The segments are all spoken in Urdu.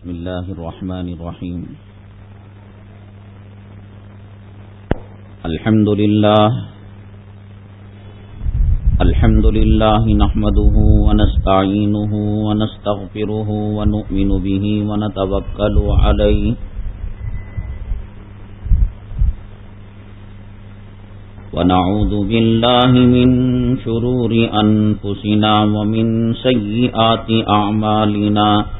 بسم الله الرحمن الرحيم الحمد لله الحمد لله نحمده ونستعينه ونستغفره ونؤمن به ونتوكل عليه ونعوذ بالله من شرور أنفسنا ومن سيئات أعمالنا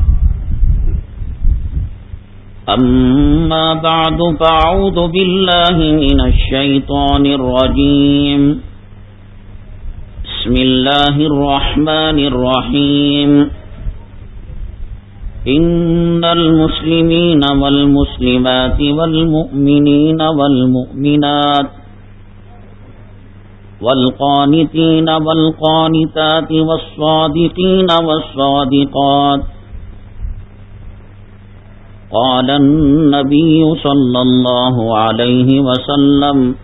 أما بعد فأعوذ بالله من الشيطان الرجيم. بسم الله الرحمن الرحيم. إن المسلمين والمسلمات والمؤمنين والمؤمنات والقانتين والقانتات والصادقين والصادقات قال النبي صلى الله عليه وسلم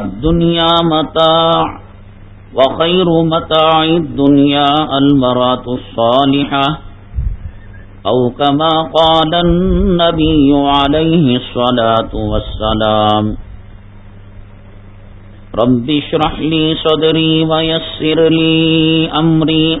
الدنيا متاع وخير متاع الدنيا المرات الصالحة أو كما قال النبي عليه الصلاة والسلام رب اشرح لي صدري ويسر لي أمري.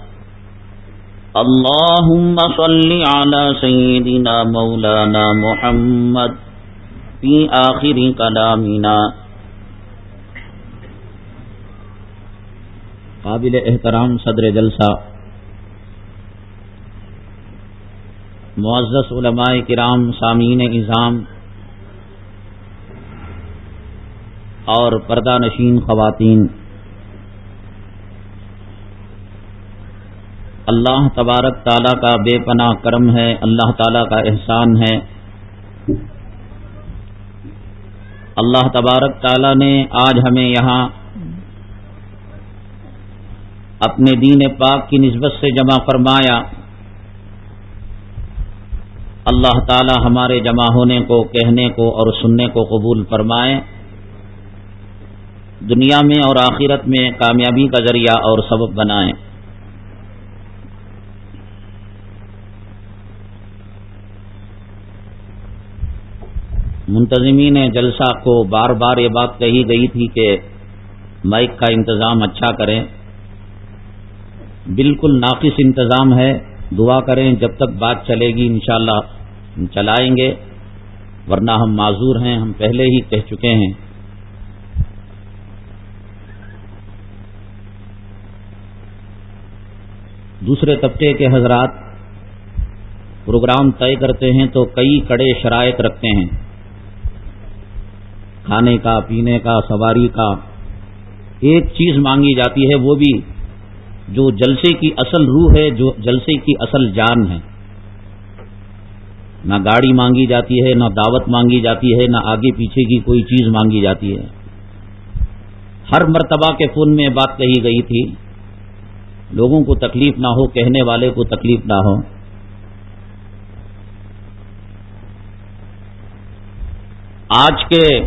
اللهم صل على سيدنا مولانا محمد في آخر كلامنا قابل احترام صدر جلسہ. معزز علماء کرام، سامعین اظام اور پردہ نشین خواتین. اللہ تبارک تعالیٰ کا بے پناہ کرم ہے، اللہ تعالیٰ کا احسان ہے۔ اللہ تبارک تعالیٰ نے آج ہمیں یہاں اپنے دین پاک کی نسبت سے جمع فرمایا۔ اللہ تعالی ہمارے جمع ہونے کو، کہنے کو اور سننے کو قبول فرمائے۔ دنیا میں اور آخرت میں کامیابی کا ذریعہ اور سبب بنائیں منتظمین جلسہ کو بار بار یہ بات کہی گئی تھی کہ مائک کا انتظام اچھا کریں۔ بالکل ناقص انتظام ہے۔ دعا کریں جب تک بات چلے گی انشاءاللہ ہم چلائیں گے۔ ورنہ ہم معذور ہیں، ہم پہلے ہی کہہ چکے ہیں۔ دوسرے طبقے کے حضرات پروگرام طے کرتے ہیں تو کئی کڑے شرائط رکھتے ہیں۔ کھانے کا، پینے کا، سواری کا ایک چیز مانگی جاتی ہے وہ بھی جو جلسے کی اصل روح ہے، جو جلسے کی اصل جان ہے۔ نہ گاڑی مانگی جاتی ہے، نہ دعوت مانگی جاتی ہے، نہ آگے پیچھے کی کوئی چیز مانگی جاتی ہے۔ ہر مرتبہ کے فون میں بات کہی گئی تھی، لوگوں کو تکلیف نہ ہو، کہنے والے کو تکلیف نہ ہو۔ آج کے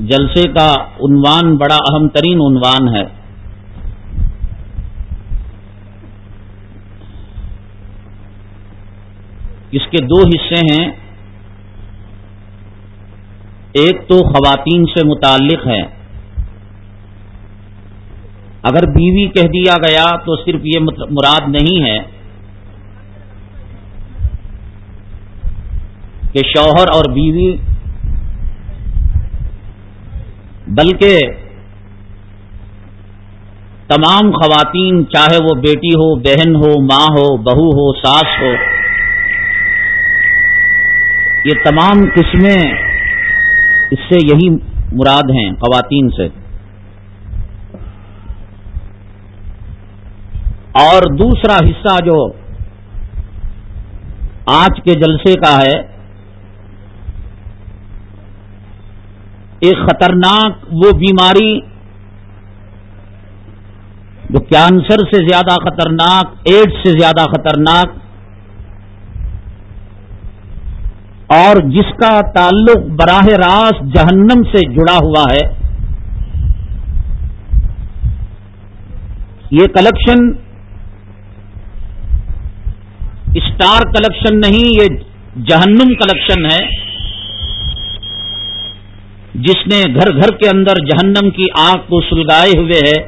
جلسے کا عنوان بڑا اہم ترین عنوان ہے۔ اس کے دو حصے ہیں۔ ایک تو خواتین سے متعلق ہے۔ اگر بیوی کہہ دیا گیا تو صرف یہ مراد نہیں ہے کہ شوہر اور بیوی بلکہ تمام خواتین، چاہے وہ بیٹی ہو، بہن ہو، ماں ہو، بہو ہو، ساس ہو، یہ تمام قسمیں اس سے یہی مراد ہیں خواتین سے۔ اور دوسرا حصہ جو آج کے جلسے کا ہے ایک خطرناک وہ بیماری جو کینسر سے زیادہ خطرناک ایڈس سے زیادہ خطرناک، اور جس کا تعلق براہ راست جہنم سے جڑا ہوا ہے، یہ کلیکشن، اسٹار کلیکشن نہیں، یہ جہنم کلیکشن ہے۔ جس نے گھر گھر کے اندر جہنم کی آگ کو سلگائے ہوئے ہے،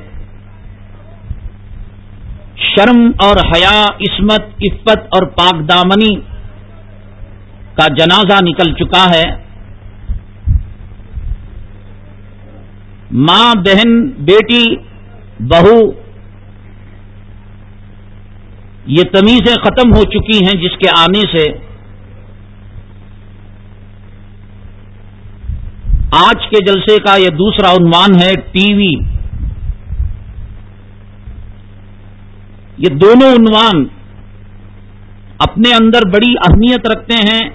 شرم اور حیا، عصمت، عفت اور پاک دامنی کا جنازہ نکل چکا ہے۔ ماں، بہن، بیٹی، بہو، یہ تمیزیں ختم ہو چکی ہیں جس کے آنے سے آج کے جلسے کا یہ دوسرا عنوان ہے ٹی وی۔ یہ دونوں عنوان اپنے اندر بڑی اہمیت رکھتے ہیں۔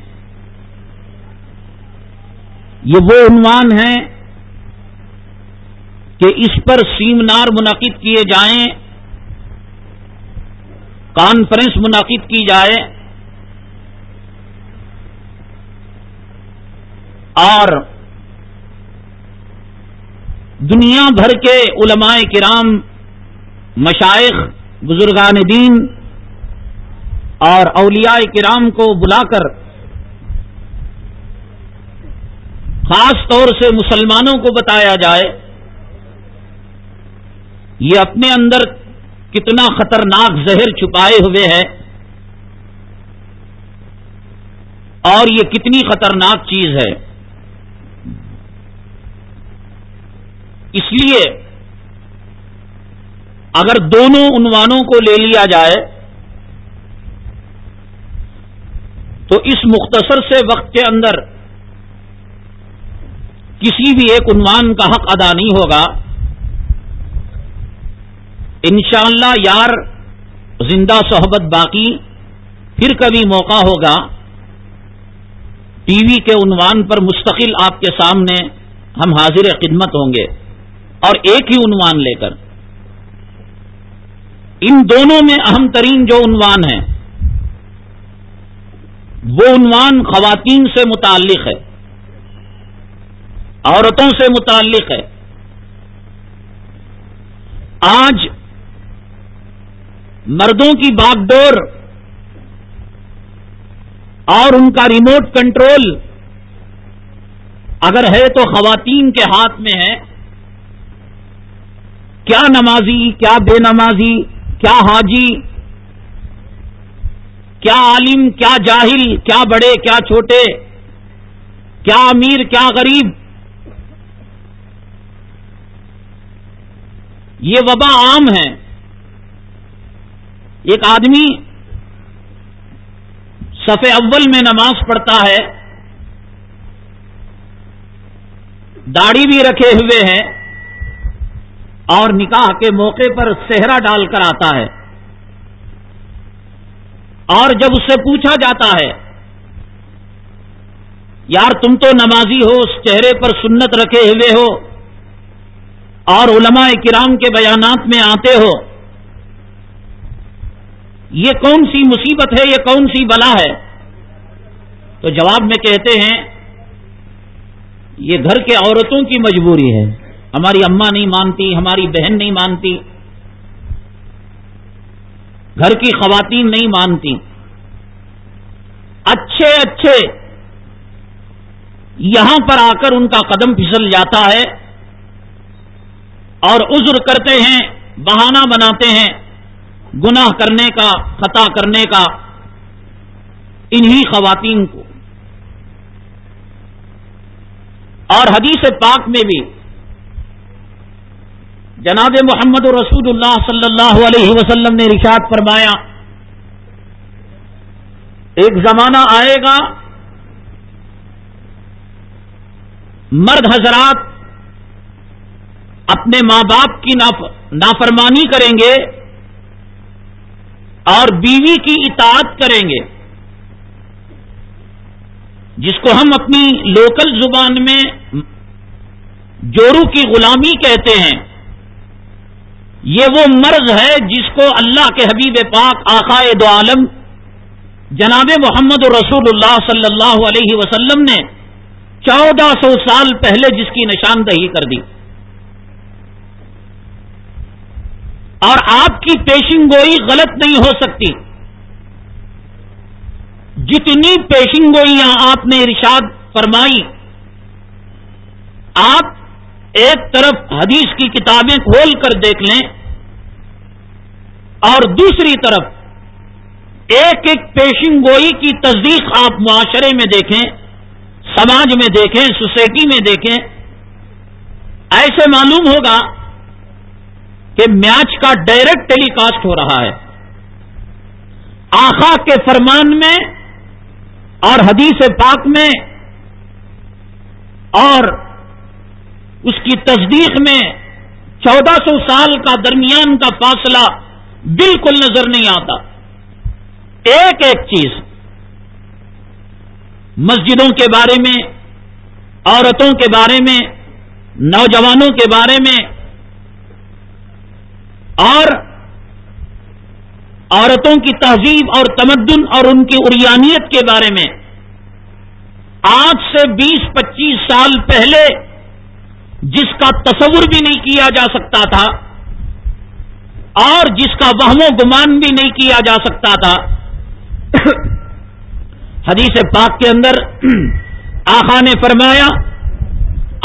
یہ وہ عنوان ہے کہ اس پر سیمنار منعقد کیے جائیں، کانفرنس منعقد کی جائے اور دنیا بھر کے علماء کرام مشائق بزرگان دین اور اولیاء کرام کو بلا کر خاص طور سے مسلمانوں کو بتایا جائے، یہ اپنے اندر کتنا خطرناک زہر چھپائے ہوئے ہے اور یہ کتنی خطرناک چیز ہے۔ اس لیے اگر دونوں عنوانوں کو لے لیا جائے تو اس مختصر سے وقت کے اندر کسی بھی ایک عنوان کا حق ادا نہیں ہوگا۔ انشاءاللہ اللہ یار، زندہ صحبت باقی، پھر کبھی موقع ہوگا۔ ٹی وی کے عنوان پر مستقل آپ کے سامنے ہم حاضر خدمت ہوں گے۔ اور ایک ہی عنوان لے کر۔ ان دونوں میں اہم ترین جو عنوان ہے، وہ عنوان خواتین سے متعلق ہے، عورتوں سے متعلق ہے۔ آج مردوں کی باغ ڈور اور ان کا ریموٹ کنٹرول اگر ہے تو خواتین کے ہاتھ میں ہے۔ کیا نمازی، کیا بے نمازی، کیا حاجی، کیا عالم، کیا جاہل، کیا بڑے، کیا چھوٹے، کیا امیر، کیا غریب۔ یہ وبا عام ہے ایک آدمی صفح اول میں نماز پڑھتا ہے، داڑھی بھی رکھے ہوئے ہیں۔ اور نکاح کے موقع پر صحرا ڈال کر آتا ہے اور جب اس سے پوچھا جاتا ہے، یار تم تو نمازی ہو، اس چہرے پر سنت رکھے ہوئے ہو، اور علماء کرام کے بیانات میں آتے ہو، یہ کون سی مصیبت ہے، یہ کون سی بلا ہے؟ تو جواب میں کہتے ہیں، یہ گھر کے عورتوں کی مجبوری ہے۔ ہماری اماں نہیں مانتی، ہماری بہن نہیں مانتی۔ گھر کی خواتین نہیں مانتی۔ اچھے اچھے یہاں پر آ کر ان کا قدم پھسل جاتا ہے اور عذر کرتے ہیں، بہانہ بناتے ہیں، گناہ کرنے کا، خطا کرنے کا انہی خواتین کو۔ اور حدیث پاک میں بھی جناب محمد رسول اللہ صلی اللہ علیہ وسلم نے رشاد فرمایا، ایک زمانہ آئے گا، مرد حضرات اپنے ماں باپ کی نافرمانی کریں گے اور بیوی کی اطاعت کریں گے، جس کو ہم اپنی لوکل زبان میں جورو کی غلامی کہتے ہیں۔ یہ وہ مرض ہے جس کو اللہ کے حبیب پاک آقائے دو عالم جناب محمد رسول اللہ صلی اللہ علیہ وسلم نے چودہ سو سال پہلے جس کی نشاندہی کر دی۔ اور آپ کی پیشن گوئی غلط نہیں ہو سکتی۔ جتنی پیشن گوئیاں آپ نے ارشاد فرمائی، آپ ایک طرف حدیث کی کتابیں کھول کر دیکھ لیں اور دوسری طرف ایک ایک پیشن گوئی کی تصدیق آپ معاشرے میں دیکھیں، سماج میں دیکھیں، سوسائٹی میں دیکھیں، ایسے معلوم ہوگا کہ میچ کا ڈائریکٹ ٹیلی کاسٹ ہو رہا ہے۔ آخا کے فرمان میں اور حدیث پاک میں اور اس کی تصدیق میں چودہ سو سال کا درمیان کا فاصلہ بالکل نظر نہیں آتا۔ ایک ایک چیز مسجدوں کے بارے میں، عورتوں کے بارے میں، نوجوانوں کے بارے میں، اور عورتوں کی تہذیب اور تمدن اور ان کی اریانیت کے بارے میں۔ آج سے بیس پچیس سال پہلے جس کا تصور بھی نہیں کیا جا سکتا تھا اور جس کا وہم و گمان بھی نہیں کیا جا سکتا تھا۔ حدیث پاک کے اندر آخا نے فرمایا،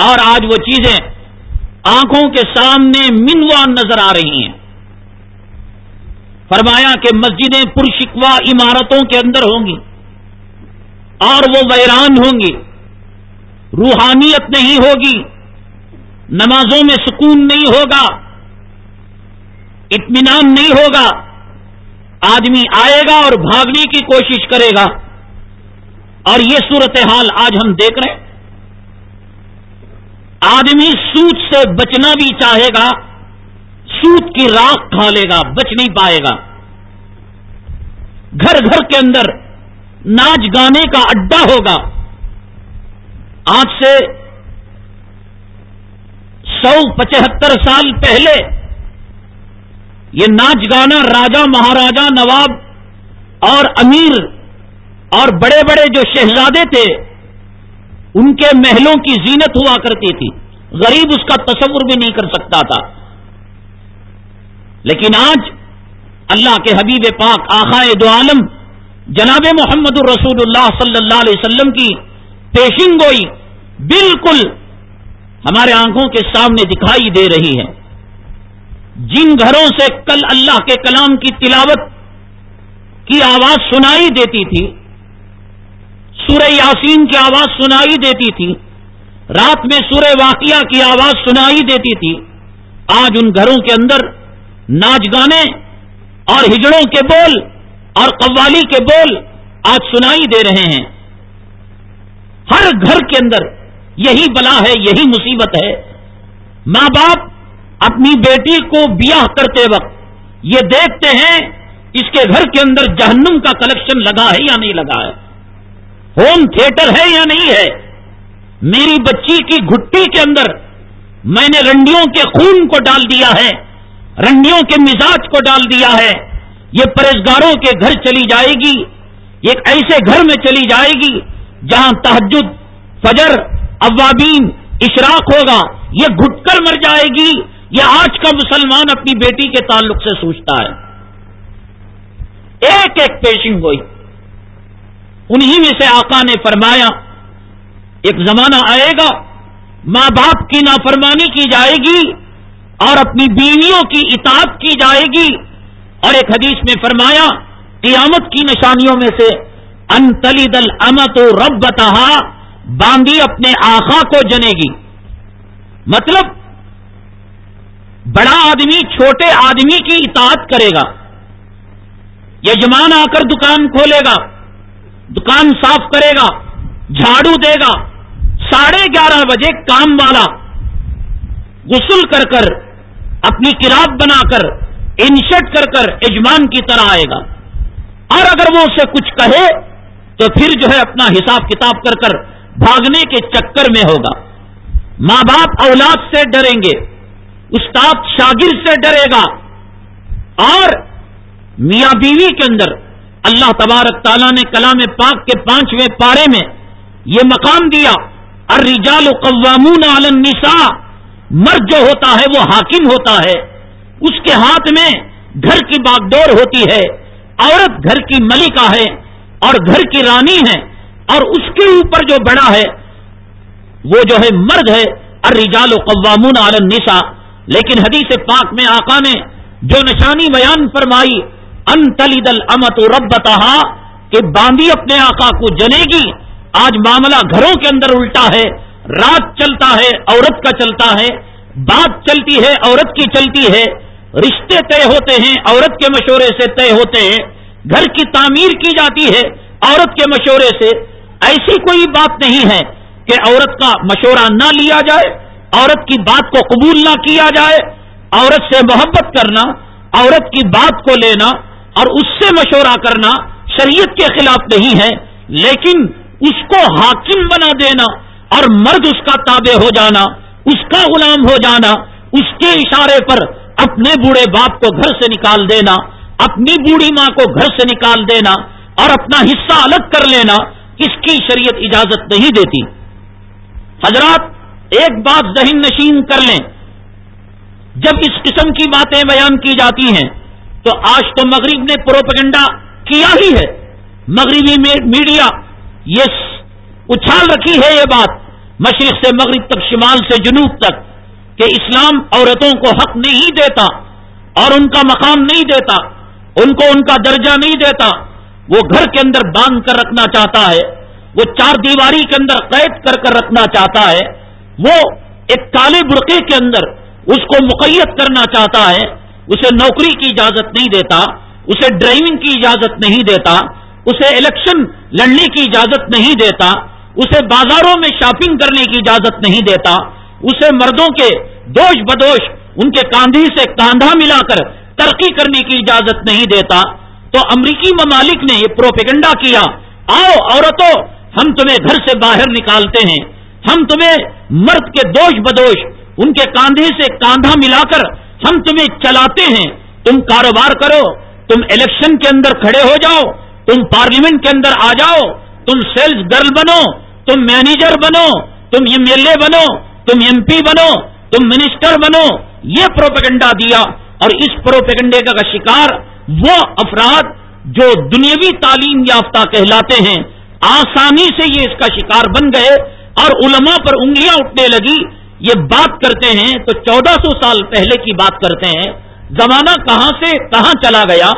اور آج وہ چیزیں آنکھوں کے سامنے منوان نظر آ رہی ہیں۔ فرمایا کہ مسجدیں پرشکوا عمارتوں کے اندر ہوں گی اور وہ ویران ہوں گی۔ روحانیت نہیں ہوگی۔ نمازوں میں سکون نہیں ہوگا، اطمینان نہیں ہوگا، آدمی آئے گا اور بھاگنے کی کوشش کرے گا۔ اور یہ صورتحال آج ہم دیکھ رہے ہیں۔ آدمی سوچ سے بچنا بھی چاہے گا، سوت کی راک کھا لے گا، بچ نہیں پائے گا۔ گھر گھر کے اندر ناچ گانے کا اڈا ہوگا۔ آج سے سو پچہتر سال پہلے یہ ناچ گانا راجا مہاراجا نواب اور امیر اور بڑے بڑے جو شہزادے تھے، ان کے محلوں کی زینت ہوا کرتی تھی۔ غریب اس کا تصور بھی نہیں کر سکتا تھا۔ لیکن آج اللہ کے حبیب پاک آخائے دو عالم جناب محمد الرسول اللہ صلی اللہ علیہ وسلم کی پیشن گوئی بالکل ہمارے آنکھوں کے سامنے دکھائی دے رہی ہے۔ جن گھروں سے کل اللہ کے کلام کی تلاوت کی آواز سنائی دیتی تھی، سورہ یاسین کی آواز سنائی دیتی تھی، رات میں سورہ واقعہ کی آواز سنائی دیتی تھی، آج ان گھروں کے اندر ناچ گانے اور ہجڑوں کے بول اور قوالی کے بول آج سنائی دے رہے ہیں۔ ہر گھر کے اندر یہی بلا ہے، یہی مصیبت ہے۔ ماں باپ اپنی بیٹی کو بیاہ کرتے وقت یہ دیکھتے ہیں، اس کے گھر کے اندر جہنم کا کلیکشن لگا ہے یا نہیں لگا ہے؟ ہوم تھیٹر ہے یا نہیں ہے؟ میری بچی کی گھٹی کے اندر میں نے رنڈیوں کے خون کو ڈال دیا ہے، رنڈیوں کے مزاج کو ڈال دیا ہے۔ یہ پرہزگاروں کے گھر چلی جائے گی، ایک ایسے گھر میں چلی جائے گی جہاں تحجد فجر اوابین، اشراق ہوگا، یہ گھٹ کر مر جائے گی، یہ آج کا مسلمان اپنی بیٹی کے تعلق سے سوچتا ہے۔ ایک ایک پیشنگ ہوئی انہی میں سے آقا نے فرمایا، ایک زمانہ آئے گا، ماں باپ کی نافرمانی کی جائے گی اور اپنی بیویوں کی اطاعت کی جائے گی۔ اور ایک حدیث میں فرمایا، قیامت کی نشانیوں میں سے انتلی دل امت و رب بتا باندھی اپنے آخا کو جنے گی۔ مطلب بڑا آدمی چھوٹے آدمی کی اطاعت کرے گا۔ یجمان آ کر دکان کھولے گا۔ دکان صاف کرے گا۔ جھاڑو دے گا۔ ساڑھے گیارہ بجے کام والا غسل کر کر اپنی کتاب بنا کر انشٹ کر کر یجمان کی طرح آئے گا۔ اور اگر وہ اسے کچھ کہے تو پھر جو ہے اپنا حساب کتاب کر کر بھاگنے کے چکر میں ہوگا۔ ماں باپ اولاد سے ڈریں گے، استاد شاگرد سے ڈرے گا۔ اور میاں بیوی کے اندر اللہ تبارک تعالیٰ نے کلام پاک کے پانچویں پارے میں یہ مقام دیا، الرجال قوامون علی النساء، مرد جو ہوتا ہے وہ حاکم ہوتا ہے۔ اس کے ہاتھ میں گھر کی باغڈور ہوتی ہے، عورت گھر کی ملکہ ہے اور گھر کی رانی ہے۔ اور اس کے اوپر جو بڑا ہے، وہ جو ہے مرد ہے، الرجال قوامون علی النساء۔ لیکن حدیث پاک میں آقا نے جو نشانی بیان فرمائی، ان تلی دل امت رب کہ باندھی اپنے آقا کو جنے گی۔ آج معاملہ گھروں کے اندر الٹا ہے، رات چلتا ہے، عورت کا چلتا ہے، بات چلتی ہے، عورت کی چلتی ہے۔ رشتے طے ہوتے ہیں، عورت کے مشورے سے طے ہوتے ہیں۔ گھر کی تعمیر کی جاتی ہے، عورت کے مشورے سے۔ ایسی کوئی بات نہیں ہے کہ عورت کا مشورہ نہ لیا جائے، عورت کی بات کو قبول نہ کیا جائے، عورت سے محبت کرنا، عورت کی بات کو لینا اور اس سے مشورہ کرنا شریعت کے خلاف نہیں ہے، لیکن اس کو حاکم بنا دینا اور مرد اس کا تابع ہو جانا، اس کا غلام ہو جانا، اس کے اشارے پر اپنے بوڑھے باپ کو گھر سے نکال دینا، اپنی بوڑھی ماں کو گھر سے نکال دینا اور اپنا حصہ الگ کر لینا اس کی شریعت اجازت نہیں دیتی۔ حضرات، ایک بات ذہن نشین کر لیں۔ جب اس قسم کی باتیں بیان کی جاتی ہیں، تو آج تو مغرب نے پروپگنڈا کیا ہی ہے۔ مغربی میڈیا، یہ اچھال رکھی ہے یہ بات۔ مشرق سے مغرب تک، شمال سے جنوب تک، کہ اسلام عورتوں کو حق نہیں دیتا اور ان کا مقام نہیں دیتا، ان کو ان کا درجہ نہیں دیتا۔ وہ گھر کے اندر باندھ کر رکھنا چاہتا ہے، وہ چار دیواری کے اندر قید کر کر رکھنا چاہتا ہے، وہ ایک کالے برقے کے اندر اس کو مقیت کرنا چاہتا ہے، اسے نوکری کی اجازت نہیں دیتا، اسے ڈرائیونگ کی اجازت نہیں دیتا، اسے الیکشن لڑنے کی اجازت نہیں دیتا، اسے بازاروں میں شاپنگ کرنے کی اجازت نہیں دیتا، اسے مردوں کے دوش بدوش، ان کے کاندھی سے کاندھا ملا کر ترقی کرنے کی اجازت نہیں دیتا۔ تو امریکی ممالک نے یہ پروپیگنڈا کیا، آؤ عورتوں، ہم تمہیں گھر سے باہر نکالتے ہیں۔ ہم تمہیں مرد کے دوش بدوش، ان کے کاندھے سے کاندھا ملا کر ہم تمہیں چلاتے ہیں۔ تم کاروبار کرو، تم الیکشن کے اندر کھڑے ہو جاؤ، تم پارلیمنٹ کے اندر آ جاؤ، تم سیلز گرل بنو، تم مینیجر بنو، تم ایم ایل اے بنو، تم ایم پی بنو، تم منسٹر بنو۔ یہ پروپیگنڈا دیا اور اس پروپیگنڈے کا شکار وہ افراد جو دنیاوی تعلیم یافتہ کہلاتے ہیں، آسانی سے یہ اس کا شکار بن گئے اور علماء پر انگلیاں اٹھنے لگی۔ یہ بات کرتے ہیں تو چودہ سو سال پہلے کی بات کرتے ہیں۔ زمانہ کہاں سے کہاں چلا گیا؟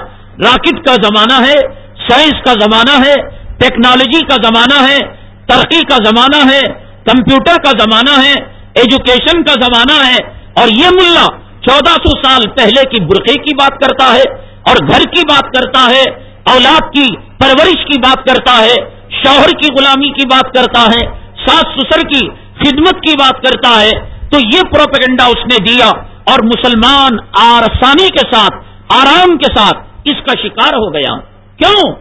راکٹ کا زمانہ ہے، سائنس کا زمانہ ہے، ٹیکنالوجی کا زمانہ ہے، ترقی کا زمانہ ہے، کمپیوٹر کا زمانہ ہے، ایجوکیشن کا زمانہ ہے۔ اور یہ ملا چودہ سو سال پہلے کی برقعے کی بات کرتا ہے۔ اور گھر کی بات کرتا ہے، اولاد کی پرورش کی بات کرتا ہے، شوہر کی غلامی کی بات کرتا ہے، ساس سسر کی خدمت کی بات کرتا ہے، تو یہ پروپیگنڈا اس نے دیا اور مسلمان آرسانی کے ساتھ، آرام کے ساتھ اس کا شکار ہو گیا۔ کیوں؟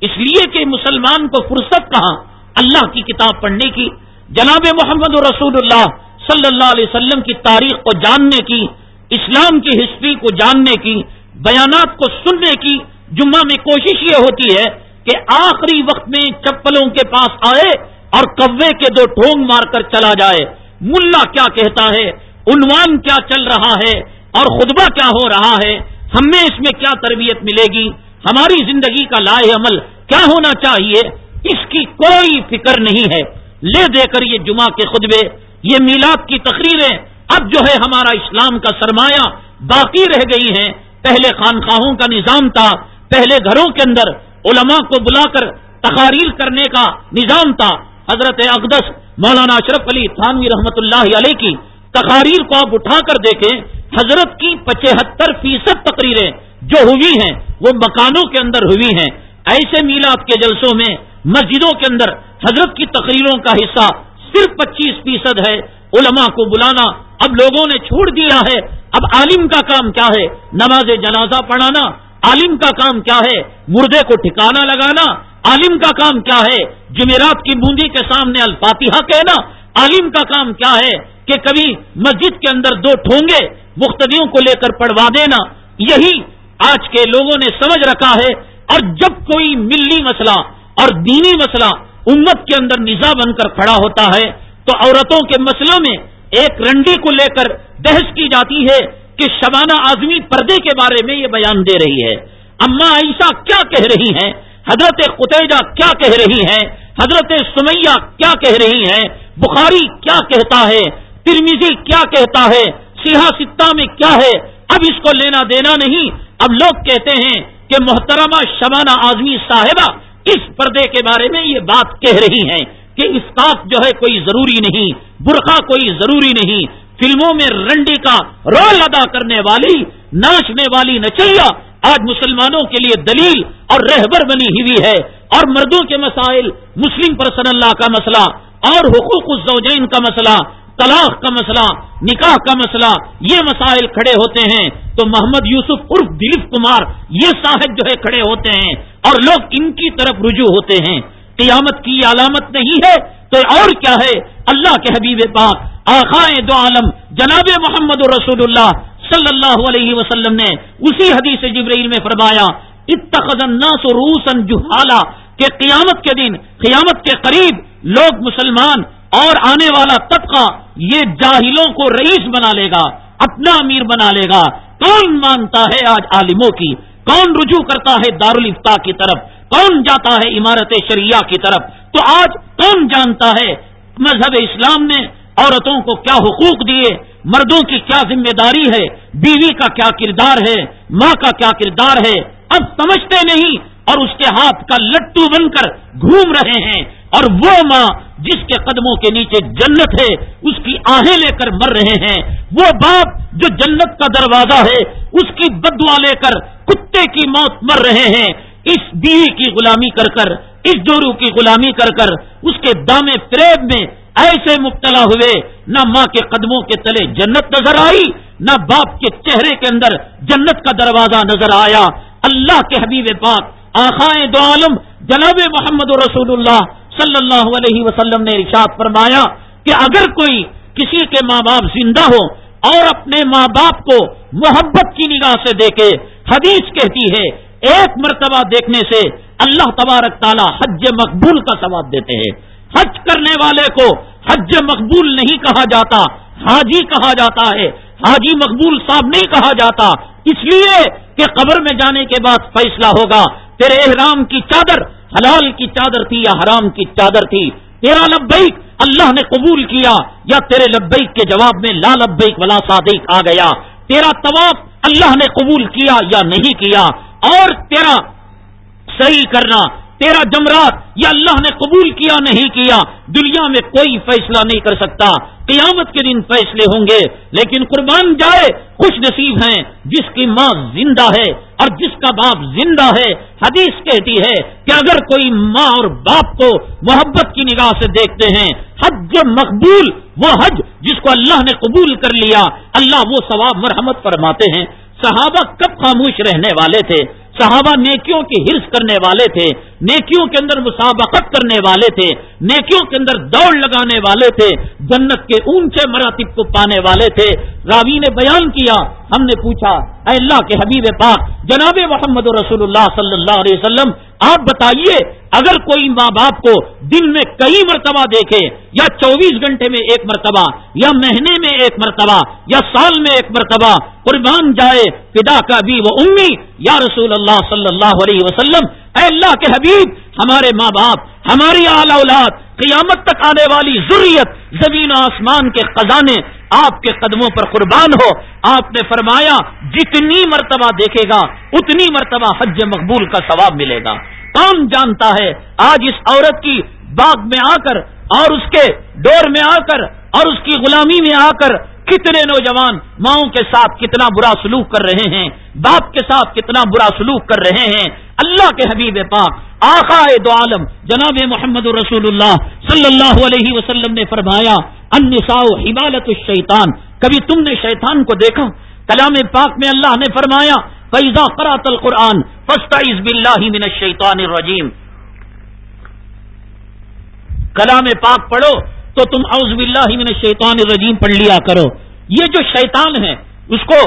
اس لیے کہ مسلمان کو فرصت کہاں؟ اللہ کی کتاب پڑھنے کی۔ جناب محمد رسول اللہ صلی اللہ علیہ وسلم کی تاریخ کو جاننے کی، اسلام کی ہسٹری کو جاننے کی بیانات کو سننے کی جمعہ میں کوشش یہ ہوتی ہے کہ آخری وقت میں چپلوں کے پاس آئے اور کوے کے دو ٹھونگ مار کر چلا جائے۔ ملا کیا کہتا ہے؟ عنوان کیا چل رہا ہے؟ اور خطبہ کیا ہو رہا ہے؟ ہمیں اس میں کیا تربیت ملے گی؟ ہماری زندگی کا لائے عمل کیا ہونا چاہیے؟ اس کی کوئی فکر نہیں ہے۔ لے دے کر یہ جمعہ کے خطبے۔ یہ میلاد کی تقریریں اب جو ہے ہمارا اسلام کا سرمایہ باقی رہ گئی ہیں۔ پہلے خانخواہوں کا نظام تھا، پہلے گھروں کے اندر علماء کو بلا کر تقاریر کرنے کا نظام تھا۔ حضرت اقدس مولانا اشرف علی تھانوی رحمت اللہ علیہ کی تقاریر کو آپ اٹھا کر دیکھیں، حضرت کی پچہتر فیصد تقریریں جو ہوئی ہیں، وہ مکانوں کے اندر ہوئی ہیں۔ ایسے میلاد کے جلسوں میں مسجدوں کے اندر حضرت کی تقریروں کا حصہ صرف پچیس فیصد ہے۔ علماء کو بلانا اب لوگوں نے چھوڑ دیا ہے۔ اب عالم کا کام کیا ہے؟ نماز جنازہ پڑھانا عالم کا کام کیا ہے؟ مردے کو ٹھکانا لگانا عالم کا کام کیا ہے؟ جمعرات کی بوندی کے سامنے الفاتحہ کہنا عالم کا کام کیا ہے؟ کہ کبھی مسجد کے اندر دو ٹھونگے مختلف کو لے کر پڑھوا دینا۔ یہی آج کے لوگوں نے سمجھ رکھا ہے۔ اور جب کوئی ملی مسئلہ اور دینی مسئلہ امت کے اندر نظا بن کر کھڑا ہوتا ہے تو عورتوں کے مسئلوں میں ایک رنڈی کو لے کر بحث کی جاتی ہے کہ شبانہ آزمی پردے کے بارے میں یہ بیان دے رہی ہے۔ اما عیسیٰ کیا کہہ رہی ہیں؟ حضرت قطیجہ کیا کہہ رہی ہیں؟ حضرت سمیہ کیا کہہ رہی ہیں؟ بخاری کیا کہتا ہے؟ ترمیزی کیا کہتا ہے؟ سیاح میں کیا ہے؟ اب اس کو لینا دینا نہیں۔ اب لوگ کہتے ہیں کہ محترمہ شبانہ آزمی صاحبہ اس پردے کے بارے میں یہ بات کہہ رہی ہیں کہ اسکاف جو ہے کوئی ضروری نہیں، برقع کوئی ضروری نہیں، فلموں میں رنڈی کا رول ادا کرنے والی، ناچنے والی نچیا آج مسلمانوں کے لیے دلیل اور رہبر بنی ہوئی ہے۔ اور مردوں کے مسائل، مسلم پرسن اللہ کا مسئلہ، اور حقوق الزوجین کا مسئلہ طلاق کا مسئلہ، نکاح کا مسئلہ، یہ مسائل کھڑے ہوتے ہیں۔ تو محمد یوسف عرف دلیپ کمار یہ صاحب جو ہے کھڑے ہوتے ہیں اور لوگ ان کی طرف رجوع ہوتے ہیں۔ قیامت کی علامت نہیں ہے تو اور کیا ہے؟ اللہ کے حبیب پاک، آخائے دو عالم، جناب محمد رسول اللہ صلی اللہ علیہ وسلم نے اسی حدیث جبرائیل میں فرمایا، اتخذ الناس روسن جہالا، کہ قیامت کے دن، قیامت کے قریب لوگ مسلمان اور آنے والا طبقہ یہ جاہلوں کو رئیس بنا لے گا، اپنا امیر بنا لے گا۔ کون مانتا ہے آج عالموں کی؟ کون رجوع کرتا ہے دارالفتا کی طرف؟ کون جاتا ہے عمارت شریعہ کی طرف؟ تو آج کون جانتا ہے مذہب اسلام نے عورتوں کو کیا حقوق دیے؟ مردوں کی کیا ذمہ داری ہے؟ بیوی کا کیا کردار ہے؟ ماں کا کیا کردار ہے؟ اب سمجھتے نہیں۔ اور اس کے ہاتھ کا لٹو بن کر گھوم رہے ہیں اور وہ ماں جس کے قدموں کے نیچے جنت ہے، اس کی آہیں لے کر مر رہے ہیں۔ وہ باپ جو جنت کا دروازہ ہے، اس کی بدوا لے کر کتے کی موت مر رہے ہیں۔ اس بیوی کی غلامی کر کر، اس دورو کی غلامی کر کر، اس کے دامے فریب میں ایسے مبتلا ہوئے۔ نہ ماں کے قدموں کے تلے جنت نظر آئی، نہ باپ کے چہرے کے اندر جنت کا دروازہ نظر آیا۔ اللہ کے حبیب پاک آخائیں دو عالم، جناب محمد رسول اللہ صلی اللہ علیہ وسلم نے ارشاد فرمایا کہ اگر کوئی کسی کے ماں باپ زندہ ہو اور اپنے ماں باپ کو محبت کی نگاہ سے دیکھے، حدیث کہتی ہے، ایک مرتبہ دیکھنے سے اللہ تبارک تعالی حج مقبول کا ثواب دیتے ہیں۔ حج کرنے والے کو حج مقبول نہیں کہا جاتا، حاجی کہا جاتا ہے۔ حاجی مقبول صاحب نہیں کہا جاتا۔ اس لیے کہ قبر میں جانے کے بعد فیصلہ ہوگا تیرے احرام کی چادر، حلال کی چادر تھی یا حرام کی چادر تھی؟ تیرا لبیک اللہ نے قبول کیا یا تیرے لبیک کے جواب میں لا لبیک ولا صادق آ گیا؟ تیرا طواف اللہ نے قبول کیا یا نہیں کیا؟ اور تیرا صحیح کرنا تیرا جمرات یا اللہ نے قبول کیا نہیں کیا، دنیا میں کوئی فیصلہ نہیں کر سکتا۔ قیامت کے دن فیصلے ہوں گے۔ لیکن قربان جائے، خوش نصیب ہیں۔ جس کی ماں زندہ ہے اور جس کا باپ زندہ ہے، حدیث کہتی ہے کہ اگر کوئی ماں اور باپ کو محبت کی نگاہ سے دیکھتے ہیں، حج مقبول، وہ حج جس کو اللہ نے قبول کر لیا، اللہ وہ ثواب مرحمت فرماتے ہیں۔ صحابہ کب خاموش رہنے والے تھے؟ صحابہ نیکیوں کی ہرس کرنے والے تھے، نیکیوں کے اندر مسابقت کرنے والے تھے، نیکیوں کے اندر دوڑ لگانے والے تھے، جنت کے اونچے مراتب کو پانے والے تھے۔ راوی نے بیان کیا، ہم نے پوچھا، اے اللہ کے حبیب پاک، جناب محمد رسول اللہ صلی اللہ علیہ وسلم، آپ بتائیے، اگر کوئی ماں باپ کو دن میں کئی مرتبہ دیکھے، یا چوبیس گھنٹے میں ایک مرتبہ، یا مہینے میں ایک مرتبہ، یا سال میں ایک مرتبہ قربان جائے پدا کا بھی وہ امی، یا رسول اللہ اللہ صلی اللہ علیہ وسلم، اے اللہ کے حبیب، ہمارے ماں باپ، ہماری اعلی اولاد، قیامت تک آنے والی ضروریت زمین آسمان کے خزانے آپ کے قدموں پر قربان ہو۔ آپ نے فرمایا، جتنی مرتبہ دیکھے گا، اتنی مرتبہ حج مقبول کا ثواب ملے گا۔ کون جانتا ہے، آج اس عورت کی باغ میں آ کر اور اس کے ڈور میں آ کر اور اس کی غلامی میں آ کر کتنے نوجوان ماؤں کے ساتھ کتنا برا سلوک کر رہے ہیں، باپ کے ساتھ کتنا برا سلوک کر رہے ہیں۔ اللہ کے حبیب پاک آقا دو عالم، جناب محمد رسول اللہ صلی اللہ علیہ وسلم نے فرمایا حبالت الشیطان۔ کبھی تم نے شیطان کو دیکھا؟ کلام پاک میں اللہ نے فرمایا فیضا قرات القرآن فستا من الشیطان الرجیم کلام پاک پڑھو تو تم اوز باللہ من الشیطان الرجیم پڑھ لیا کرو۔ یہ جو شیطان ہے، اس کو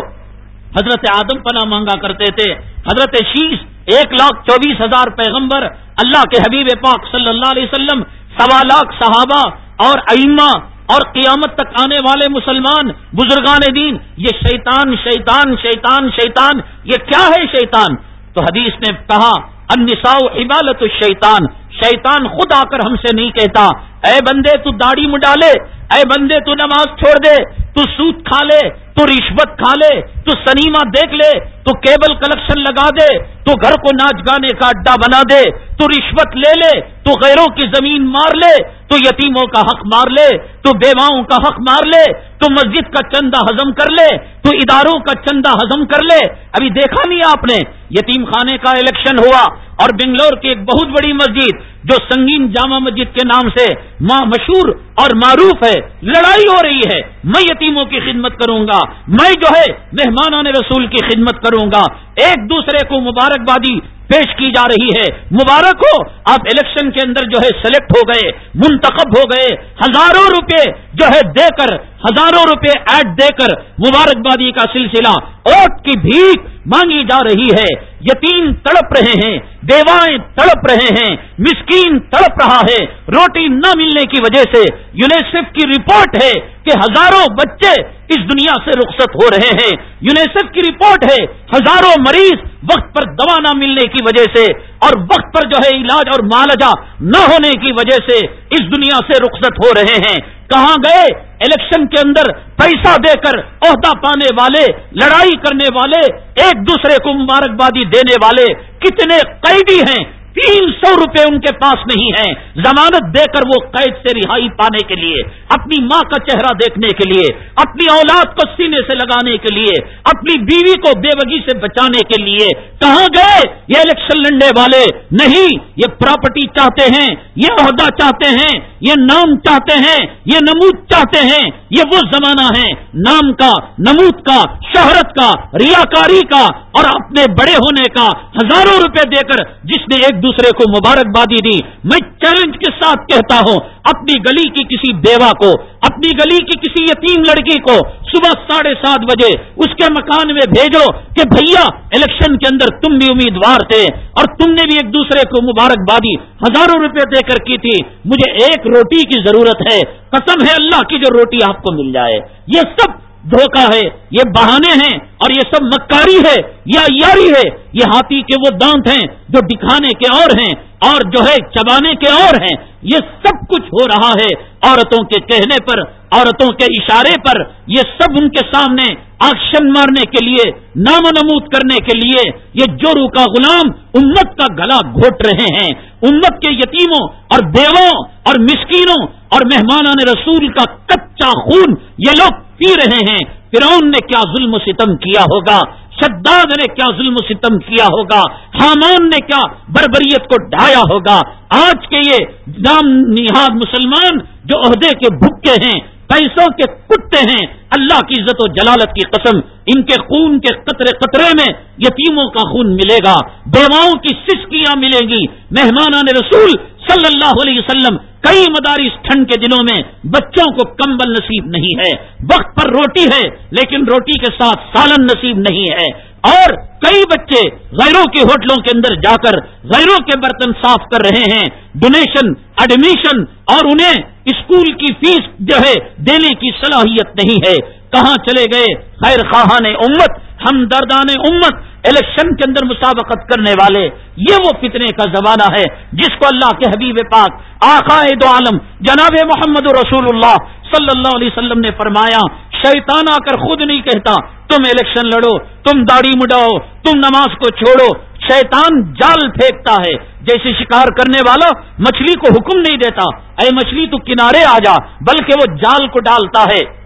حضرت آدم پناہ مانگا کرتے تھے۔ حضرت شیش ایک لاکھ چوبیس ہزار پیغمبر، اللہ کے حبیب پاک صلی اللہ علیہ وسلم، سوا لاکھ صحابہ اور ائمہ اور قیامت تک آنے والے مسلمان، بزرگان دین، یہ شیطان شیطان شیطان شیطان، یہ کیا ہے شیطان؟ تو حدیث نے کہا انساء عبالت الشیطان۔ شیطان خود آ کر ہم سے نہیں کہتا، اے بندے تو داڑھی مڈالے اے بندے تو نماز چھوڑ دے، تو سوت کھا لے، تو رشوت کھا لے، تو سنیما دیکھ لے، تو کیبل کلیکشن لگا دے، تو گھر کو ناچ گانے کا اڈا بنا دے، تو رشوت لے لے، تو غیروں کی زمین مار لے، تو یتیموں کا حق مار لے، تو بیواؤں کا حق مار لے تو مسجد کا چندہ ہزم کر لے، تو اداروں کا چندہ ہزم کر لے۔ ابھی دیکھا نہیں آپ نے، یتیم خانے کا الیکشن ہوا اور بنگلور کی ایک بہت بڑی مسجد جو سنگین جامع مسجد کے نام سے ماں مشہور اور معروف ہے، لڑائی ہو رہی ہے۔ میں یتیموں کی خدمت کروں گا، میں جو ہے مہمان رسول کی خدمت کروں گا۔ ایک دوسرے کو مبارکبادی پیش کی جا رہی ہے۔ مبارک ہو، آپ الیکشن کے اندر جو ہے سلیکٹ ہو گئے، منتخب ہو گئے۔ ہزاروں روپے جو ہے دے کر ہزاروں روپے ایڈ دے کر مبارکبادی کا سلسلہ ووٹ کی بھیک مانگی جا رہی ہے۔ یتیم تڑپ رہے ہیں بیوائیں تڑپ رہے ہیں، مسکین تڑپ رہا ہے۔ روٹی نہ ملنے کی وجہ سے یونیسیف کی رپورٹ ہے کہ ہزاروں بچے اس دنیا سے رخصت ہو رہے ہیں۔ یونیسیف کی رپورٹ ہے، ہزاروں مریض وقت پر دوا نہ ملنے کی وجہ سے اور وقت پر جو ہے علاج اور معالجہ نہ ہونے کی وجہ سے اس دنیا سے رخصت ہو رہے ہیں۔ کہاں گئے؟ الیکشن کے اندر پیسہ دے کر عہدہ پانے والے، لڑائی کرنے والے، ایک دوسرے کو مبارکبادی دینے والے، کتنے قیدی ہیں تین سو روپے ان کے پاس نہیں ہے ضمانت دے کر وہ قید سے رہائی پانے کے لیے، اپنی ماں کا چہرہ دیکھنے کے لیے، اپنی اولاد کو سینے سے لگانے کے لیے، اپنی بیوی کو بے بگی سے بچانے کے لیے۔ کہاں گئے یہ الیکشن لڑنے والے؟ نہیں، یہ پراپرٹی چاہتے ہیں، یہ عہدہ چاہتے ہیں، یہ نام چاہتے ہیں، یہ نمود چاہتے ہیں، یہ وہ زمانہ ہے۔ نام کا، نمود کا، شہرت کا، ریاکاری کا اور اپنے بڑے ہونے کا ہزاروں روپے دے کر جس نے ایک دوسرے کو مبارکبادی دی، میں چیلنج کے ساتھ کہتا ہوں، اپنی گلی کی کسی بیوہ کو، اپنی گلی کی کسی یتیم لڑکی کو صبح ساڑھے سات بجے اس کے مکان میں بھیجو کہ بھیا، الیکشن کے اندر تم بھی امیدوار تھے اور تم نے بھی ایک دوسرے کو مبارکبادی ہزاروں روپے دے کر کی تھی۔ مجھے ایک روٹی کی ضرورت ہے۔ قسم ہے اللہ کی جو روٹی آپ کو مل جائے۔ یہ سب دھوکہ ہے، یہ بہانے ہیں اور یہ سب مکاری ہے یا یاری ہے۔ یہ ہاتھی کے وہ دانت ہیں جو دکھانے کے اور ہیں اور جو ہے چبانے کے اور ہیں۔ یہ سب کچھ ہو رہا ہے عورتوں کے کہنے پر، عورتوں کے اشارے پر۔ یہ سب ان کے سامنے آکشن مارنے کے لیے، نام و نمود کرنے کے لیے۔ یہ جورو کا غلام امت کا گلا گھوٹ رہے ہیں۔ امت کے یتیموں اور بیووں اور مسکینوں اور مہمانان رسول کا کچا خون، یہ لوگ پی رہے ہیں۔ فرعون نے کیا ظلم و ستم کیا ہوگا؟ شداد نے کیا ظلم و ستم کیا ہوگا؟ حامان نے کیا بربریت کو ڈھایا ہوگا؟ آج کے یہ نام نہاد مسلمان جو عہدے کے بھکے ہیں، پیسوں کے کتے ہیں، اللہ کی عزت و جلالت کی قسم، ان کے خون کے قطرے قطرے میں یتیموں کا خون ملے گا، بیواؤں کی سسکیاں ملیں گی۔ مہمانان رسول صلی اللہ علیہ وسلم، کئی مدارس ٹھنڈ کے دنوں میں بچوں کو کمبل نصیب نہیں ہے۔ وقت پر روٹی ہے، لیکن روٹی کے ساتھ سالن نصیب نہیں ہے۔ اور کئی بچے غیروں کے ہوٹلوں کے اندر جا کر غیروں کے برتن صاف کر رہے ہیں۔ ڈونیشن ایڈمیشن اور انہیں اسکول کی فیس جو ہے دینے کی صلاحیت نہیں ہے۔ کہاں چلے گئے؟ خیر خواہان امت ہم دردان امت الیکشن کے اندر مسابقت کرنے والے، یہ وہ فتنے کا زمانہ ہے جس کو اللہ کے حبیب پاک آقائد عالم، جناب محمد رسول اللہ صلی اللہ علیہ وسلم نے فرمایا، شیطان آ کر خود نہیں کہتا، تم الیکشن لڑو، تم داڑھی مڈاؤ، تم نماز کو چھوڑو۔ شیطان جال پھینکتا ہے۔ جیسے شکار کرنے والا مچھلی کو حکم نہیں دیتا، اے مچھلی تو کنارے آ جا، بلکہ وہ جال کو ڈالتا ہے۔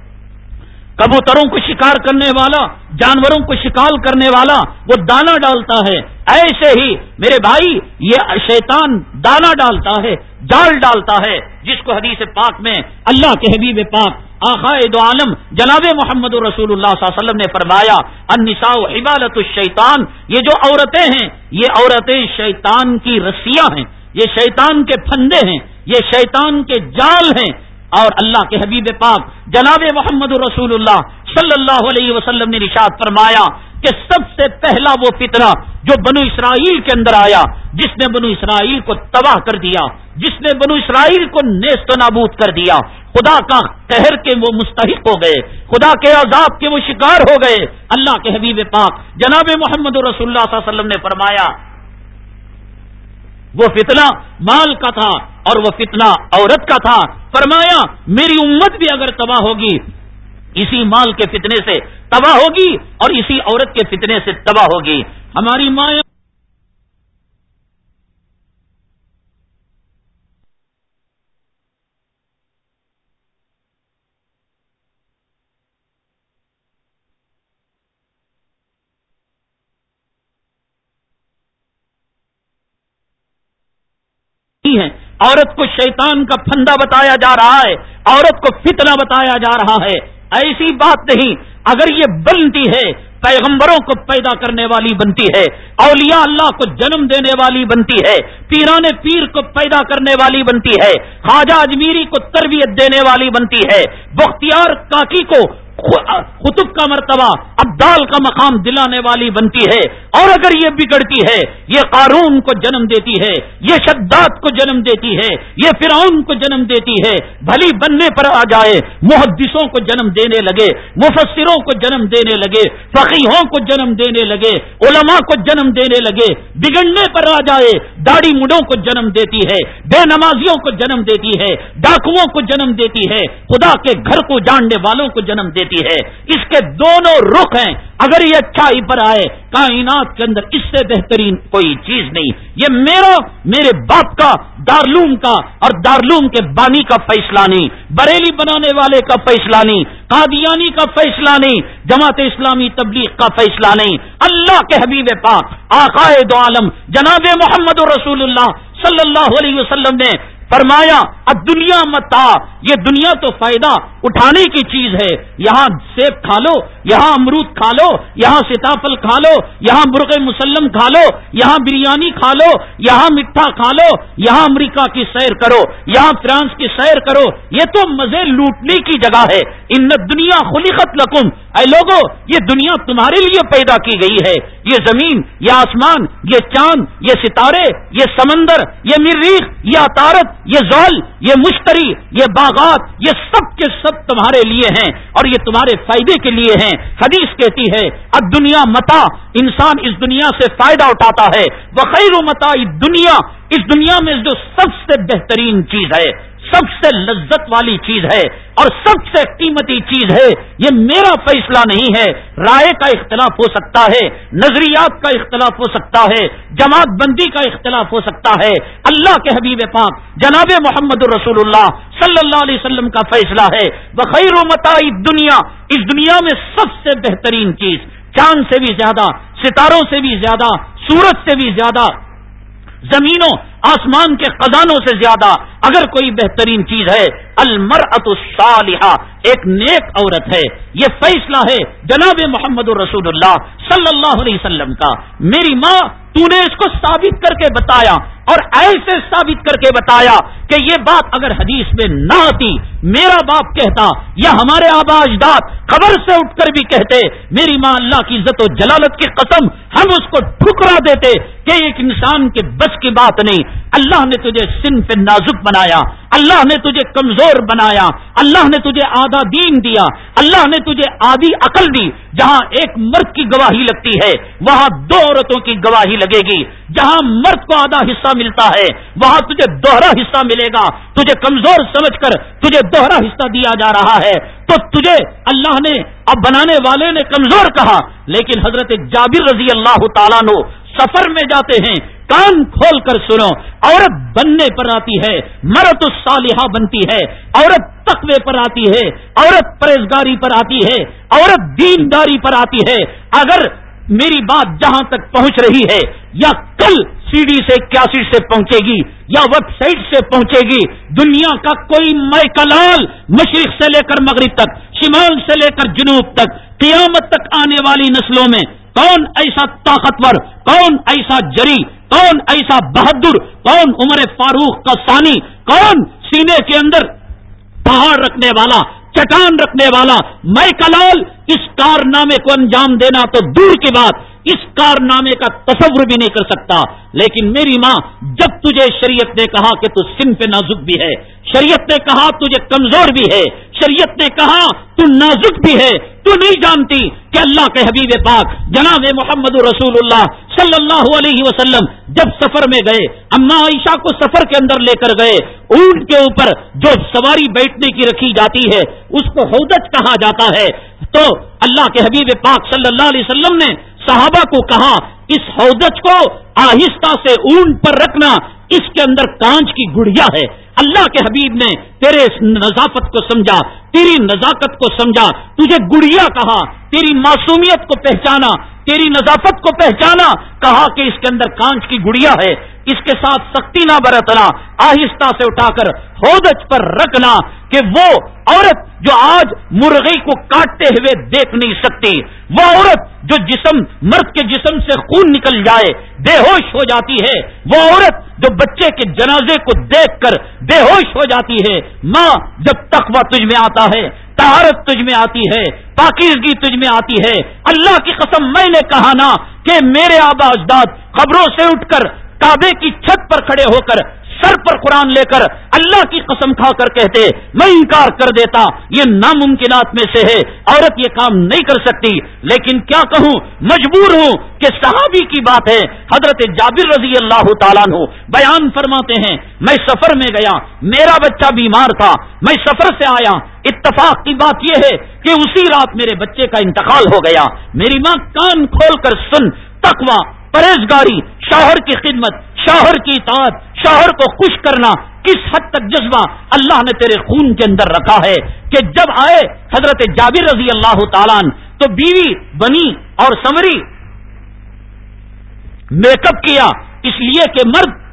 کبوتروں کو شکار کرنے والا، جانوروں کو شکار کرنے والا وہ دانا ڈالتا ہے۔ ایسے ہی میرے بھائی، یہ شیطان دانا ڈالتا ہے، جال ڈالتا ہے، جس کو حدیث پاک میں اللہ کے حبیب پاک آخائے عالم جناب محمد رسول اللہ صلی اللہ علیہ وسلم نے فرمایا، النساء عبادت الشیطان، یہ جو عورتیں ہیں، یہ عورتیں شیطان کی رسیاں ہیں، یہ شیطان کے پھندے ہیں، یہ شیطان کے جال ہیں اور اللہ کے حبیب پاک جناب محمد رسول اللہ صلی اللہ علیہ وسلم نے نشاد فرمایا کہ سب سے پہلا وہ فتنہ جو بنو اسرائیل کے اندر آیا، جس نے بنو اسرائیل کو تباہ کر دیا، جس نے بنو اسرائیل کو نیست و نابود کر دیا۔ خدا کا قہر کے وہ مستحق ہو گئے، خدا کے عذاب کے وہ شکار ہو گئے۔ اللہ کے حبیب پاک جناب محمد رسول اللہ صلی اللہ علیہ وسلم نے فرمایا، وہ فتنہ مال کا تھا اور وہ فتنہ عورت کا تھا۔ فرمایا، میری امت بھی اگر تباہ ہوگی، اسی مال کے فتنے سے تباہ ہوگی اور اسی عورت کے فتنے سے تباہ ہوگی۔ ہماری ہیں عورت کو شیطان کا پھندا بتایا جا رہا ہے۔ عورت کو فتنہ بتایا جا رہا ہے۔ ایسی بات نہیں۔ اگر یہ بنتی ہے، پیغمبروں کو پیدا کرنے والی بنتی ہے، اولیاء اللہ کو جنم دینے والی بنتی ہے پیران پیر کو پیدا کرنے والی بنتی ہے، خواجہ اجمیری کو تربیت دینے والی بنتی ہے، بختیار کاکی کو قطب کا مرتبہ ابدال کا مقام دلانے والی بنتی ہے اور اگر یہ بگڑتی ہے یہ قارون کو جنم دیتی ہے یہ شداد کو جنم دیتی ہے یہ فرعون کو جنم دیتی ہے بھلی بننے پر آ جائے محدثوں کو جنم دینے لگے مفسروں کو جنم دینے لگے فقیحوں کو جنم دینے لگے علماء کو جنم دینے لگے بگڑنے پر آ جائے داڑھی مڈوں کو جنم دیتی ہے بے نمازیوں کو جنم دیتی ہے ڈاکوؤں کو جنم دیتی ہے خدا کے گھر کو جاننے والوں کو جنم دیتی دیتی ہے۔ اس کے دونوں رخ ہیں۔ اگر یہ اچھائی پر آئے، کائنات کے اندر اس سے بہترین کوئی چیز نہیں۔ یہ میرا، میرے باپ کا، دارلوم کا اور دارلوم کے بانی کا فیصلہ نہیں۔ بریلی بنانے والے کا فیصلہ نہیں۔ قادیانی کا فیصلہ نہیں۔ جماعت اسلامی تبلیغ کا فیصلہ نہیں۔ اللہ کے حبیب پاک آقائد عالم، جناب محمد رسول اللہ صلی اللہ علیہ وسلم نے فرمایا، اب دنیا متا یہ دنیا تو فائدہ اٹھانے کی چیز ہے۔ یہاں سیب کھا لو، یہاں امرود کھا لو، یہاں سیتافل کھا لو، یہاں برق مسلم کھا لو، یہاں بریانی کھا لو، یہاں مٹھا کھا لو، یہاں امریکہ کی سیر کرو، یہاں فرانس کی سیر کرو۔ یہ تو مزے لوٹنے کی جگہ ہے۔ ان دنیا خلیقت لکم۔ اے لوگوں یہ دنیا تمہارے لیے پیدا کی گئی ہے۔ یہ زمین، یہ آسمان، یہ چاند، یہ ستارے، یہ سمندر، یہ مریخ یہ اطارت یہ زول یہ مشتری، یہ باغات، یہ سب کے سب تمہارے لیے ہیں اور یہ تمہارے فائدے کے لیے ہیں۔ حدیث کہتی ہے، اب دنیا متا، انسان اس دنیا سے فائدہ اٹھاتا ہے۔ بخیر و متا دنیا، اس دنیا میں جو سب سے بہترین چیز ہے۔ سب سے لذت والی چیز ہے اور سب سے قیمتی چیز ہے، یہ میرا فیصلہ نہیں ہے۔ رائے کا اختلاف ہو سکتا ہے، نظریات کا اختلاف ہو سکتا ہے، جماعت بندی کا اختلاف ہو سکتا ہے۔ اللہ کے حبیب پاک، جناب محمد الرسول اللہ صلی اللہ علیہ وسلم کا فیصلہ ہے۔ بخیر و متائی دنیا اس دنیا میں سب سے بہترین چیز۔ چاند سے بھی زیادہ، ستاروں سے بھی زیادہ، سورج سے بھی زیادہ زمینوں، آسمان کے خزانوں سے زیادہ اگر کوئی بہترین چیز ہے المر الصالحہ، ایک نیک عورت ہے۔ یہ فیصلہ ہے جناب محمد الرسول اللہ صلی اللہ علیہ وسلم کا۔ میری ماں تو نے اس کو ثابت کر کے بتایا اور ایسے ثابت کر کے بتایا کہ یہ بات اگر حدیث میں نہ آتی، میرا باپ کہتا یا ہمارے آبا اجداد خبر سے اٹھ کر بھی کہتے، میری ماں اللہ کی عزت و جلالت کی قسم ہم اس کو ٹھکرا دیتے کہ ایک انسان کے بس کی بات نہیں، اللہ نے تجھے سن پہ نازک بنایا۔ اللہ نے تجھے کمزور بنایا، اللہ نے تجھے آدھا دین دیا، اللہ نے تجھے آدھی عقل دی، جہاں ایک مرد کی گواہی لگتی ہے، وہاں دو عورتوں کی گواہی لگے گی۔ جہاں مرد کو آدھا حصہ ملتا ہے، وہاں تجھے دوہرا حصہ ملے گا۔ تجھے کمزور سمجھ کر تجھے دوہرا حصہ دیا جا رہا ہے۔ تو تجھے اللہ نے اب بنانے والے نے کمزور کہا۔ لیکن حضرت جابر رضی اللہ تعالیٰ نو سفر میں جاتے ہیں، کان کھول کر سنو، عورت بننے پر آتی ہے مرت الصالحہ بنتی ہے، عورت تقوی پر آتی ہے، عورت پرہزگاری پر آتی ہے، عورت دینداری پر آتی ہے۔ اگر میری بات جہاں تک پہنچ رہی ہے، یا کل سی ڈی سے اکیاسی سے پہنچے گی، یا ویب سائٹ سے پہنچے گی، دنیا کا کوئی میں کلال مشرق سے لے کر مغرب تک، شمال سے لے کر جنوب تک، قیامت تک آنے والی نسلوں میں کون ایسا طاقتور، کون ایسا جری، کون ایسا بہادر، کون عمر فاروق کا ثانی، کون سینے کے اندر پہاڑ رکھنے والا، چٹان رکھنے والا میں کلال اس کارنامے کو انجام دینا تو دور کی بات۔ اس کارنامے کا تصور بھی نہیں کر سکتا۔ لیکن میری ماں، جب تجھے شریعت نے کہا کہ تو سن پہ نازک بھی ہے، شریعت نے کہا تجھے کمزور بھی ہے، شریعت نے کہا تو نازک بھی ہے، تو نہیں جانتی کہ اللہ کے حبیب پاک جناب محمد رسول اللہ صلی اللہ علیہ وسلم جب سفر میں گئے، اما عائشہ کو سفر کے اندر لے کر گئے، اونٹ کے اوپر جو سواری بیٹھنے کی رکھی جاتی ہے، اس کو ہودج کہا جاتا ہے۔ تو اللہ کے حبیب پاک صلی اللہ علیہ وسلم نے صحابہ کو کہا، اس حودج کو آہستہ سے اونٹ پر رکھنا، اس کے اندر کانچ کی گڑیا ہے۔ اللہ کے حبیب نے تیرے نظافت کو سمجھا، تیری نزاکت کو سمجھا، تجھے گڑیا کہا، تیری معصومیت کو پہچانا۔ تیری نظافت کو پہچانا، کہا کہ اس کے اندر کانچ کی گڑیا ہے، اس کے ساتھ سختی نہ برتنا، آہستہ سے اٹھا کر ہودج پر رکھنا کہ وہ عورت جو آج مرغی کو کاٹتے ہوئے دیکھ نہیں سکتی، وہ عورت جو جسم، مرد کے جسم سے خون نکل جائے، بے ہوش ہو جاتی ہے، وہ عورت جو بچے کے جنازے کو دیکھ کر بے ہوش ہو جاتی ہے۔ ماں، جب تک وہ تجھ میں آتا ہے طہارت تجھ میں آتی ہے، پاکیزگی تجھ میں آتی ہے۔ اللہ کی قسم میں نے کہا نا کہ میرے آبا اجداد خبروں سے اٹھ کر کعبے کی چھت پر کھڑے ہو کر سر پر قرآن لے کر اللہ کی قسم کھا کر کہتے، میں انکار کر دیتا، یہ ناممکنات میں سے ہے، عورت یہ کام نہیں کر سکتی۔ لیکن کیا کہوں، مجبور ہوں کہ صحابی کی بات ہے۔ حضرت جابر رضی اللہ تعالیٰ ہو بیان فرماتے ہیں، میں سفر میں گیا، میرا بچہ بیمار تھا، میں سفر سے آیا۔ اتفاق کی بات یہ ہے کہ اسی رات میرے بچے کا انتقال ہو گیا۔ میری ماں کان کھول کر سن تکوا پرہیزگاری، شوہر کی خدمت، شوہر کی اطاعت شوہر کو خوش کرنا کس حد تک جذبہ اللہ نے تیرے خون کے اندر رکھا ہے کہ جب آئے حضرت جابر رضی اللہ تعالیٰ تو بیوی، بنی اور سمری میک اپ کیا۔ اس لیے کہ مرد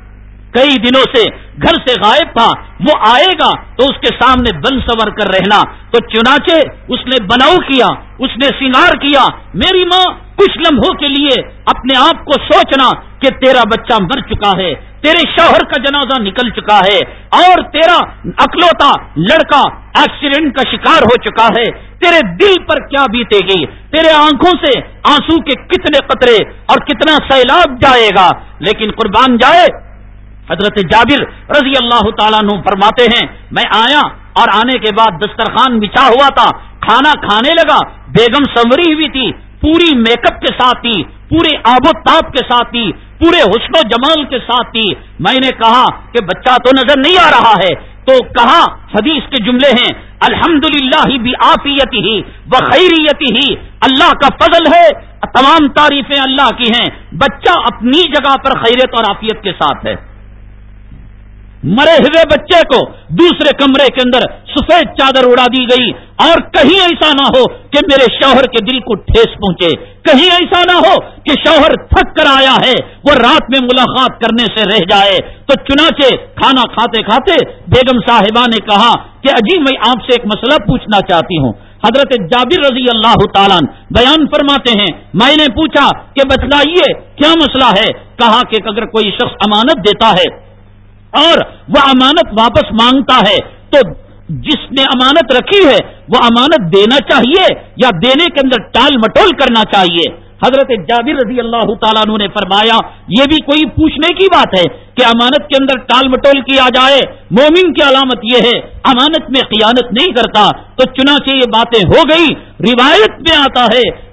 کئی دنوں سے گھر سے غائب تھا، وہ آئے گا تو اس کے سامنے بن سور کر رہنا۔ تو چنانچہ اس نے بناؤ کیا، اس نے سنگار کیا۔ میری ماں کچھ لمحوں کے لیے اپنے آپ کو سوچنا کہ تیرا بچہ مر چکا ہے۔ تیرے شوہر کا جنازہ نکل چکا ہے اور تیرا اکلوتا لڑکا ایکسیڈنٹ کا شکار ہو چکا ہے۔ تیرے دل پر کیا بیتے گی؟ تیرے آنکھوں سے آنسو کے کتنے قطرے اور کتنا سیلاب جائے گا؟ لیکن قربان جائے۔ حضرت جابر رضی اللہ تعالیٰ نو فرماتے ہیں، میں آیا اور آنے کے بعد دسترخوان بچھا ہوا تھا، کھانا کھانے لگا، بیگم سنوری ہوئی تھی، پوری میک اپ کے ساتھ تھی۔ پورے آب و تاب کے ساتھ تھی پورے حسن و جمال کے ساتھ تھی میں نے کہا کہ بچہ تو نظر نہیں آ رہا ہے۔ تو کہا حدیث کے جملے ہیں؟ الحمد للہ بھی آفیت ہی بخیریت ہی اللہ کا فضل ہے۔ تمام تعریفیں اللہ کی ہیں۔ بچہ اپنی جگہ پر خیرت اور آفیت کے ساتھ ہے۔ مرے ہوئے بچے کو دوسرے کمرے کے اندر سفید چادر اڑا دی گئی اور کہیں ایسا نہ ہو کہ میرے شوہر کے دل کو ٹھیس پہنچے۔ کہیں ایسا نہ ہو کہ شوہر تھک کر آیا ہے، وہ رات میں ملاقات کرنے سے رہ جائے۔ تو چنانچہ کھانا کھاتے کھاتے بیگم صاحبہ نے کہا کہ اجی میں آپ سے ایک مسئلہ پوچھنا چاہتی ہوں۔ حضرت جابر رضی اللہ تعالیٰ بیان فرماتے ہیں، میں نے پوچھا کہ بتلائیے کیا مسئلہ ہے؟ کہا کہ اگر کوئی شخص امانت دیتا ہے اور وہ امانت واپس مانگتا ہے تو جس نے امانت رکھی ہے وہ امانت دینا چاہیے یا دینے کے اندر ٹال مٹول کرنا چاہیے۔ حضرت جابر رضی اللہ تعالیٰ نے فرمایا، یہ بھی کوئی پوچھنے کی بات ہے کہ امانت کے اندر ٹال مٹول کیا جائے۔ مومن کی علامت یہ ہے، امانت میں قیانت نہیں کرتا۔ تو چنانچہ یہ باتیں ہو گئی، روایت میں آتا ہے۔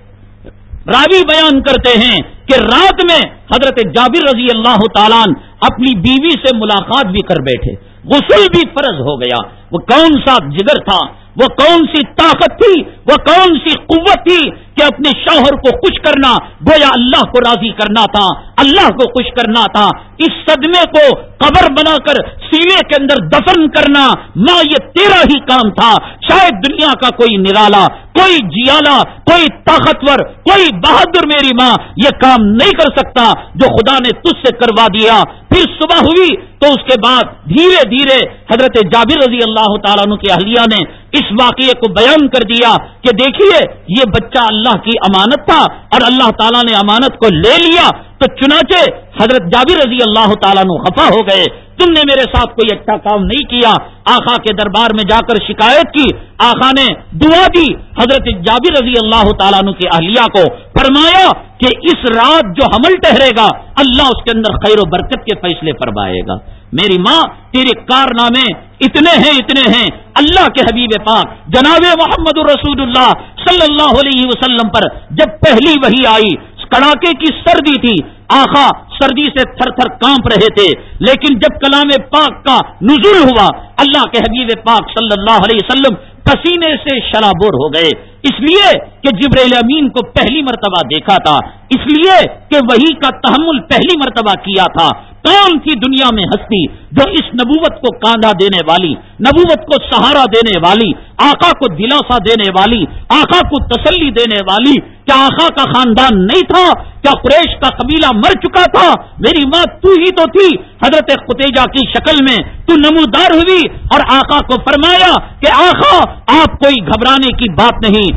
راوی بیان کرتے ہیں کہ رات میں حضرت جابر رضی اللہ تعالیٰ اپنی بیوی سے ملاقات بھی کر بیٹھے۔ غسل بھی فرض ہو گیا۔ وہ کون سا جگر تھا؟ وہ کون سی طاقت تھی؟ وہ کون سی قوت تھی؟ کہ اپنے شوہر کو خوش کرنا، گویا اللہ کو راضی کرنا تھا، اللہ کو خوش کرنا تھا۔ اس صدمے کو قبر بنا کر سینے کے اندر دفن کرنا ماں یہ تیرا ہی کام تھا۔ شاید دنیا کا کوئی نرالا، کوئی جیالا، کوئی طاقتور، کوئی بہادر میری ماں یہ کام نہیں کر سکتا جو خدا نے تجھ سے کروا دیا۔ پھر صبح ہوئی تو اس کے بعد دھیرے دھیرے حضرت جابر رضی اللہ تعالیٰ کی اہلیہ نے اس واقعے کو بیان کر دیا کہ دیکھیے، یہ بچہ اللہ اللہ کی امانت تھا اور اللہ تعالیٰ نے امانت کو لے لیا، تو چنانچہ حضرت جابر رضی اللہ تعالیٰ نو خفا ہو گئے۔ تم نے میرے ساتھ کوئی اچھا کام نہیں کیا۔ آخا کے دربار میں جا کر شکایت کی۔ آخا نے دعا دی حضرت جابر رضی اللہ تعالیٰ کی اہلیہ کو۔ فرمایا کہ اس رات جو حمل ٹہرے گا، اللہ اس کے اندر خیر و برکت کے فیصلے فرمائے گا۔ میری ماں، تیرے کارنامے اتنے ہیں اتنے ہیں۔ اللہ کے حبیب پاک، جناب محمد الرسول اللہ صلی اللہ علیہ وسلم پر جب پہلی وہی آئی، کڑاکے کی سردی تھی آخا سردی سے تھر تھر کانپ رہے تھے، لیکن جب کلام پاک کا نزول ہوا، اللہ کے حبیب پاک صلی اللہ علیہ وسلم پسینے سے شرابور ہو گئے۔ اس لیے کہ جبریل امین کو پہلی مرتبہ دیکھا تھا، اس لیے کہ وہی کا تحمل پہلی مرتبہ کیا تھا۔ کون تھی دنیا میں ہستی جو اس نبوت کو کاندھا دینے والی، نبوت کو سہارا دینے والی، آقا کو دلاسا دینے والی، آقا کو تسلی دینے والی؟ کیا آقا کا خاندان نہیں تھا؟ کیا قریش کا قبیلہ مر چکا تھا؟ میری ماں تو ہی تو تھی۔ حضرت ختیجہ کی شکل میں تو نمودار ہوئی اور آقا کو فرمایا کہ آقا، آپ کوئی گھبرانے کی بات نہیں۔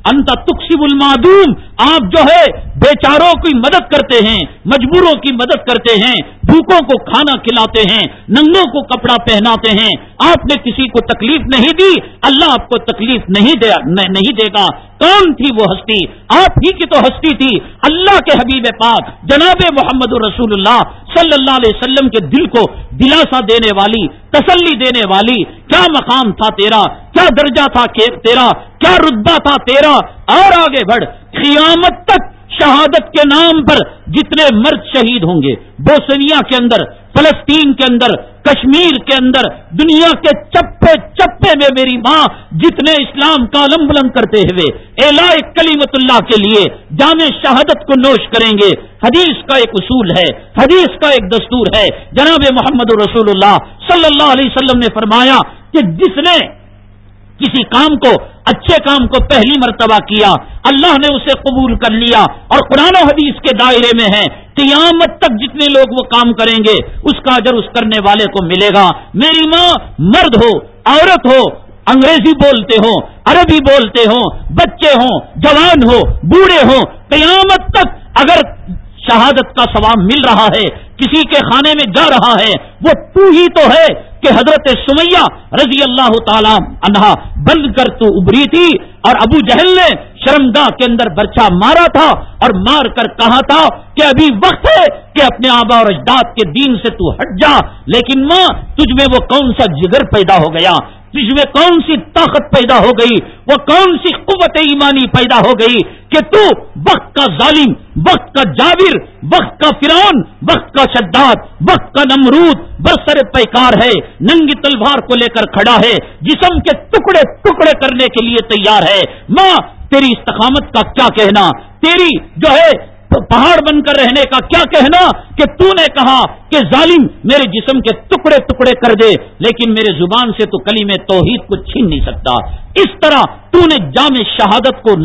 انت تقسیب المعدوم، آپ جو ہے بیچاروں کی مدد کرتے ہیں، مجبوروں کی مدد کرتے ہیں، بھوکوں کو کھانا کھلاتے ہیں، ننگوں کو کپڑا پہناتے ہیں، آپ نے کسی کو تکلیف نہیں دی، اللہ آپ کو تکلیف نہیں دے نہیں دے گا۔ کون تھی وہ ہستی؟ آپ ہی کی تو ہستی تھی۔ اللہ کے حبیب پاک، جناب محمد رسول اللہ صلی اللہ علیہ وسلم کے دل کو دلاسا دینے والی، تسلی دینے والی، کیا مقام تھا تیرا؟ کیا درجہ تھا تیرا؟ کیا رتبہ تھا تیرا؟ اور آگے بڑھ، قیامت تک شہادت کے نام پر جتنے مرد شہید ہوں گے، بوسنیا کے اندر، فلسطین کے اندر، کشمیر کے اندر، دنیا کے چپے چپے میں میری ماں جتنے اسلام کا علم بلند کرتے ہوئے الا کلیمت اللہ کے لیے جامع شہادت کو نوش کریں گے۔ حدیث کا ایک اصول ہے، حدیث کا ایک دستور ہے۔ جناب محمد رسول اللہ صلی اللہ علیہ وسلم نے فرمایا کہ جس نے کسی کام کو، اچھے کام کو پہلی مرتبہ کیا۔ اللہ نے اسے قبول کر لیا اور قرآن و حدیث کے دائرے میں ہے۔ قیامت تک جتنے لوگ وہ کام کریں گے، اس کا اجر اس کرنے والے کو ملے گا۔ میری ماں مرد ہو، عورت ہو، انگریزی بولتے ہوں، عربی بولتے ہوں، بچے ہوں، جوان ہو بوڑھے ہوں، قیامت تک اگر شہادت کا ثواب مل رہا ہے، کسی کے خانے میں جا رہا ہے، وہ تو ہی تو ہے کہ حضرت سمیہ رضی اللہ تعالی عنہا بند کر تو ابری تھی اور ابو جہل نے شرمگاہ کے اندر برچا مارا تھا اور مار کر کہا تھا کہ ابھی وقت ہے کہ اپنے آبا اور اجداد کے دین سے تو ہٹ جا، لیکن ماں، تجھ میں وہ کون سا جگر پیدا ہو گیا؟ تجھ میں کون سی طاقت پیدا ہو گئی؟ وہ کون سی قوت ایمانی پیدا ہو گئی کہ تو وقت کا ظالم، وقت کا جاویر وقت کا فرعون، وقت کا شداد، وقت کا نمرود برسر پیکار ہے، ننگی تلوار کو لے کر کھڑا ہے، جسم کے ٹکڑے ٹکڑے کرنے کے لیے تیار ہے۔ ماں تیری استقامت کا کیا کہنا؟ تیری جو ہے پہاڑ بن کر رہنے کا کیا کہنا کہ تو نے کہا کہ ظالم میرے جسم کے ٹکڑے ٹکڑے کر دے، لیکن میرے زبان سے تو کلی میں توحید کو چھین نہیں سکتا۔ اس طرح تو نے جامع شہادت کو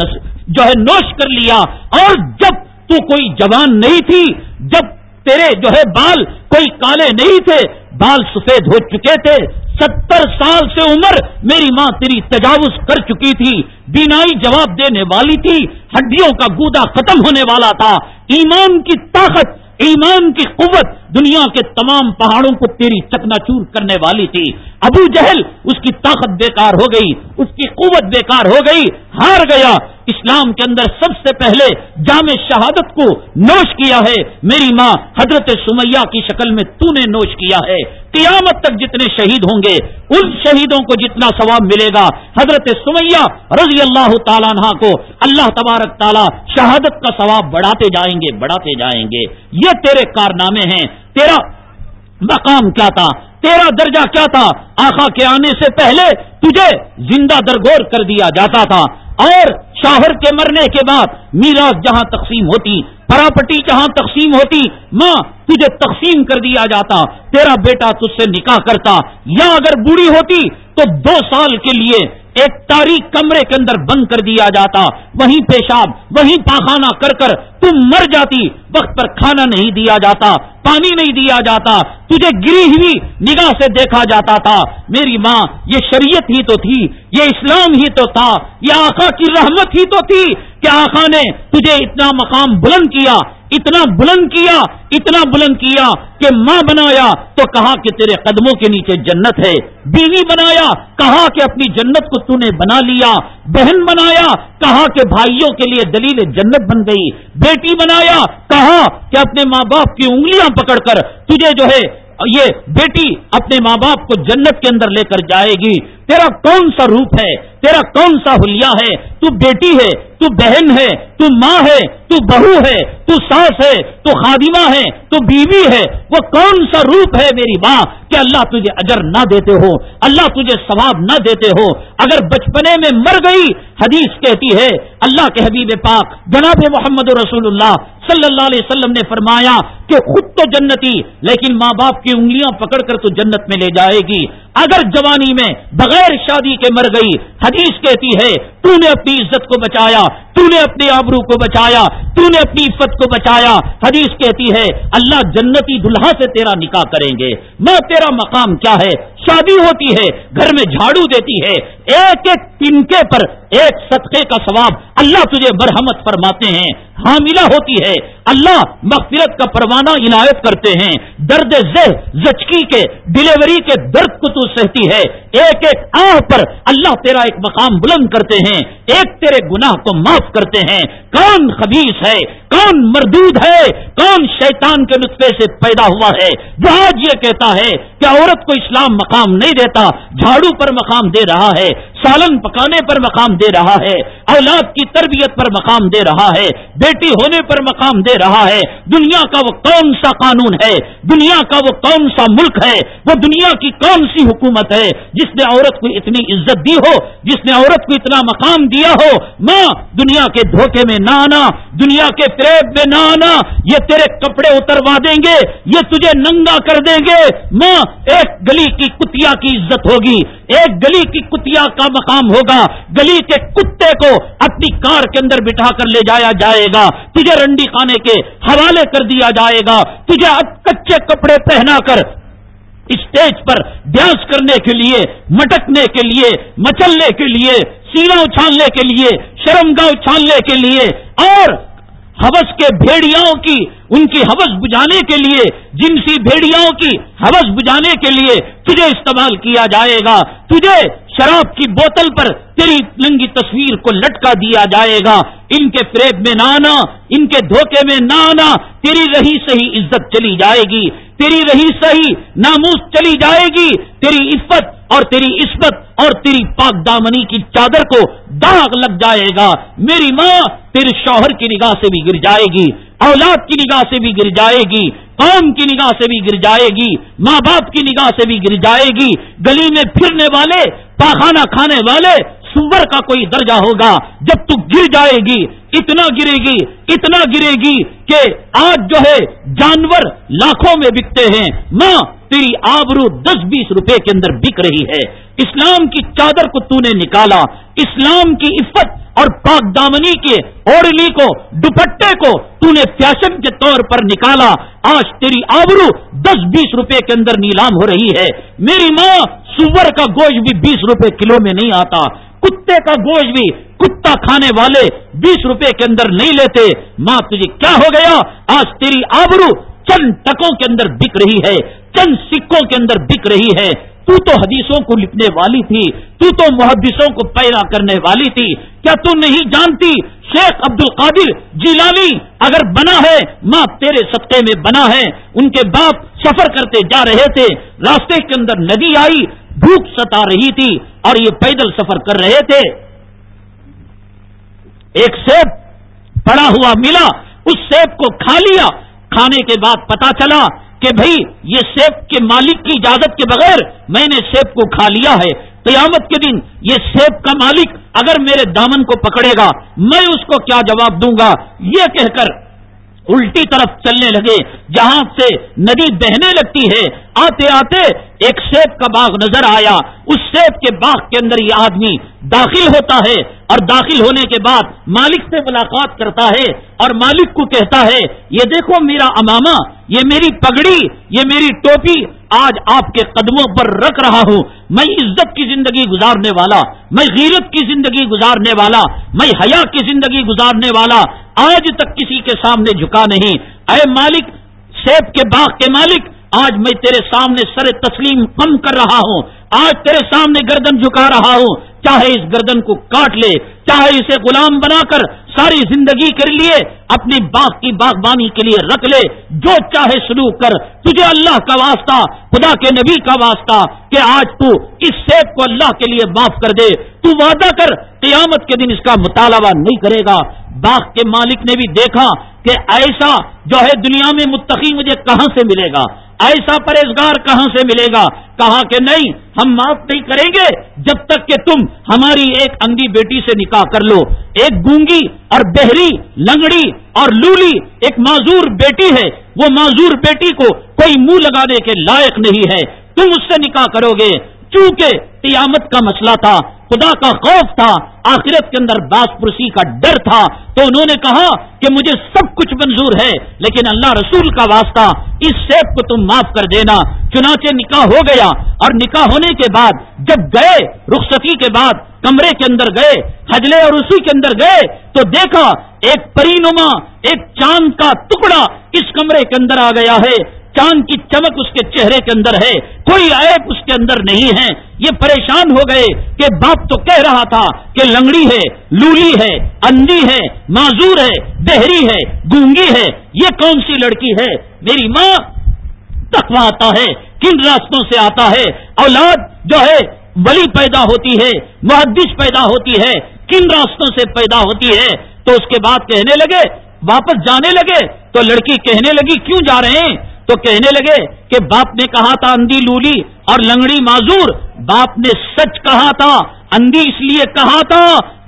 جو ہے نوش کر لیا۔ اور جب تو کوئی جوان نہیں تھی، جب تیرے جو ہے بال کوئی کالے نہیں تھے بال سفید ہو چکے تھے، ستر سال سے عمر میری ماں تیری تجاوز کر چکی تھی، بینائی جواب دینے والی تھی، ہڈیوں کا گودا ختم ہونے والا تھا، ایمان کی طاقت ایمان کی قوت دنیا کے تمام پہاڑوں کو تیری چکنا چور کرنے والی تھی۔ ابو جہل اس کی طاقت بیکار ہو گئی، اس کی قوت بیکار ہو گئی، ہار گیا۔ اسلام کے اندر سب سے پہلے جامع شہادت کو نوش کیا ہے۔ میری ماں حضرت سمیہ کی شکل میں تو نے نوش کیا ہے۔ قیامت تک جتنے شہید ہوں گے، ان شہیدوں کو جتنا ثواب ملے گا۔ حضرت سمیہ رضی اللہ تعالیٰ عنہ کو اللہ تبارک تعالیٰ شہادت کا ثواب بڑھاتے جائیں گے، بڑھاتے جائیں گے۔ یہ تیرے کارنامے ہیں۔ تیرا مقام کیا تھا؟ تیرا درجہ کیا تھا؟ آخا کے آنے سے پہلے تجھے زندہ درگور کر دیا جاتا تھا۔ اور شاہر کے مرنے کے بعد میراث جہاں تقسیم ہوتی پراپرٹی جہاں تقسیم ہوتی، ماں تجھے تقسیم کر دیا جاتا، تیرا بیٹا تجھ سے نکاح کرتا۔ یا اگر بوڑھی ہوتی تو دو سال کے لیے ایک تاریخ کمرے کے اندر بند کر دیا جاتا۔ وہیں پیشاب، وہیں پاخانہ کر کر تم مر جاتی، وقت پر کھانا نہیں دیا جاتا۔ پانی نہیں دیا جاتا، تجھے گری ہوئی نگاہ سے دیکھا جاتا تھا۔ میری ماں، یہ شریعت ہی تو تھی، یہ اسلام ہی تو تھا، یہ آقا کی رحمت ہی تو تھی کہ آقا نے تجھے اتنا مقام بلند کیا، اتنا بلند کیا، اتنا بلند کیا کہ ماں بنایا تو کہا کہ تیرے قدموں کے نیچے جنت ہے۔ بیوی بنایا، کہا کہ اپنی جنت کو تو نے بنا لیا۔ بہن بنایا، کہا کہ بھائیوں کے لیے دلیل جنت بن گئی۔ بیٹی بنایا، کہا کہ اپنے ماں باپ کی انگلیاں پکڑ کر تجھے جو ہے یہ بیٹی اپنے ماں باپ کو جنت کے اندر لے کر جائے گی۔ تیرا کون سا روپ ہے؟ تیرا کون سا حلیہ ہے؟ تو بیٹی ہے، تو بہن ہے، تو ماں ہے، تو بہو ہے، تو ساس ہے، تو خادمہ ہے، تو بیوی ہے۔ وہ کون سا روپ ہے میری ماں کہ اللہ تجھے اجر نہ دیتے ہو، اللہ تجھے ثواب نہ دیتے ہو۔ اگر بچپنے میں مر گئی، حدیث کہتی ہے، اللہ کے حبیب پاک جناب محمد رسول اللہ صلی اللہ علیہ وسلم نے فرمایا کہ خود تو جنتی، لیکن ماں باپ کی انگلیاں پکڑ کر تو جنت میں لے جائے گی۔ اگر جوانی میں بغیر شادی کے مر گئی، حدیث کہتی ہے، تو نے اپنی عزت کو بچایا، تو نے اپنے آبرو کو بچایا، تو نے اپنی عفت کو بچایا۔ حدیث کہتی ہے، اللہ جنتی دلہا سے تیرا نکاح کریں گے۔ میں تیرا مقام کیا ہے؟ شادی ہوتی ہے، گھر میں جھاڑو دیتی ہے۔ ایک ایک تنکے پر ایک صدقے کا ثواب اللہ تجھے برہمت فرماتے ہیں۔ حاملہ ہوتی ہے۔ اللہ مغفرت کا پروانہ عنایت کرتے ہیں۔ درد زہ زچکی کے ڈلیوری کے درد کو تو سہتی ہے۔ ایک ایک آہ پر اللہ تیرا ایک مقام بلند کرتے ہیں۔ ایک تیرے گناہ کو معاف کرتے ہیں۔ کون خبیص ہے؟ کون مردود ہے؟ کون شیطان کے نطفے سے پیدا ہوا ہے؟ جو آج یہ کہتا ہے کہ عورت کو اسلام مقام نہیں دیتا جھاڑو پر مقام دے رہا ہے۔ سالن پکانے پر مقام دے رہا ہے، اولاد کی تربیت پر مقام دے رہا ہے، بیٹی ہونے پر مقام دے رہا ہے۔ دنیا کا وہ کون سا قانون ہے؟ دنیا کا وہ کون سا ملک ہے؟ وہ دنیا کی کون سی حکومت ہے؟ جس نے عورت کو اتنی عزت دی ہو، جس نے عورت کو اتنا مقام دیا ہو، ماں، دنیا کے دھوکے میں نہ آنا، دنیا کے فریب میں نہ آنا، یہ تیرے کپڑے اتروا دیں گے، یہ تجھے ننگا کر دیں گے۔ ماں، ایک گلی کی کتیا کی عزت ہوگی، ایک گلی کی کتیا کا مقام ہوگا۔ گلی کے کتے کو اپنی کار کے اندر بٹھا کر لے جایا جائے گا۔ تجھے رنڈی خانے کے حوالے کر دیا جائے گا۔ تجھے کچے کپڑے پہنا کر اسٹیج پر ڈانس کرنے کے لیے، مٹکنے کے لیے، مچلنے کے لیے، سینا اچھالنے کے لیے، شرمگاہ اچھالنے کے لیے اور حوث کے بھیڑیاؤں کی، ان کی حوث بجانے کے لیے، جنسی بھیڑیاؤں کی حوث بجانے کے لیے تجھے استعمال کیا جائے گا۔ تجھے شراب کی بوتل پر تیری ننگی تصویر کو لٹکا دیا جائے گا۔ ان کے فریب میں نہ آنا ان کے دھوکے میں نہ آنا تیری رہی صحیح عزت چلی جائے گی۔ تیری رہی صحیح ناموس چلی جائے گی۔ تیری عفت اور تیری عصمت اور تیری پاک دامنی کی چادر کو داغ لگ جائے گا۔ میری ماں تیرے شوہر کی نگاہ سے بھی گر جائے گی۔ اولاد کی نگاہ سے بھی گر جائے گی۔ قوم کی نگاہ سے بھی گر جائے گی۔ ماں باپ کی نگاہ سے بھی گر جائے گی۔ گلی میں پھرنے والے پاخانہ کھانے والے سور کا کوئی درجہ ہوگا جب تو گر جائے گی اتنا گرے گی، اتنا گرے گی کہ آج جو ہے جانور لاکھوں میں بکتے ہیں۔ ماں، تیری آبرو دس بیس روپے کے اندر بک رہی ہے۔ اسلام کی چادر کو تو نے نکالا۔ اسلام کی عفت اور پاک دامنی کے اوڑلی کو، دوپٹے کو تو نے فیشن کے طور پر نکالا۔ آج تیری آبرو دس بیس روپے کے اندر نیلام ہو رہی ہے۔ میری ماں، سور کا گوشت بھی بیس روپے کلو میں نہیں آتا۔ کتے کا گوشت بھی کتا کھانے والے بیس روپے کے اندر نہیں لیتے۔ ماں، تجھے کیا ہو گیا؟ آج تیری آبرو چند ٹکوں کے اندر بک رہی ہے، چند سکوں کے اندر بک رہی ہے۔ تو تو حدیثوں کو لکھنے والی تھی، تو تو محدثوں کو پیدا کرنے والی تھی۔ کیا تو نہیں جانتی شیخ عبد القادر جیلانی اگر بنا ہے، ماں تیرے سطح میں بنا ہے۔ ان کے باپ سفر کرتے جا رہے تھے، راستے کے اندر ندی آئی، بھوک ستا رہی تھی اور یہ پیدل سفر کر رہے تھے۔ ایک سیب پڑا ہوا ملا، اس سیب کو کھا لیا۔ کھانے کے بعد پتا چلا کہ بھائی یہ سیب کے مالک کی اجازت کے بغیر میں نے سیب کو کھا لیا ہے۔ قیامت کے دن یہ سیب کا مالک اگر میرے دامن کو پکڑے گا، میں اس کو کیا جواب دوں گا؟ یہ کہہ کر الٹی طرف چلنے لگے، جہاں سے ندی بہنے لگتی ہے۔ آتے آتے ایک سیب کا باغ نظر آیا۔ اس سیب کے باغ کے اندر یہ آدمی داخل ہوتا ہے اور داخل ہونے کے بعد مالک سے ملاقات کرتا ہے اور مالک کو کہتا ہے، یہ دیکھو میرا اماما یہ میری پگڑی، یہ میری ٹوپی آج آپ کے قدموں پر رکھ رہا ہوں۔ میں عزت کی زندگی گزارنے والا، میں غیرت کی زندگی گزارنے والا، میں حیا کی زندگی گزارنے والا آج تک کسی کے سامنے جھکا نہیں۔ اے مالک، سیب کے باغ کے مالک، آج میں تیرے سامنے سر تسلیم کم کر رہا ہوں۔ آج تیرے سامنے گردن جھکا رہا ہوں۔ چاہے اس گردن کو کاٹ لے، چاہے اسے غلام بنا کر ساری زندگی کے لیے اپنی باغ کی باغبانی کے لیے رکھ لے، جو چاہے سلوک کر۔ تجھے اللہ کا واسطہ، خدا کے نبی کا واسطہ کہ آج تو اس سیب کو اللہ کے لیے معاف کر دے۔ تو وعدہ کر، قیامت کے دن اس کا مطالبہ نہیں کرے گا۔ باغ کے مالک نے بھی دیکھا کہ ایسا جو ہے دنیا میں متقی مجھے کہاں سے ملے گا؟ ایسا پرہزگار کہاں سے ملے گا؟ کہا کہ نہیں، ہم معاف نہیں کریں گے جب تک کہ تم ہماری ایک اندھی بیٹی سے نکاح کر لو۔ ایک گونگی اور بہری، لنگڑی اور لولی ایک معذور بیٹی ہے۔ وہ معذور بیٹی کو کوئی منہ لگانے کے لائق نہیں ہے۔ تم اس سے نکاح کرو گے۔ چونکہ قیامت کا مسئلہ تھا، خدا کا خوف تھا، آخرت کے اندر باس پرسی کا ڈر تھا، تو انہوں نے کہا کہ مجھے سب کچھ منظور ہے، لیکن اللہ رسول کا واسطہ اس سیب کو تم معاف کر دینا، چنانچہ نکاح ہو گیا۔ اور نکاح ہونے کے بعد، جب گئے رخصتی کے بعد، کمرے کے اندر گئے حجلے اور اسی کے اندر گئے، تو دیکھا ایک پری نما ایک چاند کا ٹکڑا اس کمرے کے اندر آ گیا ہے۔ چاند کی چمک اس کے چہرے کے اندر ہے، کوئی عیب اس کے اندر نہیں ہے۔ یہ پریشان ہو گئے کہ باپ تو کہہ رہا تھا کہ لنگڑی ہے، لولی ہے، اندھی ہے، معذور ہے بہری ہے، گونگی ہے۔ یہ کون سی لڑکی ہے؟ میری ماں تخوا آتا ہے، کن راستوں سے آتا ہے؟ اولاد جو ہے، ولی پیدا ہوتی ہے، محدث پیدا ہوتی ہے، کن راستوں سے پیدا ہوتی ہے؟ تو اس کے بعد کہنے لگے، واپس جانے لگے، تو لڑکی کہنے لگی، کیوں جا رہے ہیں؟ تو کہنے لگے کہ باپ نے کہا تھا اندھی لولی اور لنگڑی معذور، باپ نے سچ کہا تھا، اندھی اس لیے کہا تھا،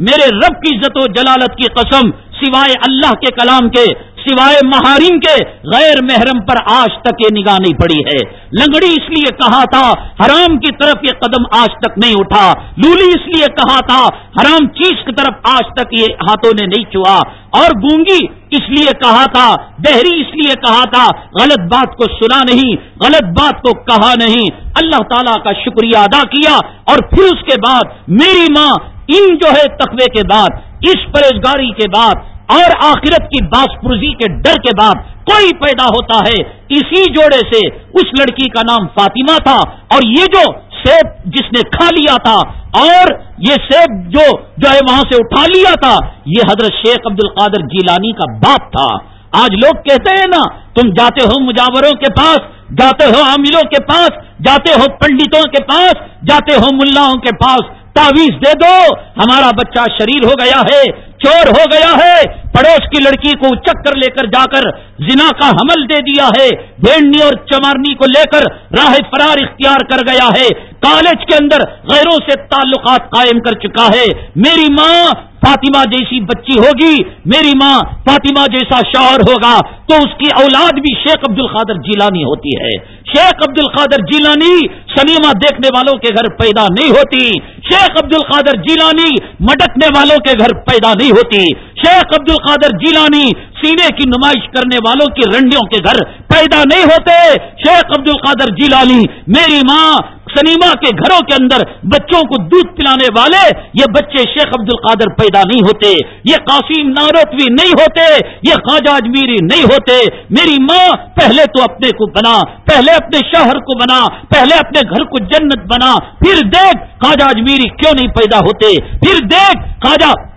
میرے رب کی عزت و جلالت کی قسم سوائے اللہ کے کلام کے سوائے مہارین کے غیر محرم پر آج تک یہ نگاہ نہیں پڑی ہے۔ لنگڑی اس لیے کہا تھا، حرام کی طرف یہ قدم آج تک نہیں اٹھا۔ لولی اس لیے کہا تھا، حرام چیز کی طرف آج تک یہ ہاتھوں نے نہیں چوا اور گونگی اس لیے کہا تھا بحری اس لیے کہا تھا، غلط بات کو سنا نہیں، غلط بات کو کہا نہیں۔ اللہ تعالیٰ کا شکریہ ادا کیا اور پھر اس کے بعد میری ماں ان جو ہے تقوی کے بعد، اس پرہزگاری کے بعد اور آخرت کی باس پرزی کے ڈر کے بعد کوئی پیدا ہوتا ہے۔ اسی جوڑے سے اس لڑکی کا نام فاطمہ تھا اور یہ جو سیب جس نے کھا لیا تھا اور یہ سیب جو جو ہے وہاں سے اٹھا لیا تھا، یہ حضرت شیخ عبد القادر جیلانی کا باپ تھا۔ آج لوگ کہتے ہیں نا، تم جاتے ہو مجاوروں کے پاس، جاتے ہو عاملوں کے پاس، جاتے ہو پنڈتوں کے پاس، جاتے ہو ملاؤں کے پاس۔ تعویذ دے دو، ہمارا بچہ شریر ہو گیا ہے، چور ہو گیا ہے، پڑوس کی لڑکی کو چکر لے کر جا کر زنا کا حمل دے دیا ہے، بھیڑنی اور چمارنی کو لے کر راہ فرار اختیار کر گیا ہے، کالج کے اندر غیروں سے تعلقات قائم کر چکا ہے، میری ماں فاطمہ جیسی بچی ہوگی، میری ماں فاطمہ جیسا شوہر ہوگا، تو اس کی اولاد بھی شیخ عبد القادر جیلانی ہوتی ہے۔ شیخ عبد القادر جیلانی سلیما دیکھنے والوں کے گھر پیدا نہیں ہوتی۔ شیخ عبد القادر جیلانی مٹکنے والوں کے گھر پیدا نہیں ہوتی۔ شیخ عبد القادر جیلانی سینے کی نمائش کرنے والوں کی رنڈیوں کے گھر پیدا نہیں ہوتے۔ شیخ عبد القادر جیلانی، میری ماں سنیما کے گھروں کے اندر بچوں کو دودھ پلانے والے، یہ بچے شیخ عبد القادر پیدا نہیں ہوتے۔ یہ قاسم ناروتوی نہیں ہوتے، یہ خواجہ اجمیری نہیں ہوتے۔ میری ماں پہلے تو اپنے کو بنا، پہلے اپنے شہر کو بنا، پہلے اپنے گھر کو جنت بنا۔ پھر دیکھ خواجہ اجمیری کیوں نہیں پیدا ہوتے؟ پھر دیکھ خواجہ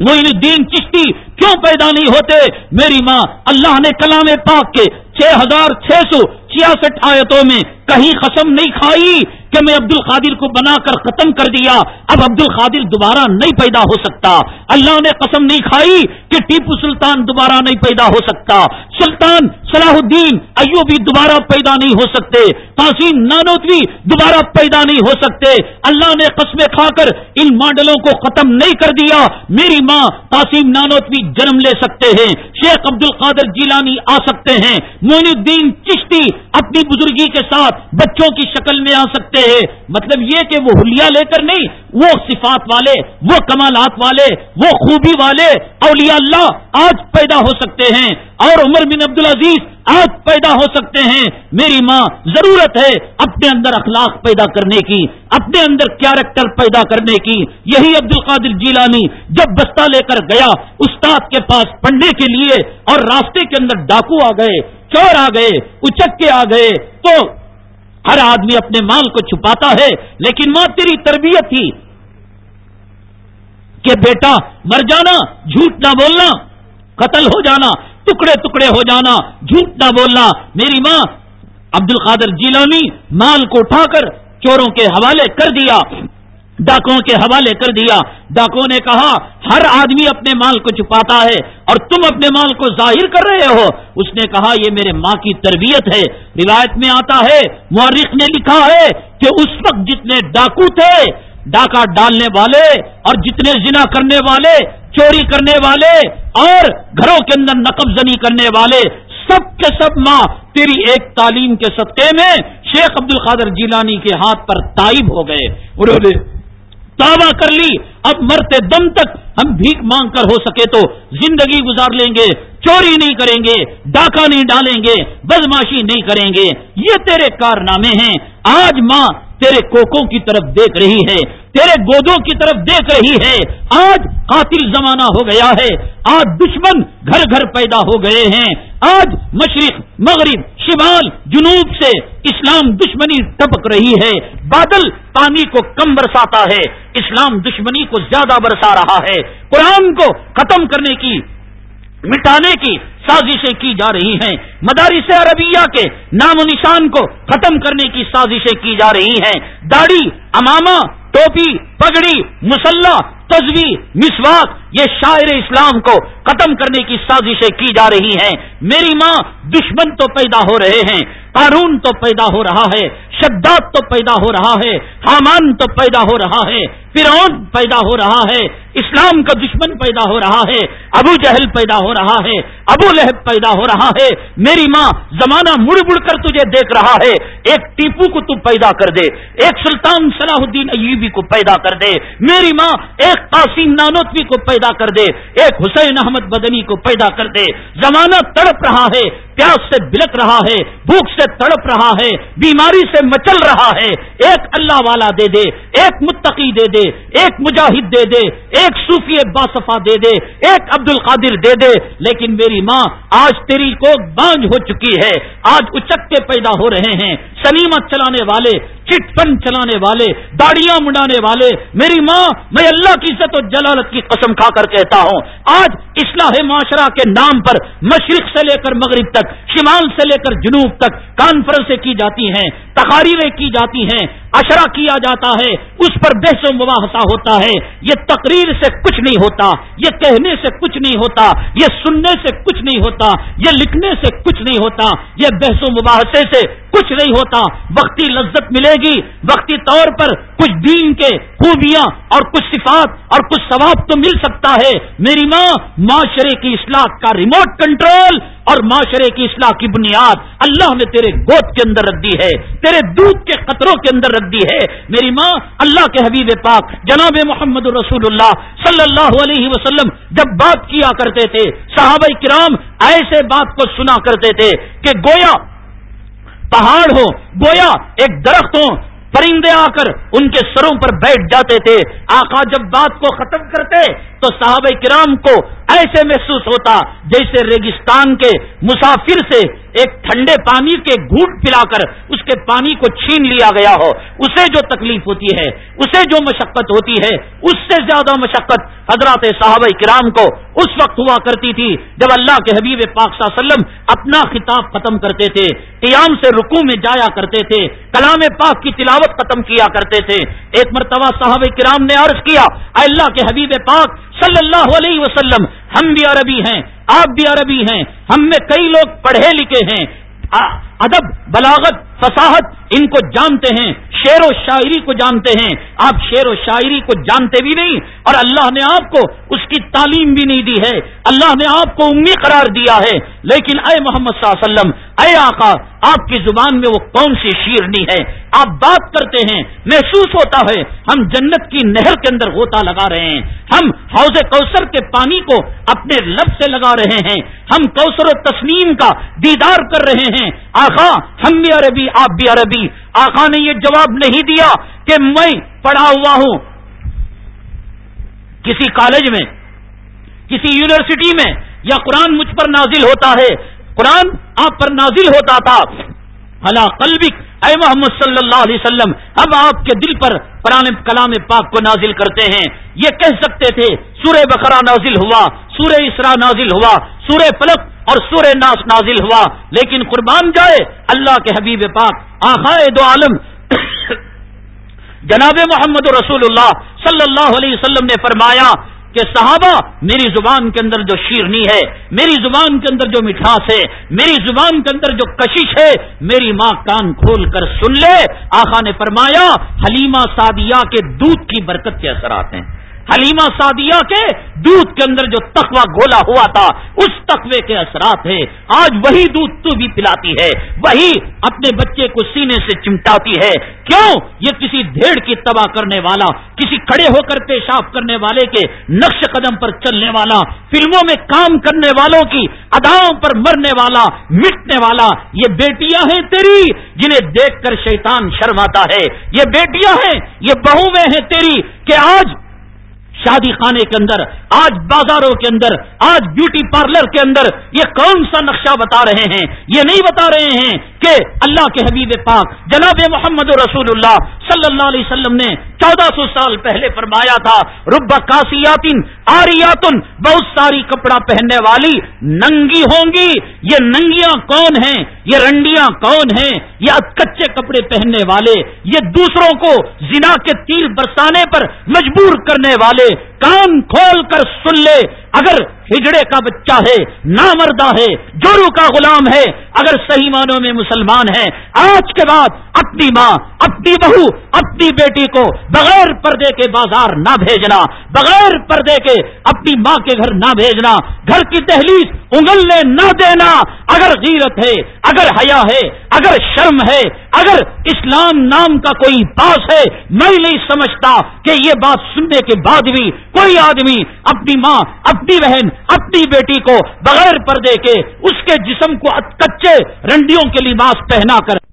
معین الدین چشتی کیوں پیدا نہیں ہوتے؟ میری ماں اللہ نے کلام پاک کے چھ ہزار چھ سو چھیاسٹھ آیتوں میں کہیں قسم نہیں کھائی۔ کہ میں عبد القادر کو بنا کر ختم کر دیا، اب عبد القادر دوبارہ نہیں پیدا ہو سکتا۔ اللہ نے قسم نہیں کھائی کہ ٹیپو سلطان دوبارہ نہیں پیدا ہو سکتا۔ سلطان صلاح الدین ایوبی دوبارہ پیدا نہیں ہو سکتے۔ تاسیم نانوتوی دوبارہ پیدا نہیں ہو سکتے۔ اللہ نے قسمیں کھا کر ان ماڈلوں کو ختم نہیں کر دیا۔ میری ماں تاسیم نانوتوی جنم لے سکتے ہیں۔ شیخ عبد القادر جیلانی آ سکتے ہیں۔ معین الدین چشتی اپنی بزرگی کے ساتھ بچوں کی شکل میں آ سکتے ہیں۔ مطلب یہ کہ وہ حلیہ لے کر نہیں، وہ صفات والے، وہ کمالات والے، وہ خوبی والے اولیاء اللہ آج پیدا ہو سکتے ہیں۔ اور عمر بن عبد العزیز آج پیدا ہو سکتے ہیں۔ میری ماں، ضرورت ہے اپنے اندر اخلاق پیدا کرنے کی، اپنے اندر کیریکٹر پیدا کرنے کی۔ یہی عبد القادر جیلانی جب بستہ لے کر گیا، استاد کے پاس پڑھنے کے لیے اور راستے کے اندر ڈاکو آ گئے، چور آ گئے اچک کے آ گئے، تو ہر آدمی اپنے مال کو چھپاتا ہے، لیکن ماں تیری تربیت تھی کہ بیٹا مر جانا، جھوٹ نہ بولنا، قتل ہو جانا، ٹکڑے ٹکڑے ہو جانا، جھوٹ نہ بولنا۔ میری ماں عبد القادر جیلانی مال کو اٹھا کر چوروں کے حوالے کر دیا۔ ڈاکوں کے حوالے کر دیا۔ ڈاکوں نے کہا، ہر آدمی اپنے مال کو چھپاتا ہے اور تم اپنے مال کو ظاہر کر رہے ہو۔ اس نے کہا، یہ میرے ماں کی تربیت ہے۔ روایت میں آتا ہے، مورخ نے لکھا ہے کہ اس وقت جتنے ڈاکو تھے، ڈاکہ ڈالنے والے اور جتنے زنا کرنے والے، چوری کرنے والے اور گھروں کے اندر نقب زنی کرنے والے، سب کے سب ماں تیری ایک تعلیم کے صدقے میں شیخ عبد القادر جیلانی کے ہاتھ پر تائب ہو گئے۔ انہوں نے دعوی کر لی، اب مرتے دم تک ہم بھیک مانگ کر ہو سکے تو زندگی گزار لیں گے۔ چوری نہیں کریں گے، ڈاکہ نہیں ڈالیں گے، بدماشی نہیں کریں گے۔ یہ تیرے کارنامے ہیں۔ آج ماں تیرے کوکوں کی طرف دیکھ رہی ہے، تیرے گودوں کی طرف دیکھ رہی ہے۔ آج قاتل زمانہ ہو گیا ہے، آج دشمن گھر گھر پیدا ہو گئے ہیں۔ آج مشرق، مغرب، شمال، جنوب سے اسلام دشمنی ٹپک رہی ہے۔ بادل پانی کو کم برساتا ہے، اسلام دشمنی کو زیادہ برسا رہا ہے۔ قرآن کو ختم کرنے کی مٹانے کی سازشیں کی جا رہی ہیں۔ مدارس عربیہ کے نام و نشان کو ختم کرنے کی سازشیں کی جا رہی ہیں۔ داڑھی، امامہ، ٹوپی، پگڑی، مسلح تصویر مسواک، یہ شاعر اسلام کو ختم کرنے کی سازشیں کی جا رہی ہیں۔ میری ماں دشمن تو پیدا ہو رہے ہیں، قارون تو پیدا ہو رہا ہے، شداد تو پیدا ہو رہا ہے، حامان تو پیدا ہو رہا ہے۔ فرعون پیدا ہو رہا ہے، اسلام کا دشمن پیدا ہو رہا ہے، ابو جہل پیدا ہو رہا ہے، ابو لہب پیدا ہو رہا ہے، میری ماں زمانہ مڑ مڑ کر تجھے دیکھ رہا ہے، ایک ٹیپو کو تو پیدا کر دے، ایک سلطان صلاح الدین ایوبی کو پیدا کر دے، میری ماں ایک قاسم نانوتوی کو پیدا کر دے، ایک حسین احمد بدنی کو پیدا کر دے۔ زمانہ تڑپ رہا ہے، پیاس سے بلک رہا ہے، بھوک سے تڑپ رہا ہے، بیماری سے مچل رہا ہے۔ ایک اللہ والا دے دے، ایک متقی دے دے ایک مجاہد دے دے، ایک صوفی باصفا دے دے، ایک عبد القادر دے دے، لیکن میری ماں آج تیری کو بانج ہو چکی ہے، آج اچکتے پیدا ہو رہے ہیں سلیمت چلانے والے چٹ فن چلانے والے، داڑیاں منڈانے والے، میری ماں، میں اللہ کی عزت و جلالت کی قسم کھا کر کہتا ہوں، آج اصلاح معاشرہ کے نام پر مشرق سے لے کر مغرب تک، شمال سے لے کر جنوب تک، کانفرنسیں کی جاتی ہیں، تقاریریں کی جاتی ہیں اشرا کیا جاتا ہے، اس پر بحث و مباحثہ ہوتا ہے۔ یہ تقریر سے کچھ نہیں ہوتا، یہ کہنے سے کچھ نہیں ہوتا، یہ سننے سے کچھ نہیں ہوتا، یہ لکھنے سے کچھ نہیں ہوتا۔ یہ بحث و مباحثے سے کچھ نہیں ہوتا۔ وقتی لذت ملے گی، وقتی طور پر کچھ دین کے خوبیاں اور کچھ صفات اور کچھ ثواب تو مل سکتا ہے۔ میری ماں معاشرے کی اصلاح کا ریموٹ کنٹرول اور معاشرے کی اصلاح کی بنیاد اللہ نے تیرے گود کے اندر رکھ دی ہے، تیرے دودھ کے قطروں کے اندر رکھ دی ہے۔ میری ماں اللہ کے حبیب پاک جناب محمد رسول اللہ صلی اللہ علیہ وسلم جب بات کیا کرتے تھے، صحابہ کرام ایسے بات کو سنا کرتے تھے کہ گویا پہاڑ ہو گویا ایک درخت ہو پرندے آ کر ان کے سروں پر بیٹھ جاتے تھے۔ آقا جب بات کو ختم کرتے تو صحابہ کرام کو ایسے محسوس ہوتا جیسے ریگستان کے مسافر سے ایک ٹھنڈے پانی کے گھوٹ پلا کر اس کے پانی کو چھین لیا گیا ہو۔ اسے جو تکلیف ہوتی ہے، اسے جو مشقت ہوتی ہے، اس سے زیادہ مشقت حضرات صحابہ کرام کو اس وقت ہوا کرتی تھی جب اللہ کے حبیب پاک صلی اللہ علیہ وسلم اپنا خطاب ختم کرتے تھے، قیام سے رکو میں جایا کرتے تھے، کلام پاک کی تلاوت ختم کیا کرتے تھے۔ ایک مرتبہ صحابہ کرام نے عرض کیا اللہ کے حبیب پاک صلی اللہ علیہ وسلم، ہم بھی عربی ہیں آپ بھی عربی ہیں ہم میں کئی لوگ پڑھے لکھے ہیں۔ ادب، بلاغت، فصاحت، ان کو جانتے ہیں، شعر و شاعری کو جانتے ہیں۔ آپ شعر و شاعری کو جانتے بھی نہیں اور اللہ نے آپ کو اس کی تعلیم بھی نہیں دی ہے۔ اللہ نے آپ کو امی قرار دیا ہے۔ لیکن اے محمد صلی اللہ علیہ وسلم، اے آقا، آپ کی زبان میں وہ کون سی شیرنی ہے؟ آپ بات کرتے ہیں، محسوس ہوتا ہے، ہم جنت کی نہر کے اندر غوطہ لگا رہے ہیں۔ ہم حوض کوثر کے پانی کو اپنے لب سے لگا رہے ہیں۔ ہم کوثر و تسلیم کا دیدار کر رہے ہیں۔ آخا، ہم بھی عربی، آپ بھی عربی۔ آخا نے یہ جواب نہیں دیا کہ میں پڑھا ہوا ہوں۔ کسی کالج میں، کسی یونیورسٹی میں، یا قرآن مجھ پر نازل ہوتا ہے۔ قرآن آپ پر نازل ہوتا تھا۔ اللہ قلبک اے محمد صلی اللہ علیہ وسلم اب آپ کے دل پر قرآن کلام پاک کو نازل کرتے ہیں۔ یہ کہہ سکتے تھے، سورہ بقرہ نازل ہوا، سورہ اسرا نازل ہوا، سورہ فلک اور سورہ ناس نازل ہوا۔ لیکن قربان جائے اللہ کے حبیب پاک، آخائے دو عالم۔ جناب محمد رسول اللہ صلی اللہ علیہ وسلم نے فرمایا کہ صحابہ میری زبان کے اندر جو شیرنی ہے، میری زبان کے اندر جو مٹھاس ہے، میری زبان کے اندر جو کشش ہے، میری ماں کان کھول کر سن لے آخا نے فرمایا، حلیمہ سادیا کے دودھ کی برکت کے اثرات ہیں۔ حلیمہ سادیا کے دودھ کے اندر جو تقوی گھولا ہوا تھا، اس تقوی کے اثرات ہے آج وہی دودھ تو بھی پلاتی ہے، وہی اپنے بچے کو سینے سے چمٹاتی ہے۔ کیوں؟ یہ کسی دھیڑ کی تباہ کرنے والا، کسی کھڑے ہو کر پیشاب کرنے والے کے نقش قدم پر چلنے والا، فلموں میں کام کرنے والوں کی اداؤں پر مرنے والا، مٹنے والا، یہ بیٹیاں ہیں تیری جنہیں دیکھ کر شیطان شرماتا ہے۔ یہ بیٹیاں ہیں، یہ بہویں ہیں تیری کہ آج شادی خانے کے اندر، آج بازاروں کے اندر، آج بیوٹی پارلر کے اندر یہ کون سا نقشہ بتا رہے ہیں؟ یہ نہیں بتا رہے ہیں کہ اللہ کے حبیب پاک جناب محمد رسول اللہ صلی اللہ علیہ وسلم نے چودہ سو سال پہلے فرمایا تھا، رب کاسیاتن آریاتن، بہت ساری کپڑا پہننے والی ننگی ہوں گی۔ یہ ننگیاں کون ہیں؟ یہ رنڈیاں کون ہیں؟ یہ کچے کپڑے پہننے والے، یہ دوسروں کو زنا کے تیر برسانے پر مجبور کرنے والے کان کھول کر سن لے اگر ہجڑے کا بچہ ہے، نامردہ ہے، جورو کا غلام ہے، اگر صحیح معنوں میں مسلمان ہے، آج کے بعد اپنی ماں، اپنی بہو، اپنی بیٹی کو بغیر پردے کے بازار نہ بھیجنا، بغیر پردے کے اپنی ماں کے گھر نہ بھیجنا، گھر کی تحلیز انگلنے نہ دینا، اگر غیرت ہے، اگر حیا ہے، اگر شرم ہے، اگر اسلام نام کا کوئی پاس ہے، میں نہیں سمجھتا کہ یہ بات سننے کے بعد بھی کوئی آدمی اپنی ماں، اپنی اپنی بہن، اپنی بیٹی کو بغیر پردے کے اس کے جسم کو کچے رنڈیوں کے لباس پہنا کر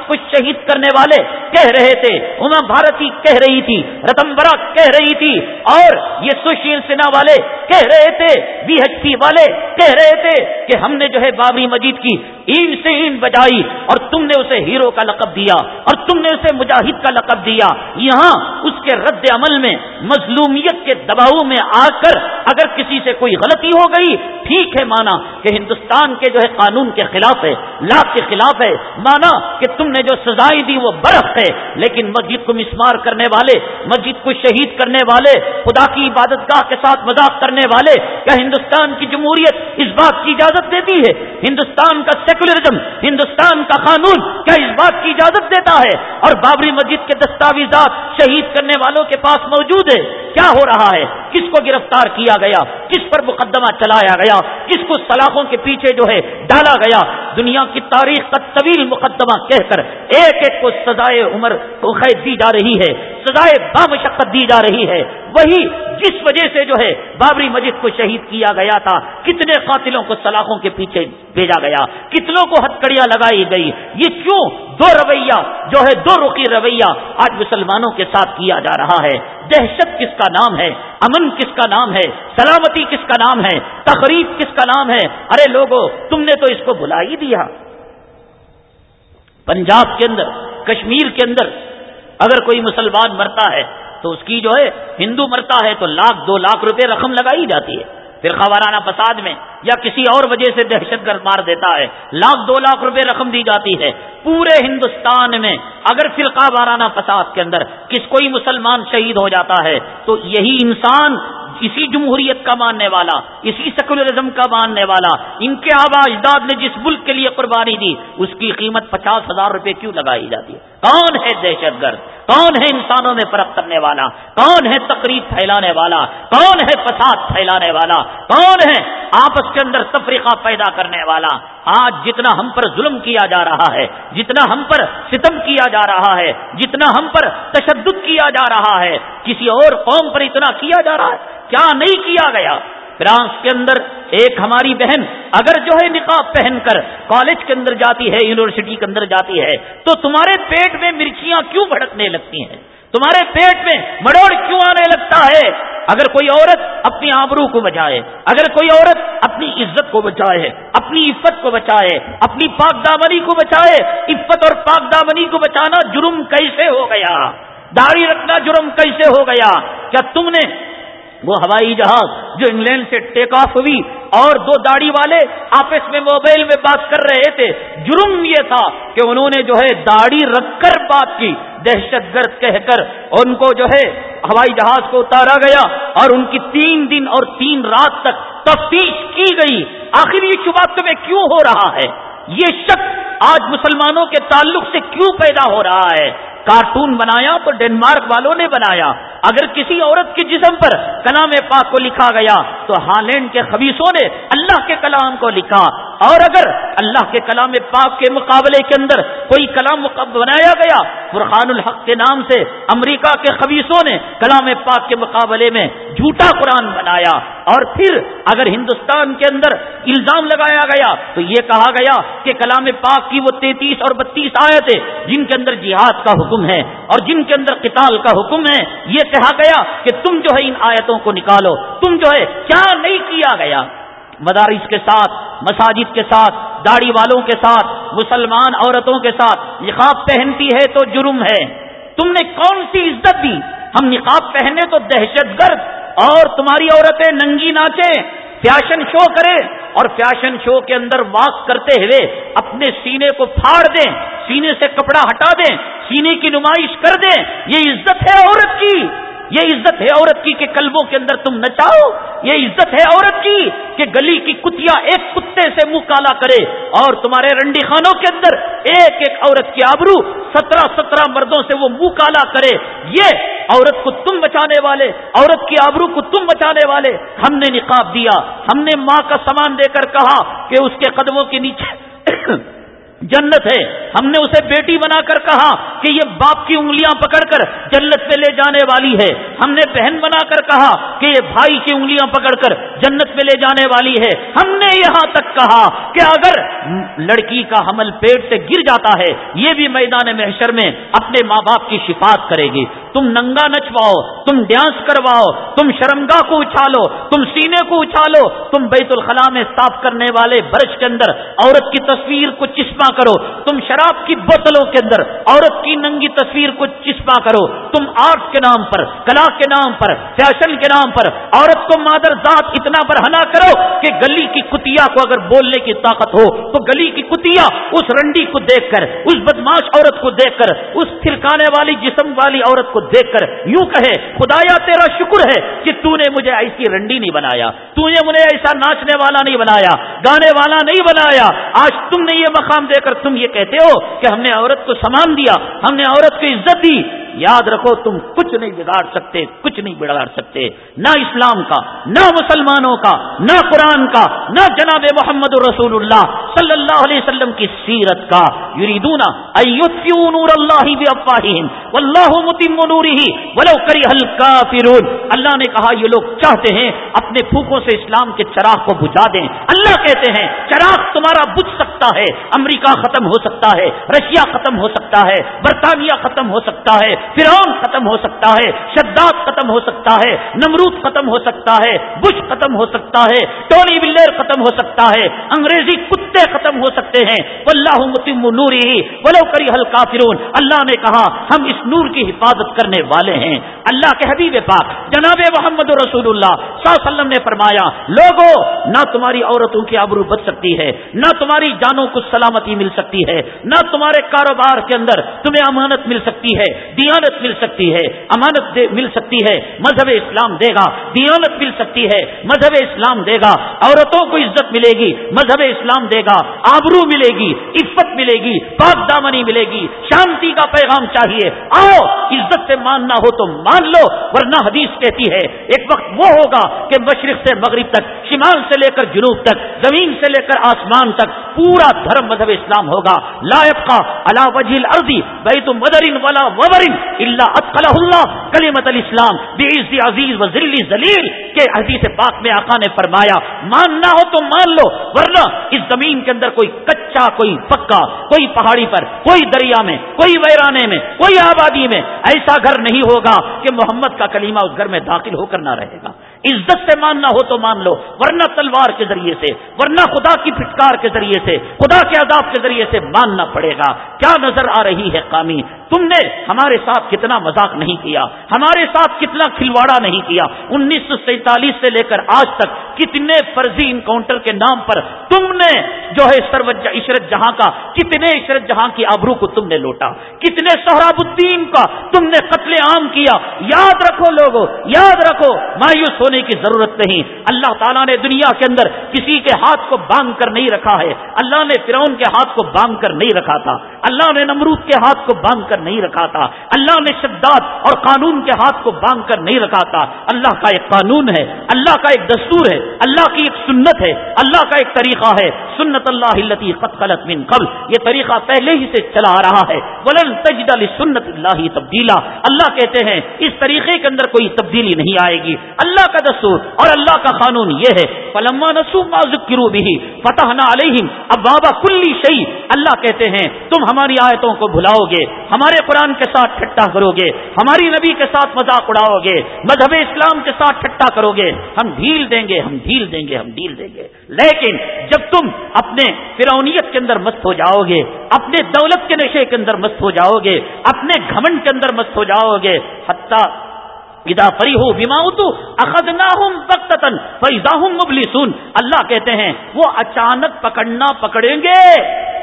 کچھ شہید کرنے والے کہہ رہے تھے اما بھارتی کہہ رہی تھی رتمبرا کہہ رہی تھی، اور یہ سشیل سنہا والے کہہ رہے تھے بی ایچ پی والے کہہ رہے تھے کہ ہم نے جو ہے بابری مجید کی این سے این بجائی، اور تم نے اسے ہیرو کا لقب دیا، اور تم نے اسے مجاہد کا لقب دیا۔ یہاں اس کے رد عمل میں، مظلومیت کے دباؤ میں آ کر اگر کسی سے کوئی غلطی ہو گئی، ٹھیک ہے مانا کہ ہندوستان کے جو ہے قانون کے خلاف ہے لاکھ کے خلاف ہے، مانا کہ تم نے جو سزائیں دی، وہ برف ہے۔ لیکن مسجد کو مسمار کرنے والے، مسجد کو شہید کرنے والے، خدا کی عبادت گاہ کے ساتھ مذاق کرنے والے، کیا ہندوستان کی جمہوریت اس بات کی اجازت دیتی ہے؟ ہندوستان کا سیکولرزم، ہندوستان کا قانون کیا اس بات کی اجازت دیتا ہے؟ اور بابری مسجد کے دستاویزات شہید کرنے والوں کے پاس موجود ہے کیا ہو رہا ہے؟ کس کو گرفتار کیا گیا؟ کس پر مقدمہ چلایا گیا؟ کس کو سلاخوں کے پیچھے جو ہے ڈالا گیا؟ دنیا کی تاریخ کا طویل مقدمہ کہہ کر ایک ایک کو سزائے عمر کو قید دی جا رہی ہے، سزائے بامشقت دی جا رہی ہے۔ وہی جس وجہ سے جو ہے بابری مسجد کو شہید کیا گیا تھا، کتنے قاتلوں کو سلاخوں کے پیچھے بھیجا گیا، کتنوں کو ہتکڑیاں لگائی گئی، یہ کیوں دو رویہ جو ہے دو رخی رویہ آج مسلمانوں کے ساتھ کیا جا رہا ہے؟ دہشت کس کا نام ہے؟ امن کس کا نام ہے؟ سلامتی کس کا نام ہے؟ تقریب کس کا نام ہے؟ ارے لوگوں تم نے تو اس کو بلا ہی دیا۔ پنجاب کے اندر، کشمیر کے اندر اگر کوئی مسلمان مرتا ہے تو اس کی جو ہے، ہندو مرتا ہے تو لاکھ، دو لاکھ روپے رقم لگائی جاتی ہے۔ پھر خوارانہ فساد میں یا کسی اور وجہ سے دہشت گرد مار دیتا ہے، لاکھ، دو لاکھ روپے رقم دی جاتی ہے۔ پورے ہندوستان میں اگر فرقہ وارانہ فساد کے اندر کس کوئی مسلمان شہید ہو جاتا ہے، تو یہی انسان اسی جمہوریت کا ماننے والا، اسی سیکولرزم کا ماننے والا، ان کے آبا اجداد نے جس ملک کے لیے قربانی دی، اس کی قیمت پچاس ہزار روپے کیوں لگائی جاتی ہے؟ کون ہے دہشت گرد؟ کون ہے انسانوں میں فرق کرنے والا؟ کون ہے تقریب پھیلانے والا؟ کون ہے فساد پھیلانے والا؟ کون ہے آپس کے اندر تفریقہ پیدا کرنے والا؟ آج جتنا ہم پر ظلم کیا جا رہا ہے، جتنا ہم پر ستم کیا جا رہا ہے، جتنا ہم پر تشدد کیا جا رہا ہے، کسی اور قوم پر اتنا کیا جا رہا ہے؟ کیا نہیں کیا گیا؟ فرانس کے اندر ایک ہماری بہن اگر جو ہے نقاب پہن کر کالج کے اندر جاتی ہے، یونیورسٹی کے اندر جاتی ہے، تو تمہارے پیٹ میں مرچیاں کیوں بھڑکنے لگتی ہیں؟ تمہارے پیٹ میں مڑوڑ کیوں آنے لگتا ہے؟ اگر کوئی عورت اپنی آبرو کو بچائے، اگر کوئی عورت اپنی عزت کو بچائے، اپنی عفت کو بچائے، اپنی پاک دامنی کو بچائے، عفت اور پاک دامنی کو بچانا جرم کیسے ہو گیا؟ داڑھی رکھنا جرم کیسے ہو گیا؟ کیا تم نے وہ ہوائی جہاز جو انگلینڈ سے ٹیک آف ہوئی اور دو داڑھی والے آپس میں موبائل میں بات کر رہے تھے۔ جرم یہ تھا کہ انہوں نے جو ہے داڑھی رکھ کر بات کی۔ دہشت گرد کہہ کر ان کو جو ہے ہوائی جہاز کو اتارا گیا اور ان کی تین دن اور تین رات تک تفتیش کی گئی۔ آخر یہ شبہ تمہیں کیوں ہو رہا ہے؟ یہ شک آج مسلمانوں کے تعلق سے کیوں پیدا ہو رہا ہے؟ کارٹون بنایا تو ڈینمارک والوں نے بنایا۔ اگر کسی عورت کے جسم پر کلام پاک کو لکھا گیا تو ہالینڈ کے خبیصوں نے اللہ کے کلام کو لکھا۔ اور اگر اللہ کے کلام پاک کے مقابلے کے اندر کوئی کلام بنایا گیا فرحان الحق کے نام سے امریکہ کے خبیصوں نے کلام پاک کے مقابلے میں جھوٹا قرآن بنایا۔ اور پھر اگر ہندوستان کے اندر الزام لگایا گیا، تو یہ کہا گیا کہ کلام پاک کی وہ تینتیس اور بتیس آئے جن کے اندر جہاد کا حکم ہے اور جن کے اندر قتال کا حکم ہے، یہ کہا گیا کہ تم جو ہے ان آیتوں کو نکالو، تم جو ہے کیا نہیں کیا گیا۔ مدارس کے ساتھ، مساجد کے ساتھ، داڑھی والوں کے ساتھ، مسلمان عورتوں کے ساتھ نقاب پہنتی ہے تو جرم ہے۔ تم نے کون سی عزت دی؟ ہم نقاب پہنے تو دہشت گرد۔ اور تمہاری عورتیں ننگی ناچے فیشن شو کرے اور فیشن شو کے اندر واک کرتے ہوئے اپنے سینے کو پھاڑ دیں، سینے سے کپڑا ہٹا دیں، سینے کی نمائش کر دیں۔ یہ عزت ہے عورت کی۔ یہ عزت ہے عورت کی کہ کلبوں کے اندر تم نچاؤ، یہ عزت ہے عورت کی کہ گلی کی کتیا ایک کتے سے منہ کالا کرے اور تمہارے رنڈی خانوں کے اندر ایک ایک عورت کی آبرو سترہ سترہ مردوں سے وہ منہ کالا کرے۔ یہ عورت کو تم بچانے والے، عورت کی آبرو کو تم بچانے والے۔ ہم نے نقاب دیا، ہم نے ماں کا سامان دے کر کہا کہ اس کے قدموں کے نیچے جنت ہے۔ ہم نے اسے بیٹی بنا کر کہا کہ یہ باپ کی انگلیاں پکڑ کر جنت میں لے جانے والی ہے۔ ہم نے بہن بنا کر کہا کہ یہ بھائی کی انگلیاں پکڑ کر جنت میں لے جانے والی ہے۔ ہم نے یہاں تک کہا کہ اگر لڑکی کا حمل پیٹ سے گر جاتا ہے، یہ بھی میدان محشر میں اپنے ماں باپ کی شفات کرے گی۔ تم ننگا نچواؤ تم ڈانس کرواؤ، تم شرمگاہ کو اچھالو، تم سینے کو اچھالو۔ تم بیت الخلاء میں صاف کرنے والے برش کے اندر عورت کی تصویر کو کرو۔ تم شراب کی بوتلوں کے اندر، عورت کی ننگی تصویر کو چسپا کرو۔ تم آرٹ کے نام پر، کلا کے نام پر، فیشن کے نام پر، عورت کو مادر ذات اتنا برہنا کرو کہ گلی کی کتیا کو اگر بولنے کی طاقت ہو، تو گلی کی کتیا اس رنڈی کو دیکھ کر، اس بدماش عورت کو دیکھ کر، اس تھرکانے والی جسم والی عورت کو دیکھ کر یوں کہے، خدایا تیرا شکر ہے کہ تو نے مجھے ایسی رنڈی نہیں بنایا۔ تو نے مجھے ایسا ناچنے والا نہیں بنایا، گانے والا نہیں بنایا۔ آج تم نے یہ مقام دے کر تم یہ کہتے ہو کہ ہم نے عورت کو سامان دیا ہم نے عورت کو عزت دی یاد رکھو تم کچھ نہیں بگاڑ سکتے، کچھ نہیں بگاڑ سکتے۔ نہ اسلام کا، نہ مسلمانوں کا، نہ قرآن کا، نہ جناب محمد رسول اللہ صلی اللہ علیہ وسلم کی سیرت کا۔ یریدون نور اللہ واللہ متم نوره ولو کرہ الکافرون۔ اللہ نے کہا، یہ لوگ چاہتے ہیں اپنے پھوکوں سے اسلام کے چراغ کو بجھا دیں۔ اللہ کہتے ہیں، چراغ تمہارا بجھ سکتا ہے، امریکہ ختم ہو سکتا ہے، رشیا ختم ہو سکتا ہے، برطانیہ ختم ہو سکتا ہے۔ فرعون ختم ہو سکتا ہے، شداد ختم ہو سکتا ہے، نمرود ختم ہو سکتا ہے، بش ختم ہو سکتا ہے ٹولی بلیر ختم ہو سکتا ہے، انگریزی کتے ختم ہو سکتے ہیں۔ واللہ متم نوری ہی، ولو کری ہلکا فرون اللہ نے کہا، ہم اس نور کی حفاظت کرنے والے ہیں۔ اللہ کے حبیب پاک، جناب محمد رسول اللہ صلی اللہ علیہ وسلم نے فرمایا لوگوں نہ تمہاری عورتوں کی آبرو بچ سکتی ہے، نہ تمہاری جانوں کو سلامتی مل سکتی ہے، نہ تمہارے کاروبار کے اندر تمہیں امانت مل سکتی ہے۔ دیانت مل سکتی ہے، امانت مل سکتی ہے، مذہب اسلام دے گا، دیانت مل سکتی ہے، مذہب اسلام دے گا، عورتوں کو عزت ملے گی، مذہب اسلام دے گا، آبرو ملے گی، عفت ملے گی، پاک دامنی ملے گی، شانتی کا پیغام چاہیے۔ آؤ، عزت سے ماننا ہو تو مان لو، ورنہ حدیث کہتی ہے، ایک وقت وہ ہوگا کہ مشرق سے مغرب تک، شمال سے لے کر جنوب تک، زمین سے لے کر آسمان تک پورا دھرم مذہب اسلام ہوگا۔ لائق کا اللہ وجیل ارضی بھائی تو مدرین والا وبرین اللہ اطلاع اللہ کلیمت الاسلام بعزی عزیز و ذلی ذلیل کے حدیث پاک میں آقا نے فرمایا، ماننا ہو تو مان لو، ورنہ اس زمین کے اندر کوئی کچا، کوئی پکا، کوئی پہاڑی پر، کوئی دریا میں، کوئی ویرانے میں، کوئی آبادی میں ایسا گھر نہیں ہوگا کہ محمد کا کلیمہ اس گھر میں داخل ہو کر نہ رہے گا۔ عزت سے ماننا ہو تو مان لو، ورنہ تلوار کے ذریعے سے، ورنہ خدا کی پھٹکار کے ذریعے سے، خدا کے عذاب کے ذریعے سے ماننا پڑے گا۔ کیا نظر آ رہی ہے قامی؟ تم نے ہمارے ساتھ کتنا مذاق نہیں کیا، ہمارے ساتھ کتنا کھلواڑا نہیں کیا۔ انیس سو سینتالیس سے لے کر آج تک کتنے فرضی انکاؤنٹر کے نام پر تم نے جو ہے سروج عشرت جہاں کا، کتنے عشرت جہاں کی آبرو کو تم نے لوٹا۔ کتنے سہراب الدین کا تم نے قتل عام کیا۔ یاد رکھو لوگوں، یاد رکھو، مایوس ہونے کی ضرورت نہیں۔ اللہ تعالیٰ نے دنیا کے اندر کسی کے ہاتھ کو باندھ کر نہیں رکھا ہے۔ اللہ نے فرعون کے ہاتھ کو باندھ کر نہیں رکھا تھا۔ اللہ نے نمرود کے ہاتھ کو باندھ کر نہیں رکھا تھا اللہ نے شداد اور قانون کے ہاتھ کو باندھ کر نہیں رکھا تھا اللہ کا ایک قانون ہے، اللہ کا ایک دستور ہے، اللہ کی ایک سنت ہے، اللہ کا ایک طریقہ ہے۔ سنت اللہ قد خلط من قبل، یہ طریقہ پہلے ہی سے چلا آ رہا ہے۔ ولن تجد سنت اللہ تبدیلا۔ اللہ کہتے ہیں، اس طریقے کے اندر کوئی تبدیلی نہیں آئے گی۔ اللہ کا دستور اور اللہ کا قانون یہ ہے، فلما نسو ما ذکروا به فتحنا علیہم اب بابا کلی شہی اللہ کہتے ہیں، تم ہماری آیتوں کو بھلاؤ گے ہمارے ہمارے قرآن کے ساتھ ٹھٹا کرو گے ہماری نبی کے ساتھ مذاق اڑاؤ گے مذہب اسلام کے ساتھ ٹھٹا کرو گے ہم ڈھیل دیں گے، ہم ڈھیل دیں گے، ہم ڈھیل دیں گے۔ لیکن جب تم اپنے فرونیت کے اندر مست ہو جاؤ گے اپنے دولت کے نشے کے اندر مست ہو جاؤ گے اپنے گھمنڈ کے اندر مست ہو جاؤ گے حتیٰ ادا فری ہو بیما تو اخذ نہ ہوں مبلسون۔ اللہ کہتے ہیں، وہ اچانک پکڑنا پکڑیں گے۔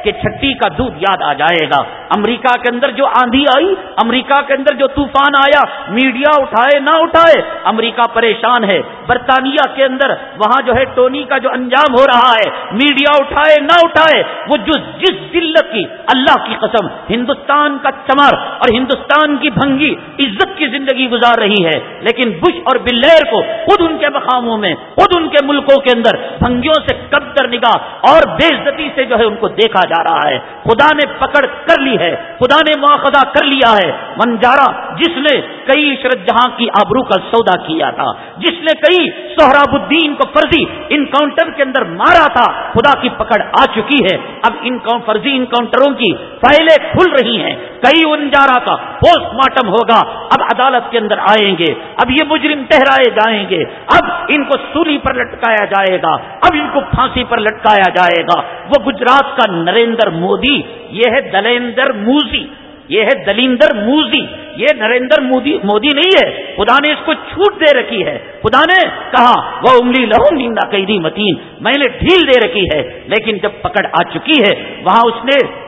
کہ چھٹی کا دودھ یاد آ جائے گا۔ امریکہ کے اندر جو آندھی آئی، امریکہ کے اندر جو طوفان آیا، میڈیا اٹھائے نہ اٹھائے، امریکہ پریشان ہے۔ برطانیہ کے اندر وہاں جو ہے ٹونی کا جو انجام ہو رہا ہے، میڈیا اٹھائے نہ اٹھائے، وہ جو جس ذلت کی، اللہ کی قسم، ہندوستان کا چمر اور ہندوستان کی بھنگی عزت کی زندگی گزار رہی ہے۔ لیکن بش اور بلیر کو خود ان کے مقاموں میں، خود ان کے ملکوں کے اندر بھنگیوں سے کب نگاہ اور بے عزتی سے جو ہے ان کو دیکھا جا رہا ہے۔ خدا نے پکڑ کر لی ہے، خدا نے مواخذہ کر لیا ہے۔ منجارا جس نے کئی عشرت جہاں کی آبرو کا سودا کیا تھا، جس نے کئی سہراب الدین کو فرضی انکاؤنٹر کے اندر مارا تھا، خدا کی پکڑ آ چکی ہے۔ اب ان فرضی انکاؤنٹروں کی فائلیں کھل رہی ہیں۔ کئی انجارا کا پوسٹ مارٹم ہوگا۔ اب عدالت کے اندر آئیں گے۔ اب یہ مجرم ٹہرائے جائیں گے۔ اب ان کو سولی پر لٹکایا جائے گا۔ اب ان کو پھانسی پر لٹکایا جائے گا۔ وہ گجرات کا نریندر مودی یہ ہے دلیندر موزی، یہ ہے دلیندر موزی، یہ نریندر مودی مودی نہیں ہے، خدا نے اس کو چھوٹ دے رکھی ہے۔ خدا نے کہا، وہ انگلی لہو نیندہ قیدی متین، میں نے ڈھیل دے رکھی ہے۔ لیکن جب پکڑ آ چکی ہے، وہاں اس نے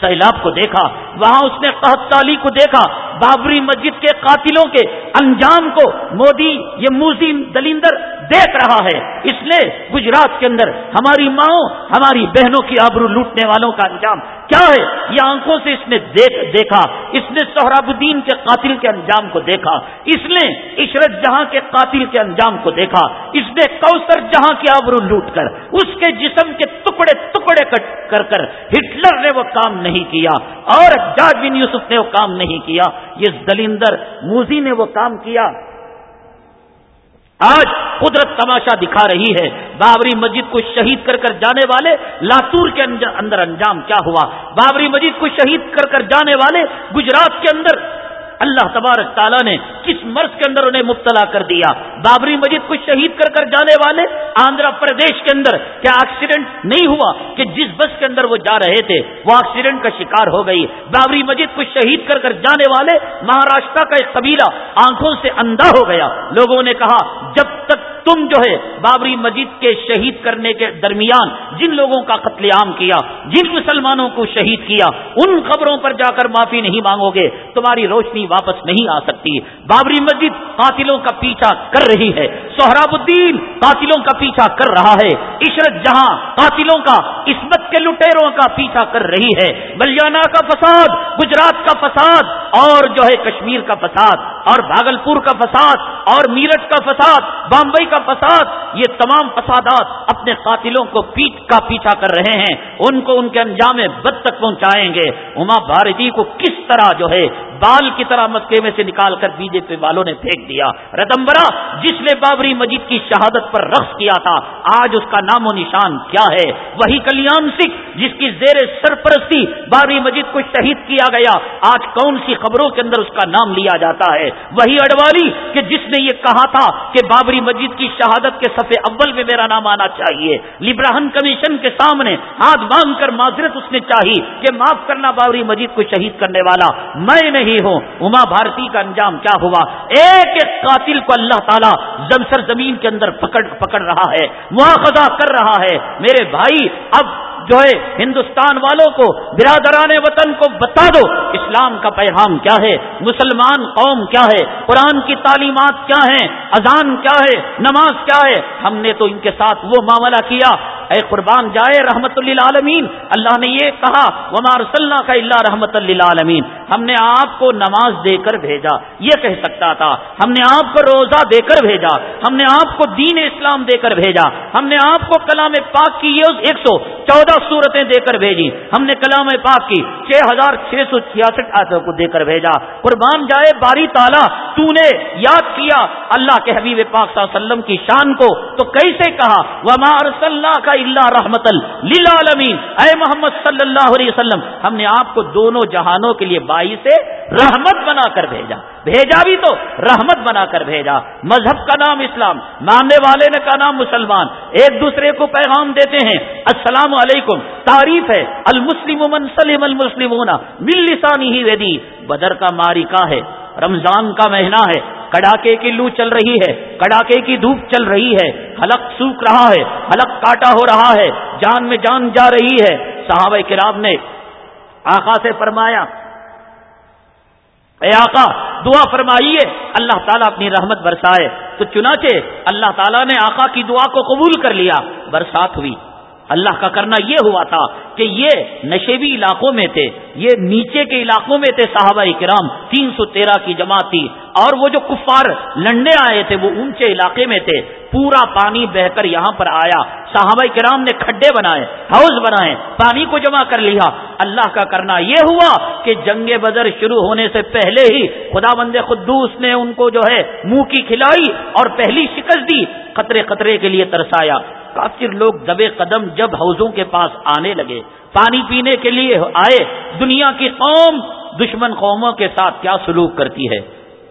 سیلاب کو دیکھا، وہاں اس نے قحطالی کو دیکھا، بابری مسجد کے قاتلوں کے انجام کو، مودی، یہ موزیم دلیندر دیکھ رہا ہے۔ اس لیے گجرات کے اندر ہماری ماؤں، ہماری بہنوں کی آبرو لوٹنے والوں کا انجام کیا ہے؟ یہ آنکھوں سے اس نے دیکھ، دیکھا۔ اس نے سہراب الدین کے قاتل کے انجام کو دیکھا۔ اس نے عشرت جہاں کے قاتل کے انجام کو دیکھا۔ اس نے کوثر جہاں کی آبرو لوٹ کر، اس کے جسم کے ٹکڑے ٹکڑے کر کر ہٹلر نے وہ کام نہیں کیا۔ اور جاج بن یوسف نے وہ کام نہیں کیا۔ یہ دلیندر موزی نے وہ کام کیا۔ آج قدرت تماشا دکھا رہی ہے۔ بابری مسجد کو شہید کر کر جانے والے لاتور کے اندر انجام کیا ہوا۔ بابری مسجد کو شہید کر کر جانے والے گجرات کے اندر اللہ تبارک تعالیٰ نے کس مرض کے اندر انہیں مبتلا کر دیا؟ بابری مسجد کو شہید کر کر جانے والے آندھرا پردیش کے اندر کیا ایکسیڈنٹ نہیں ہوا کہ جس بس کے اندر وہ جا رہے تھے؟ وہ ایکسیڈنٹ کا شکار ہو گئی۔ بابری مسجد کو شہید کر کر جانے والے مہاراشٹر کا ایک قبیلہ آنکھوں سے اندھا ہو گیا۔ لوگوں نے کہا، جب تک تم جو ہے بابری مسجد کے شہید کرنے کے درمیان جن لوگوں کا قتل عام کیا، جن مسلمانوں کو شہید کیا، ان خبروں پر جا کر معافی نہیں مانگو گے، تمہاری روشنی واپس نہیں آ سکتی۔ بابری مسجد قاتلوں کا پیچھا کر رہی ہے، سہراب الدین قاتلوں کا پیچھا کر رہا ہے، عشرت جہاں قاتلوں کا، عصمت کے لٹیروں کا پیچھا کر رہی ہے۔ بلیانہ کا فساد، گجرات کا فساد، اور جو ہے کشمیر کا فساد، اور بھاگلپور کا فساد، اور میرٹھ کا فساد، بامبئی کا فساد، یہ تمام فسادات اپنے قاتلوں کو پیٹ کا پیچھا کر رہے ہیں۔ ان کو ان کے انجام بد تک پہنچائیں گے۔ اما بھارتی کو کس طرح جو ہے بال کی طرح مسکے میں سے نکال کر بی جے پی والوں نے پھینک دیا۔ رتمبرا جس نے بابری مجید کی شہادت پر رقص کیا تھا، آج اس کا نام و نشان کیا ہے؟ وہی کلیان سکھ، جس کی زیر سرپرستی بابری مجید کو شہید کیا گیا۔ آج کون سی خبروں کے اندر اس کا نام لیا جاتا ہے؟ وہی اڈوالی کہ جس نے یہ کہا تھا کہ بابری مجید کی شہادت کے صفحے اول میں میرا نام آنا چاہیے۔ لبراہن کمیشن کے سامنے ہاتھ مانگ کر معذرت اس نے چاہی کہ معاف کرنا بابری مجید کو شہید کرنے والا۔ میں نہیں رہی ہوں۔ اما بھارتی کا انجام کیا ہوا؟ ایک ایک قاتل کو اللہ تعالیٰ زمسر زمین کے اندر پکڑ پکڑ رہا ہے، مواخذہ کر رہا ہے۔ میرے بھائی، اب جو ہے ہندوستان والوں کو، برادران وطن کو بتا دو، اسلام کا پیغام کیا ہے؟ مسلمان قوم کیا ہے؟ قرآن کی تعلیمات کیا ہیں؟ اذان کیا ہے؟ نماز کیا ہے؟ ہم نے تو ان کے ساتھ وہ معاملہ کیا۔ اے قربان جائے رحمت للعالمین، اللہ نے یہ کہا ومار صلاح کا اللہ رحمت للعالمین۔ ہم نے آپ کو نماز دے کر بھیجا، یہ کہہ سکتا تھا، ہم نے آپ کو روزہ دے کر بھیجا، ہم نے آپ کو دین اسلام دے کر بھیجا، ہم نے آپ کو کلام پاک کی یہ ایک سو چودہ صورتیں دے کر بھیجی، ہم نے کلام پاک کی چھ ہزار چھ سو چھیاسٹھ آتوں کو دے کر بھیجا۔ قربان جائے باری تالا تو نے یاد کیا اللہ کے حبیب پاک صلی اللہ علیہ وسلم کی شان کو، تو کیسے کہا؟ ومار صلاح کا اللہ رحمت للعالمین اے محمد صلی اللہ علیہ وسلم، ہم نے آپ کو دونوں جہانوں کے لیے بائی سے رحمت بنا کر بھیجا۔ بھیجا بھی تو رحمت بنا کر بھیجا۔ مذہب کا نام اسلام، ماننے والے نے کا نام مسلمان۔ ایک دوسرے کو پیغام دیتے ہیں، السلام علیکم، تعریف ہے، المسلم من سلم المسلم ہونا مل لسانی ہی ودی بدر کا ماریکا ہے، رمضان کا مہینہ ہے، کڑاکے کی لو چل رہی ہے، کڑاکے کی دھوپ چل رہی ہے۔ حلق سوکھ رہا ہے، حلق کاٹا ہو رہا ہے، جان میں جان جا رہی ہے۔ صحابہ کرام نے آقا سے فرمایا اے آقا، دعا فرمائیے، اللہ تعالیٰ اپنی رحمت برسائے۔ تو چنانچہ اللہ تعالیٰ نے آقا کی دعا کو قبول کر لیا، برسات ہوئی۔ اللہ کا کرنا یہ ہوا تھا کہ یہ نشیبی علاقوں میں تھے، یہ نیچے کے علاقوں میں تھے صحابہ کرام تین سو تیرہ کی جماعت تھی۔ اور وہ جو کفار لڑنے آئے تھے، وہ اونچے علاقے میں تھے۔ پورا پانی بہ کر یہاں پر آیا۔ صحابہ کرام نے کھڈے بنائے، ہاؤس بنائے، پانی کو جمع کر لیا۔ اللہ کا کرنا یہ ہوا کہ جنگ بدر شروع ہونے سے پہلے ہی خدا بند خدوس نے ان کو جو ہے، منہ کی کھلائی اور پہلی شکست دی، قطرے قطرے کے لیے ترسایا۔ کافر لوگ دبے قدم جب حوضوں کے پاس آنے لگے، پانی پینے کے لیے آئے، دنیا کی قوم دشمن قوموں کے ساتھ کیا سلوک کرتی ہے؟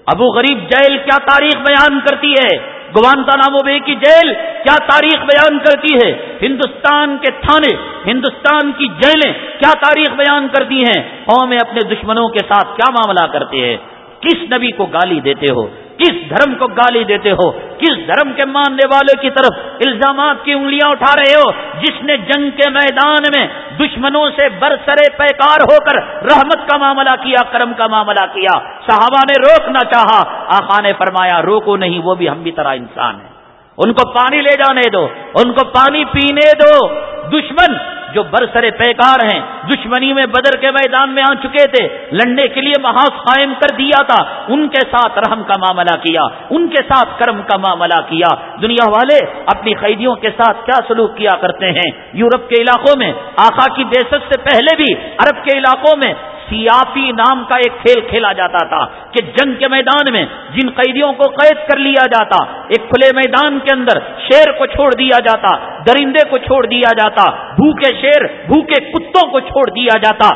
ابو غریب جیل کیا تاریخ بیان کرتی ہے؟ گوانتا نامو بے کی جیل کیا تاریخ بیان کرتی ہے؟ ہندوستان کے تھانے، ہندوستان کی جیلیں کیا تاریخ بیان کرتی ہیں؟ قومیں اپنے دشمنوں کے ساتھ کیا معاملہ کرتے ہیں؟ کس نبی کو گالی دیتے ہو؟ کس دھرم کو گالی دیتے ہو، کس دھرم کے ماننے والے کی طرف الزامات کی انگلیاں اٹھا رہے ہو، جس نے جنگ کے میدان میں دشمنوں سے برسرے پیکار ہو کر رحمت کا معاملہ کیا، کرم کا معاملہ کیا، صحابہ نے روکنا چاہا۔ آقا نے فرمایا، روکو نہیں، وہ بھی ہم بھی طرح انسان ہیں۔ ان کو پانی لے جانے دو، ان کو پانی پینے دو۔ دشمن جو برسر پیکار ہیں، دشمنی میں بدر کے میدان میں آ چکے تھے، لڑنے کے لیے محاذ قائم کر دیا تھا۔ ان کے ساتھ رحم کا معاملہ کیا، ان کے ساتھ کرم کا معاملہ کیا۔ دنیا والے اپنی قیدیوں کے ساتھ کیا سلوک کیا کرتے ہیں؟ یورپ کے علاقوں میں آخا کی بیست سے پہلے بھی عرب کے علاقوں میں سیاسی نام کا ایک کھیل کھیلا جاتا تھا کہ جنگ کے میدان میں جن قیدیوں کو قید کر لیا جاتا، ایک کھلے میدان کے اندر شیر کو چھوڑ دیا جاتا درندے کو چھوڑ دیا جاتا، بھوکے شیر، بھوکے کتوں کو چھوڑ دیا جاتا۔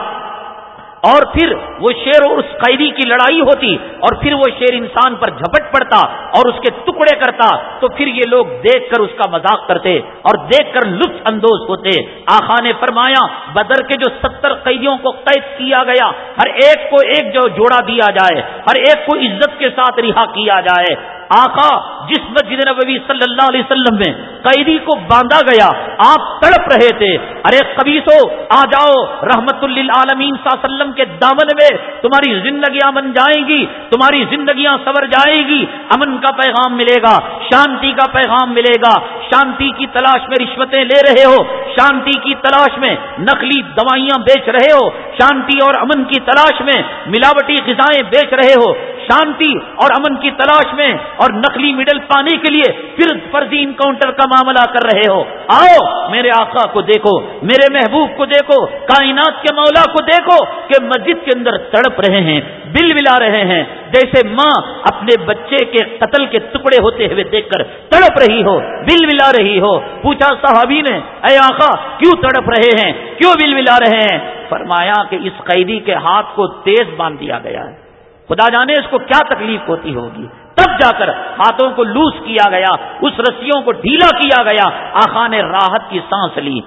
اور پھر وہ شیر اور اس قیدی کی لڑائی ہوتی، اور پھر وہ شیر انسان پر جھپٹ پڑتا اور اس کے ٹکڑے کرتا، تو پھر یہ لوگ دیکھ کر اس کا مذاق کرتے اور دیکھ کر لطف اندوز ہوتے۔ آخا نے فرمایا، بدر کے جو ستر قیدیوں کو قید کیا گیا، ہر ایک کو ایک جو جوڑا دیا جائے، ہر ایک کو عزت کے ساتھ رہا کیا جائے۔ آقا جس مسجد نبوی صلی اللہ علیہ وسلم میں قیدی کو باندھا گیا، آپ تڑپ رہے تھے۔ ارے قبیصو، آ جاؤ، رحمت للعالمین صلی اللہ علیہ وسلم کے دامن میں تمہاری زندگیاں بن جائیں گی، تمہاری زندگیاں سور جائے گی۔ امن کا پیغام ملے گا، شانتی کا پیغام ملے گا۔ شانتی کی تلاش میں رشوتیں لے رہے ہو، شانتی کی تلاش میں نقلی دوائیاں بیچ رہے ہو، شانتی اور امن کی تلاش میں ملاوٹی غذائیں بیچ رہے ہو۔ شانتی اور امن کی تلاش میں اور نقلی مڈل پانے کے لیے پھر فرضی انکاؤنٹر کا معاملہ کر رہے ہو۔ آؤ میرے آقا کو دیکھو، میرے محبوب کو دیکھو، کائنات کے مولا کو دیکھو کہ مسجد کے اندر تڑپ رہے ہیں، بل بلا رہے ہیں۔ جیسے ماں اپنے بچے کے قتل کے ٹکڑے ہوتے ہوئے دیکھ کر تڑپ رہی ہو، بل بلا رہی ہو۔ پوچھا صحابی نے اے آقا کیوں تڑپ رہے ہیں؟ کیوں بل بلا رہے ہیں؟ فرمایا کہ اس قیدی کے ہاتھ کو تیز باندھ دیا گیا ہے۔ خدا جانے اس کو کیا تکلیف ہوتی ہوگی۔ تب جا کر ہاتھوں کو لوس کیا گیا، اس رسیوں کو ڈھیلا کیا گیا۔ آخا نے راحت کی سانس لی۔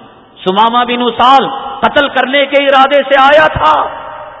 سماما بن اسال قتل کرنے کے ارادے سے آیا تھا۔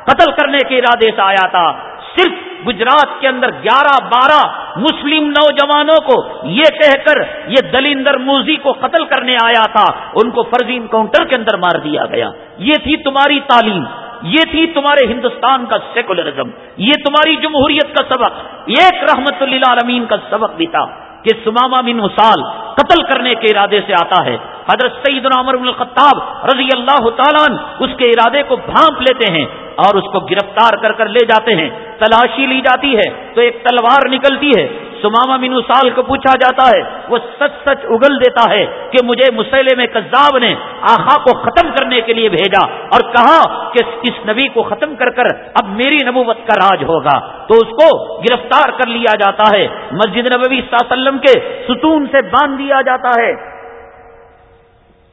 قتل کرنے کے ارادے سے آیا تھا۔ صرف گجرات کے اندر گیارہ، بارہ مسلم نوجوانوں کو یہ کہہ کر یہ دلیندر موزی کو قتل کرنے آیا تھا۔ ان کو فرضی انکاؤنٹر کے اندر مار دیا گیا۔ یہ تھی تمہاری تعلیم۔ یہ تھی تمہارے ہندوستان کا سیکولرزم، یہ تمہاری جمہوریت کا سبق، ایک رحمت اللہ عالمین کا سبق بھی تھا کہ سماما بن وسال قتل کرنے کے ارادے سے آتا ہے۔ حضرت سعید عمر بن الخطاب رضی اللہ تعالیٰ اس کے ارادے کو بھانپ لیتے ہیں اور اس کو گرفتار کر کر لے جاتے ہیں۔ تلاشی لی جاتی ہے تو ایک تلوار نکلتی ہے۔ سماما بن سال کو پوچھا جاتا ہے، وہ سچ سچ اگل دیتا ہے کہ مجھے مسئلے میں کذاب نے آخا کو ختم کرنے کے لیے بھیجا اور کہا کہ اس نبی کو ختم کر کر اب میری نبوت کا راج ہوگا۔ تو اس کو گرفتار کر لیا جاتا ہے۔ مسجد نبوی صلی اللہ علیہ وسلم کے ستون سے باندھ دیا جاتا ہے۔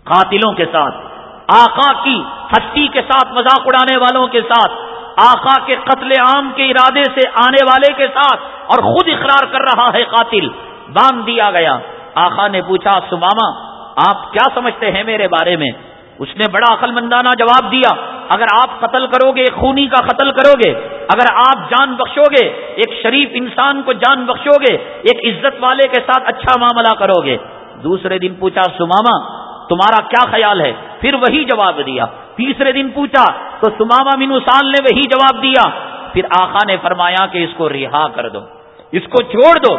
قاتلوں کے ساتھ، آقا کی ہستی کے ساتھ مذاق اڑانے والوں کے ساتھ آقا کے قتل عام کے ارادے سے آنے والے کے ساتھ اور خود اقرار کر رہا ہے قاتل، باندھ دیا گیا۔ آقا نے پوچھا سماما آپ کیا سمجھتے ہیں میرے بارے میں؟ اس نے بڑا عقل مندانہ جواب دیا، اگر آپ قتل کرو گے خونی کا قتل کرو گے، اگر آپ جان بخشو گے، ایک شریف انسان کو جان بخشو گے، ایک عزت والے کے ساتھ اچھا معاملہ کرو گے۔ دوسرے دن پوچھا سماما تمہارا کیا خیال ہے؟ پھر وہی جواب دیا۔ تیسرے دن پوچھا، تو سماما مینو سال نے وہی جواب دیا۔ پھر آخا نے فرمایا کہ اس کو رہا کر دو۔ اس کو چھوڑ دو۔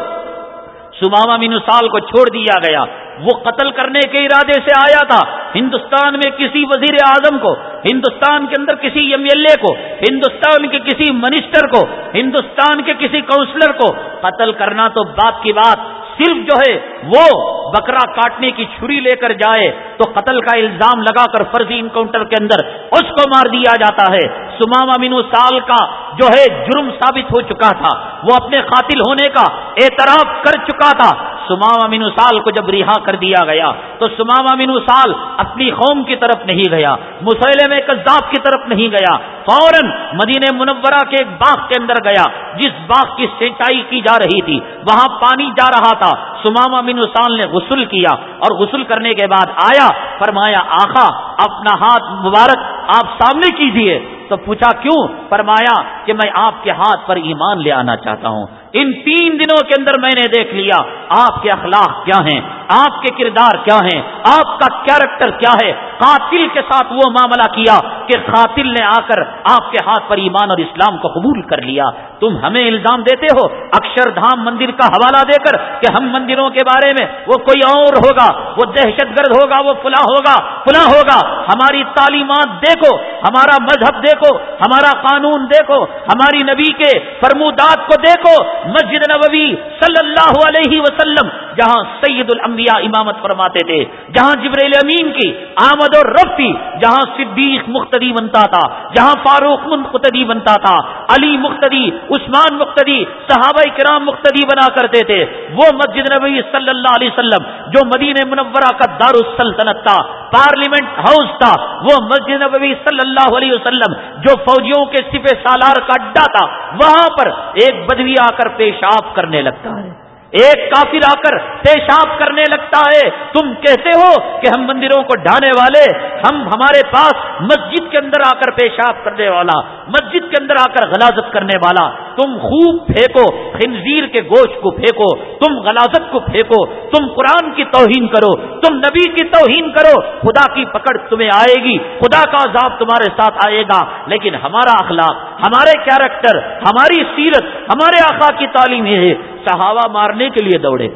سماما مینو سال کو چھوڑ دیا گیا۔ وہ قتل کرنے کے ارادے سے آیا تھا۔ ہندوستان میں کسی وزیر اعظم کو، ہندوستان کے اندر کسی ایم ایل اے کو، ہندوستان کے کسی منسٹر کو، ہندوستان کے کسی کاؤنسلر کو قتل کرنا تو بات کی بات۔ صرف جو ہے وہ بکرا کاٹنے کی چھری لے کر جائے تو قتل کا الزام لگا کر فرضی انکاؤنٹر کے اندر اس کو مار دیا جاتا ہے۔ سماما مینو سال کا جو ہے جرم ثابت ہو چکا تھا، وہ اپنے قاتل ہونے کا اعتراف کر چکا تھا۔ سماما مینو سال کو جب رہا کر دیا گیا، تو سماما مینو سال اپنی قوم کی طرف نہیں گیا مسئلے میں کذاب کی طرف نہیں گیا، فوراً مدینہ منورہ کے ایک باغ کے اندر گیا، جس باغ کی سینچائی کی جا رہی تھی۔ وہاں پانی جا رہا تھا۔ سماما مینو سال نے غسل کیا اور غسل کرنے کے بعد آیا، فرمایا آخا اپنا ہاتھ مبارک آپ سامنے کیجیے۔ تو پوچھا کیوں؟ فرمایا کہ میں آپ کے ہاتھ پر ایمان لے آنا چاہتا ہوں۔ ان تین دنوں کے اندر میں نے دیکھ لیا آپ کے اخلاق کیا ہیں؟ آپ کے کردار کیا ہیں؟ آپ کا کیریکٹر کیا ہے؟ قاتل کے ساتھ وہ معاملہ کیا کہ قاتل نے آ کر آپ کے ہاتھ پر ایمان اور اسلام کو قبول کر لیا۔ تم ہمیں الزام دیتے ہو؟ اکشر دھام مندر کا حوالہ دے کر کہ ہم مندروں کے بارے میں وہ کوئی اور ہوگا، وہ دہشت گرد ہوگا، وہ فلاں ہوگا فلاں ہوگا۔ ہماری تعلیمات دیکھو، ہمارا مذہب دیکھو، ہمارا قانون دیکھو، ہماری نبی کے فرمودات کو دیکھو۔ مسجد نبوی صلی اللہ علیہ وسلم، جہاں سید الانبیاء امامت فرماتے تھے، جہاں جبریل امین کی آمد اور رفتی جہاں صدیق مختدی بنتا تھا، جہاں فاروق مختدی بنتا تھا، علی مختدی عثمان مختدی صحابہ کرام مختدی بنا کرتے تھے۔ وہ مسجد نبوی صلی اللہ علیہ وسلم، جو مدینہ منورہ کا دار السلطنت تھا، پارلیمنٹ ہاؤس تھا۔ وہ مسجد نبوی صلی اللہ علیہ وسلم، جو فوجیوں کے سپہ سالار کا اڈا تھا، وہاں پر ایک بدوی آ کر پیشاب کرنے لگتا ہے۔ ایک کافر آ کر پیشاب کرنے لگتا ہے۔ تم کہتے ہو کہ ہم مندروں کو ڈھانے والے، ہم ہمارے پاس مسجد کے اندر آ کر پیشاب کرنے والا، مسجد کے اندر آ کر غلازت کرنے والا۔ تم خوب پھینکو، خنزیر کے گوشت کو پھینکو، تم غلازت کو پھینکو، تم قرآن کی توہین کرو، تم نبی کی توہین کرو۔ خدا کی پکڑ تمہیں آئے گی، خدا کا عذاب تمہارے ساتھ آئے گا۔ لیکن ہمارا اخلاق، ہمارے کیریکٹر، ہماری سیرت، ہمارے آقا کی تعلیم یہ ہے۔ صحابہ مارنے کے لیے دوڑے۔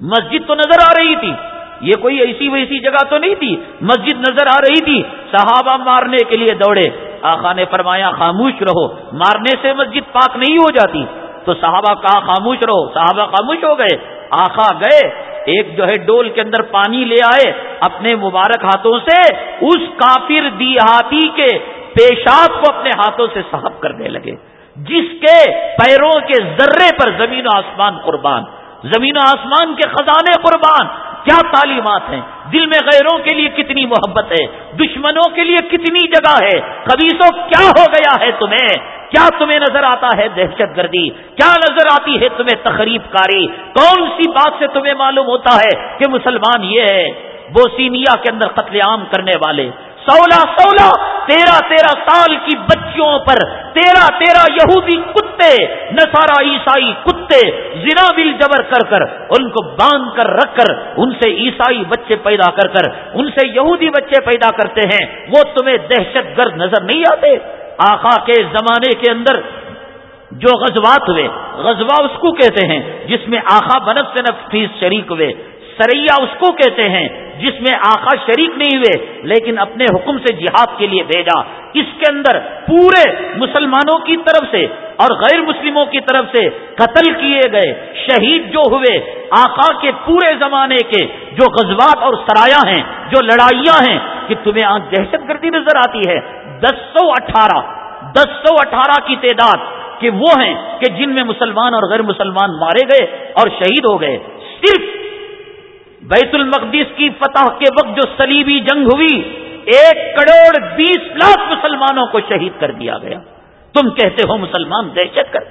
مسجد تو نظر آ رہی تھی، یہ کوئی ایسی ویسی جگہ تو نہیں تھی۔ مسجد نظر آ رہی تھی، صحابہ مارنے کے لیے دوڑے۔ آخا نے فرمایا، خاموش رہو، مارنے سے مسجد پاک نہیں ہو جاتی۔ تو صحابہ کہا، خاموش رہو، صحابہ خاموش ہو گئے۔ آخا گئے، ایک جو ہے ڈول کے اندر پانی لے آئے، اپنے مبارک ہاتھوں سے اس کافر دیہاتی کے پیشاب کو اپنے ہاتھوں سے صاف کرنے لگے۔ جس کے پیروں کے ذرے پر زمین و آسمان قربان، زمین و آسمان کے خزانے قربان۔ کیا تعلیمات ہیں؟ دل میں غیروں کے لیے کتنی محبت ہے؟ دشمنوں کے لیے کتنی جگہ ہے؟ خبیصوں، کیا ہو گیا ہے تمہیں؟ کیا تمہیں نظر آتا ہے دہشت گردی؟ کیا نظر آتی ہے تمہیں تقریب کاری؟ کون سی بات سے تمہیں معلوم ہوتا ہے کہ مسلمان یہ ہے بوسینیا کے اندر قتل عام کرنے والے سولہ سولہ، تیرہ تیرہ سال کی بچیوں پر، تیرہ تیرہ یہودی کتے نسارا عیسائی کتے زنا بل جبر کر کر، ان کو باندھ کر رکھ کر، ان سے عیسائی بچے پیدا کر کر، ان سے یہودی بچے پیدا کرتے ہیں، وہ تمہیں دہشت گرد نظر نہیں آتے۔ آقا کے زمانے کے اندر جو غزوات ہوئے، غزوہ اس کو کہتے ہیں، جس میں آخا بنت سے نفیس شریک ہوئے۔ سریا اس کو کہتے ہیں جس میں آقا شریک نہیں ہوئے، لیکن اپنے حکم سے جہاد کے لیے بھیجا۔ اس کے اندر پورے مسلمانوں کی طرف سے اور غیر مسلموں کی طرف سے قتل کیے گئے، شہید جو ہوئے، آقا کے پورے زمانے کے جو غزوات اور سرایا ہیں، جو لڑائیاں ہیں، کہ تمہیں آج دہشت گردی نظر آتی ہے۔ دس سو اٹھارہ، دس سو اٹھارہ کی تعداد کہ وہ ہیں کہ جن میں مسلمان اور غیر مسلمان مارے گئے اور شہید ہو گئے۔ صرف بیت المقدس کی فتح کے وقت جو سلیبی جنگ ہوئی، ایک کروڑ بیس لاکھ مسلمانوں کو شہید کر دیا گیا۔ تم کہتے ہو مسلمان دہشت گرد۔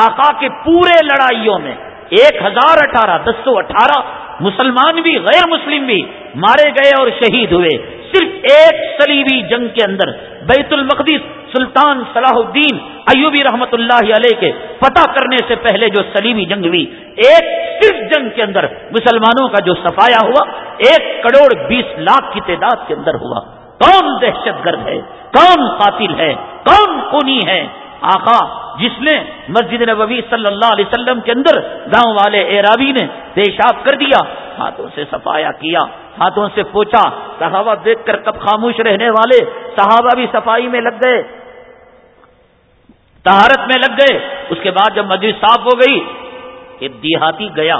آقا کے پورے لڑائیوں میں ایک ہزار اٹھارہ، دس سو اٹھارہ مسلمان بھی، غیر مسلم بھی مارے گئے اور شہید ہوئے۔ صرف ایک سلیبی جنگ کے اندر، بیت المقدس سلطان صلاح الدین ایوبی رحمت اللہ علیہ کے فتح کرنے سے پہلے جو سلیمی جنگ ہوئی، ایک صرف جنگ کے اندر مسلمانوں کا جو سفایا ہوا، ایک کروڑ بیس لاکھ کی تعداد کے اندر ہوا۔ کون دہشت گرد ہے؟ کون قاتل ہے؟ کون خونی ہے؟ آقا، جس نے مسجد نبوی صلی اللہ علیہ وسلم کے اندر گاؤں والے اعرابی نے پیشاب کر دیا، ہاتھوں سے صفایا کیا، ہاتھوں سے پوچھا، صحابہ دیکھ کر کب خاموش رہنے والے، صحابہ بھی صفائی میں لگ گئے تہارت میں لگ گئے، اس کے بعد جب مسجد صاف ہو گئی، ایک دیہاتی گیا،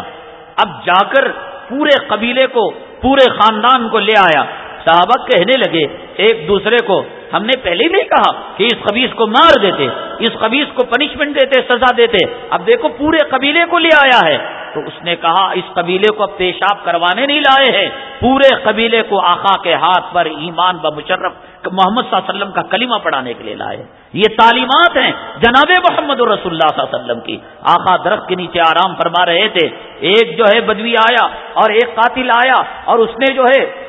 اب جا کر پورے قبیلے کو، پورے خاندان کو لے آیا، صحابہ کہنے لگے، ایک دوسرے کو ہم نے پہلے نہیں کہا کہ اس خبیص کو مار دیتے، اس خبیص کو پنشمنٹ دیتے، سزا دیتے۔ اب دیکھو پورے قبیلے کو لے آیا ہے۔ تو اس نے کہا، اس قبیلے کو اب پیشاب کروانے نہیں لائے ہیں۔ پورے قبیلے کو آقا کے ہاتھ پر ایمان ب مشرف محمد صلی اللہ علیہ وسلم کا کلمہ پڑھانے کے لیے لائے۔ یہ تعلیمات ہیں جناب محمد رسول اللہ صلی اللہ علیہ وسلم کی۔ آقا درخت کے نیچے آرام فرما رہے تھے۔ ایک جو ہے بدوی آیا اور ایک قاتل آیا اور اس نے جو ہے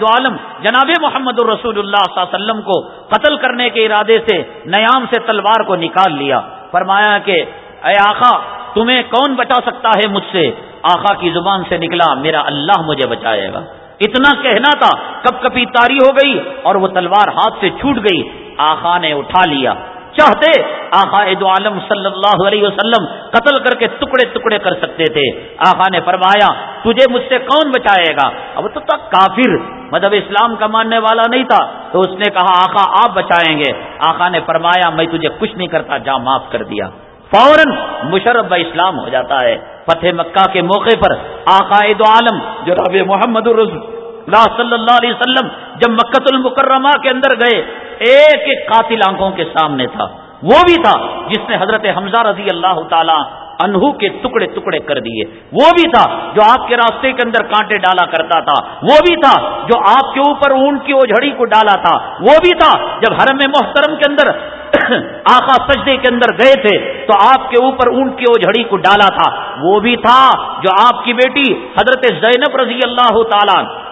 دو عالم جناب محمد الرسول اللہ صلی اللہ علیہ وسلم کو قتل کرنے کے ارادے سے نیام سے تلوار کو نکال لیا۔ فرمایا کہ اے آخا تمہیں کون بچا سکتا ہے مجھ سے؟ آخا کی زبان سے نکلا، میرا اللہ مجھے بچائے گا۔ اتنا کہنا تھا، کب کبھی تاری ہو گئی اور وہ تلوار ہاتھ سے چھوٹ گئی۔ آخا نے اٹھا لیا۔ چاہتے آخا دو عالم صلی اللہ علیہ وسلم قتل کر کے ٹکڑے ٹکڑے کر سکتے تھے۔ آخا نے فرمایا، تجھے مجھ سے کون بچائے گا؟ اب تو تک کافر، مذہب اسلام کا ماننے والا نہیں تھا۔ تو اس نے کہا آخا آپ بچائیں گے۔ آخا نے فرمایا، میں تجھے کچھ نہیں کرتا، جا معاف کر دیا۔ فوراً مشرف اسلام ہو جاتا ہے۔ فتح مکہ کے موقع پر آقا دو عالم، جو رب محمد الرسول اللہ صلی اللہ علیہ وسلم جب مکت المکرمہ کے اندر گئے ایک ایک قاتل آنکھوں کے سامنے تھا۔ وہ بھی تھا جس نے حضرت حمزہ رضی اللہ تعالی انہو کے ٹکڑے ٹکڑے کر دیے۔ وہ بھی تھا جو آپ کے راستے کے اندر کانٹے ڈالا کرتا تھا۔ وہ بھی تھا جو آپ کے اوپر اونٹ کی اوجھڑی کو ڈالا تھا۔ وہ بھی تھا جب حرم محترم کے اندر آقا سجدے کے اندر گئے تھے تو آپ کے اوپر اونٹ کی اوجھڑی کو ڈالا تھا۔ وہ بھی تھا جو آپ کی بیٹی حضرت زینب رضی اللہ تعالی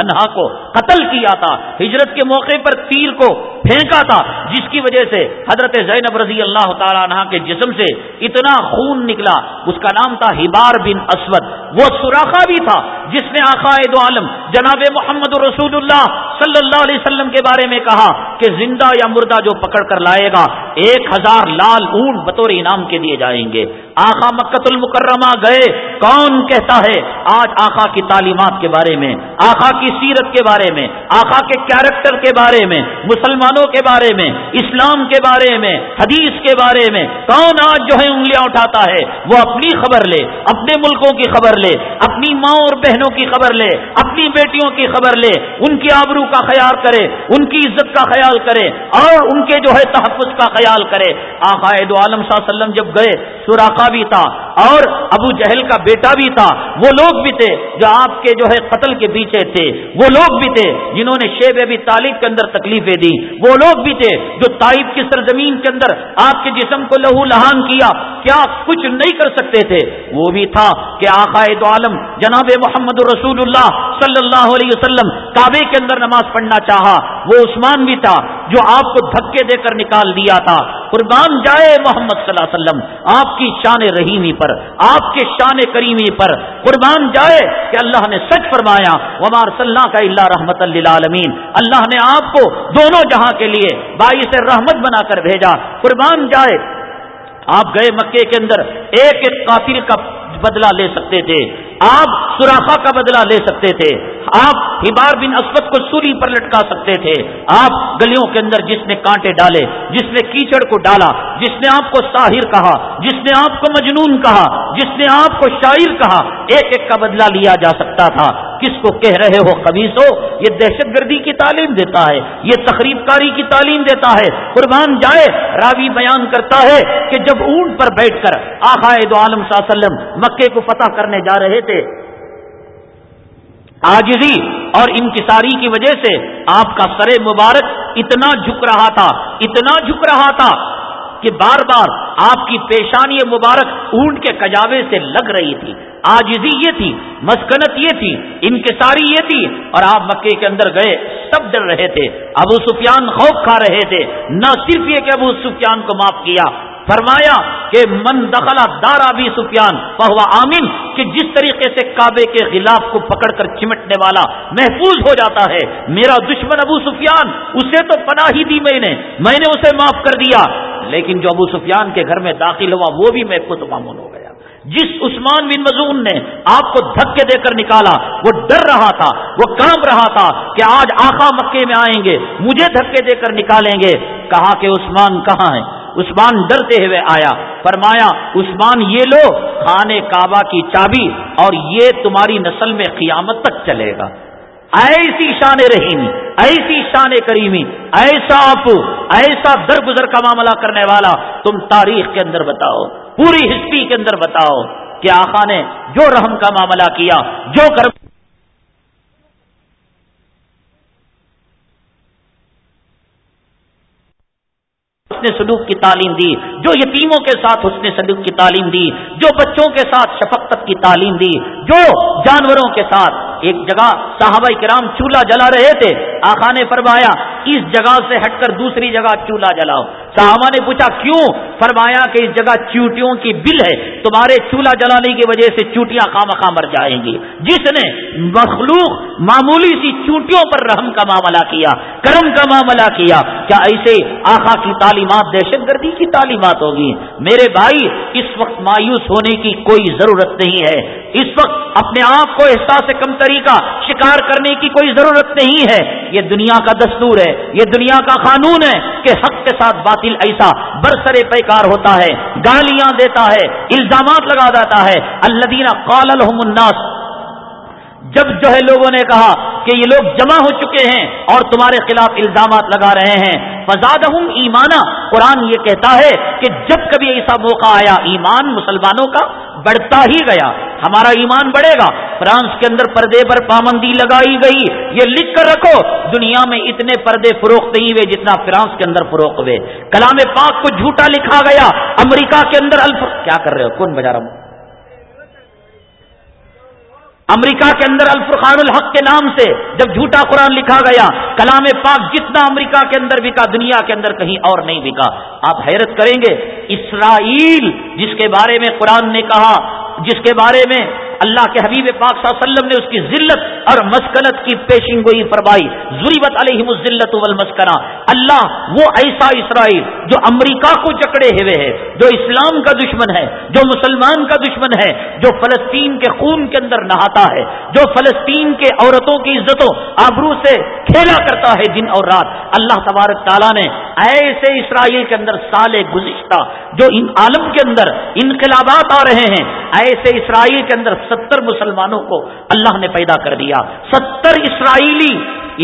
انہا کو قتل کیا تھا۔ ہجرت کے موقع پر تیر کو پھینکا تھا، جس کی وجہ سے حضرت زینب رضی اللہ تعالیٰ عنہ کے جسم سے اتنا خون نکلا۔ اس کا نام تھا ہبار بن اسود۔ وہ سوراخا بھی تھا، جس نے عقائد عالم جناب محمد رسول اللہ صلی اللہ علیہ وسلم کے بارے میں کہا کہ زندہ یا مردہ جو پکڑ کر لائے گا، ایک ہزار لال اونٹ بطور انعام کے دیے جائیں گے۔ آخا مکت المکرمہ گئے، کون کہتا ہے آج آخا کی تعلیمات کے بارے میں آخا کی سیرت کے بارے میں آخا کے کیریکٹر کے بارے میں مسلمان مسلمانوں کے بارے میں، اسلام کے بارے میں، حدیث کے بارے میں، کون آج جو ہے انگلیاں اٹھاتا ہے؟ وہ اپنی خبر لے، اپنے ملکوں کی خبر لے، اپنی ماں اور بہنوں کی خبر لے، اپنی بیٹیوں کی خبر لے، ان کی آبرو کا خیال کرے، ان کی عزت کا خیال کرے، اور ان کے جو ہے تحفظ کا خیال کرے۔ آقائد عالم صلی اللہ علیہ وسلم جب گئے سوراخا بھی تھا، اور ابو جہل کا بیٹا بھی تھا، وہ لوگ بھی تھے جو آپ کے جو ہے قتل کے پیچھے تھے، وہ لوگ بھی تھے جنہوں نے شیب ابھی طالب کے اندر تکلیفیں دی وہ لوگ بھی تھے جو تائب کی سرزمین کے اندر آپ کے جسم کو لہو لہان کیا کیا کچھ نہیں کر سکتے تھے۔ وہ بھی تھا کہ آقائد عالم جناب محمد رسول اللہ صلی اللہ علیہ وسلم کعبے کے اندر نماز پڑھنا چاہا۔ وہ عثمان بھی تھا جو آپ کو دھکے دے کر نکال دیا تھا۔ قربان جائے محمد صلی اللہ علیہ وسلم، آپ کی شان رحیمی پر، آپ کے شان کریمی پر۔ قربان جائے کہ اللہ نے سچ فرمایا ومار صلی کا اللہ رحمت اللہ اللہ نے آپ کو دونوں جہاں کے لیے باعث رحمت بنا کر بھیجا۔ قربان جائے، آپ گئے مکے کے اندر، ایک ایک قاتل کا بدلہ لے سکتے تھے۔ آپ سوراخا کا بدلہ لے سکتے تھے۔ آپ ہبار بن اسود کو سوری پر لٹکا سکتے تھے۔ آپ گلیوں کے اندر جس نے کانٹے ڈالے، جس نے کیچڑ کو ڈالا، جس نے آپ کو ساحر کہا، جس نے آپ کو مجنون کہا، جس نے آپ کو شاعر کہا، ایک ایک کا بدلہ لیا جا سکتا تھا۔ کس کو کہہ رہے ہو قبیص ہو یہ دہشت گردی کی تعلیم دیتا ہے، یہ تقریب کاری کی تعلیم دیتا ہے۔ قربان جائے، راوی بیان کرتا ہے کہ جب اونٹ پر بیٹھ کر آخائے دو عالم صلی اللہ علیہ وسلم مکے کو فتح کرنے جا رہے تھے۔ آجزی اور انکساری کی وجہ سے آپ کا سر مبارک اتنا جھک رہا تھا، اتنا جھک رہا تھا کہ بار بار آپ کی پیشانی مبارک اونٹ کے کجاوے سے لگ رہی تھی۔ آجزی یہ تھی، مسکنت یہ تھی، انکساری یہ تھی۔ اور آپ مکے کے اندر گئے، سب ڈر رہے تھے۔ ابو سفیان خوف کھا رہے تھے۔ نہ صرف یہ کہ ابو سفیان کو معاف کیا فرمایا کہ من دخلا دارا بھی سفیان فہوا آمین کہ جس طریقے سے کعبے کے غلاف کو پکڑ کر چمٹنے والا محفوظ ہو جاتا ہے، میرا دشمن ابو سفیان، اسے تو پناہ ہی دی میں نے میں نے اسے معاف کر دیا۔ لیکن جو ابو سفیان کے گھر میں داخل ہوا، وہ بھی محفوظ معمول ہو گیا۔ جس عثمان بن مزون نے آپ کو دھکے دے کر نکالا، وہ ڈر رہا تھا، وہ کام رہا تھا کہ آج آخا مکے میں آئیں گے، مجھے دھکے دے کر نکالیں گے۔ کہا کہ عثمان کہاں ہے؟ عثمان ڈرتے ہوئے آیا، فرمایا، عثمان، یہ لو خانے کعبہ کی چابی، اور یہ تمہاری نسل میں قیامت تک چلے گا۔ ایسی شان رحیمی، ایسی شان کریمی، ایسا آپ ایسا درگزر کا معاملہ کرنے والا، تم تاریخ کے اندر بتاؤ، پوری ہسٹری کے اندر بتاؤ، کہ آقا نے جو رحم کا معاملہ کیا، جو کرم حسن سلوک کی تعلیم دی، جو یتیموں کے ساتھ حسن سلوک کی تعلیم دی، جو بچوں کے ساتھ شفقت کی تعلیم دی، جو جانوروں کے ساتھ ایک جگہ صحابہ کرام چولہا جلا رہے تھے آخا نے فرمایا، اس جگہ سے ہٹ کر دوسری جگہ چولہا جلاؤ۔ صحابہ نے پوچھا، کیوں؟ فرمایا کہ اس جگہ چوٹیوں کی بل ہے، تمہارے چولہا جلانے کی وجہ سے چوٹیاں خام خاں مر جائیں گی۔ جس نے مخلوق معمولی سی چوٹیوں پر رحم کا معاملہ کیا، کرم کا معاملہ کیا کیا ایسے آخا کی تعلیمات دہشت گردی کی تعلیمات ہوگی؟ میرے بھائی، اس وقت مایوس ہونے کی کوئی ضرورت نہیں ہے۔ اس وقت اپنے آپ کو احساس کم طریقہ شکار کرنے کی کوئی ضرورت نہیں ہے۔ یہ دنیا کا دستور ہے، یہ دنیا کا قانون ہے کہ حق کے ساتھ باطل ایسا برسرے پیکار ہوتا ہے، گالیاں دیتا ہے، الزامات لگا دیتا ہے۔ اللہ دینا قال الحم الناس جب جو ہے لوگوں نے کہا کہ یہ لوگ جمع ہو چکے ہیں اور تمہارے خلاف الزامات لگا رہے ہیں فزاد ہوں ایمانا قرآن یہ کہتا ہے کہ جب کبھی ایسا موقع آیا، ایمان مسلمانوں کا بڑھتا ہی گیا، ہمارا ایمان بڑھے گا۔ فرانس کے اندر پردے پر پابندی لگائی گئی۔ یہ لکھ کر رکھو، دنیا میں اتنے پردے فروخت نہیں ہوئے جتنا فرانس کے اندر فروخت ہوئے۔ کلام پاک کو جھوٹا لکھا گیا، امریکہ کے اندر الف کیا کر رہے ہو؟ کون بجا رہا ہوں؟ امریکہ کے اندر الفرقان الحق کے نام سے جب جھوٹا قرآن لکھا گیا، کلام پاک جتنا امریکہ کے اندر بکا، دنیا کے اندر کہیں اور نہیں بکا۔ آپ حیرت کریں گے، اسرائیل جس کے بارے میں قرآن نے کہا، جس کے بارے میں اللہ کے حبیب پاک صلی اللہ علیہ وسلم نے اس کی ذلت اور مسکنت کی پیشن گوئی فرمائی. ضریبت علیہ ذلت والمسکنہ. اللہ وہ ایسا اسرائیل جو امریکہ کو جکڑے ہوئے ہے، جو اسلام کا دشمن ہے، جو مسلمان کا دشمن ہے، جو فلسطین کے خون کے اندر نہاتا ہے، جو فلسطین کے عورتوں کی عزتوں آبرو سے کھیلا کرتا ہے دن اور رات. اللہ تبارک تعالیٰ نے ایسے اسرائیل کے اندر سال گزشتہ جو ان عالم کے اندر انقلابات آ رہے ہیں، ایسے اسرائیل کے اندر ستر مسلمانوں کو اللہ نے پیدا کر دیا۔ ستر اسرائیلی،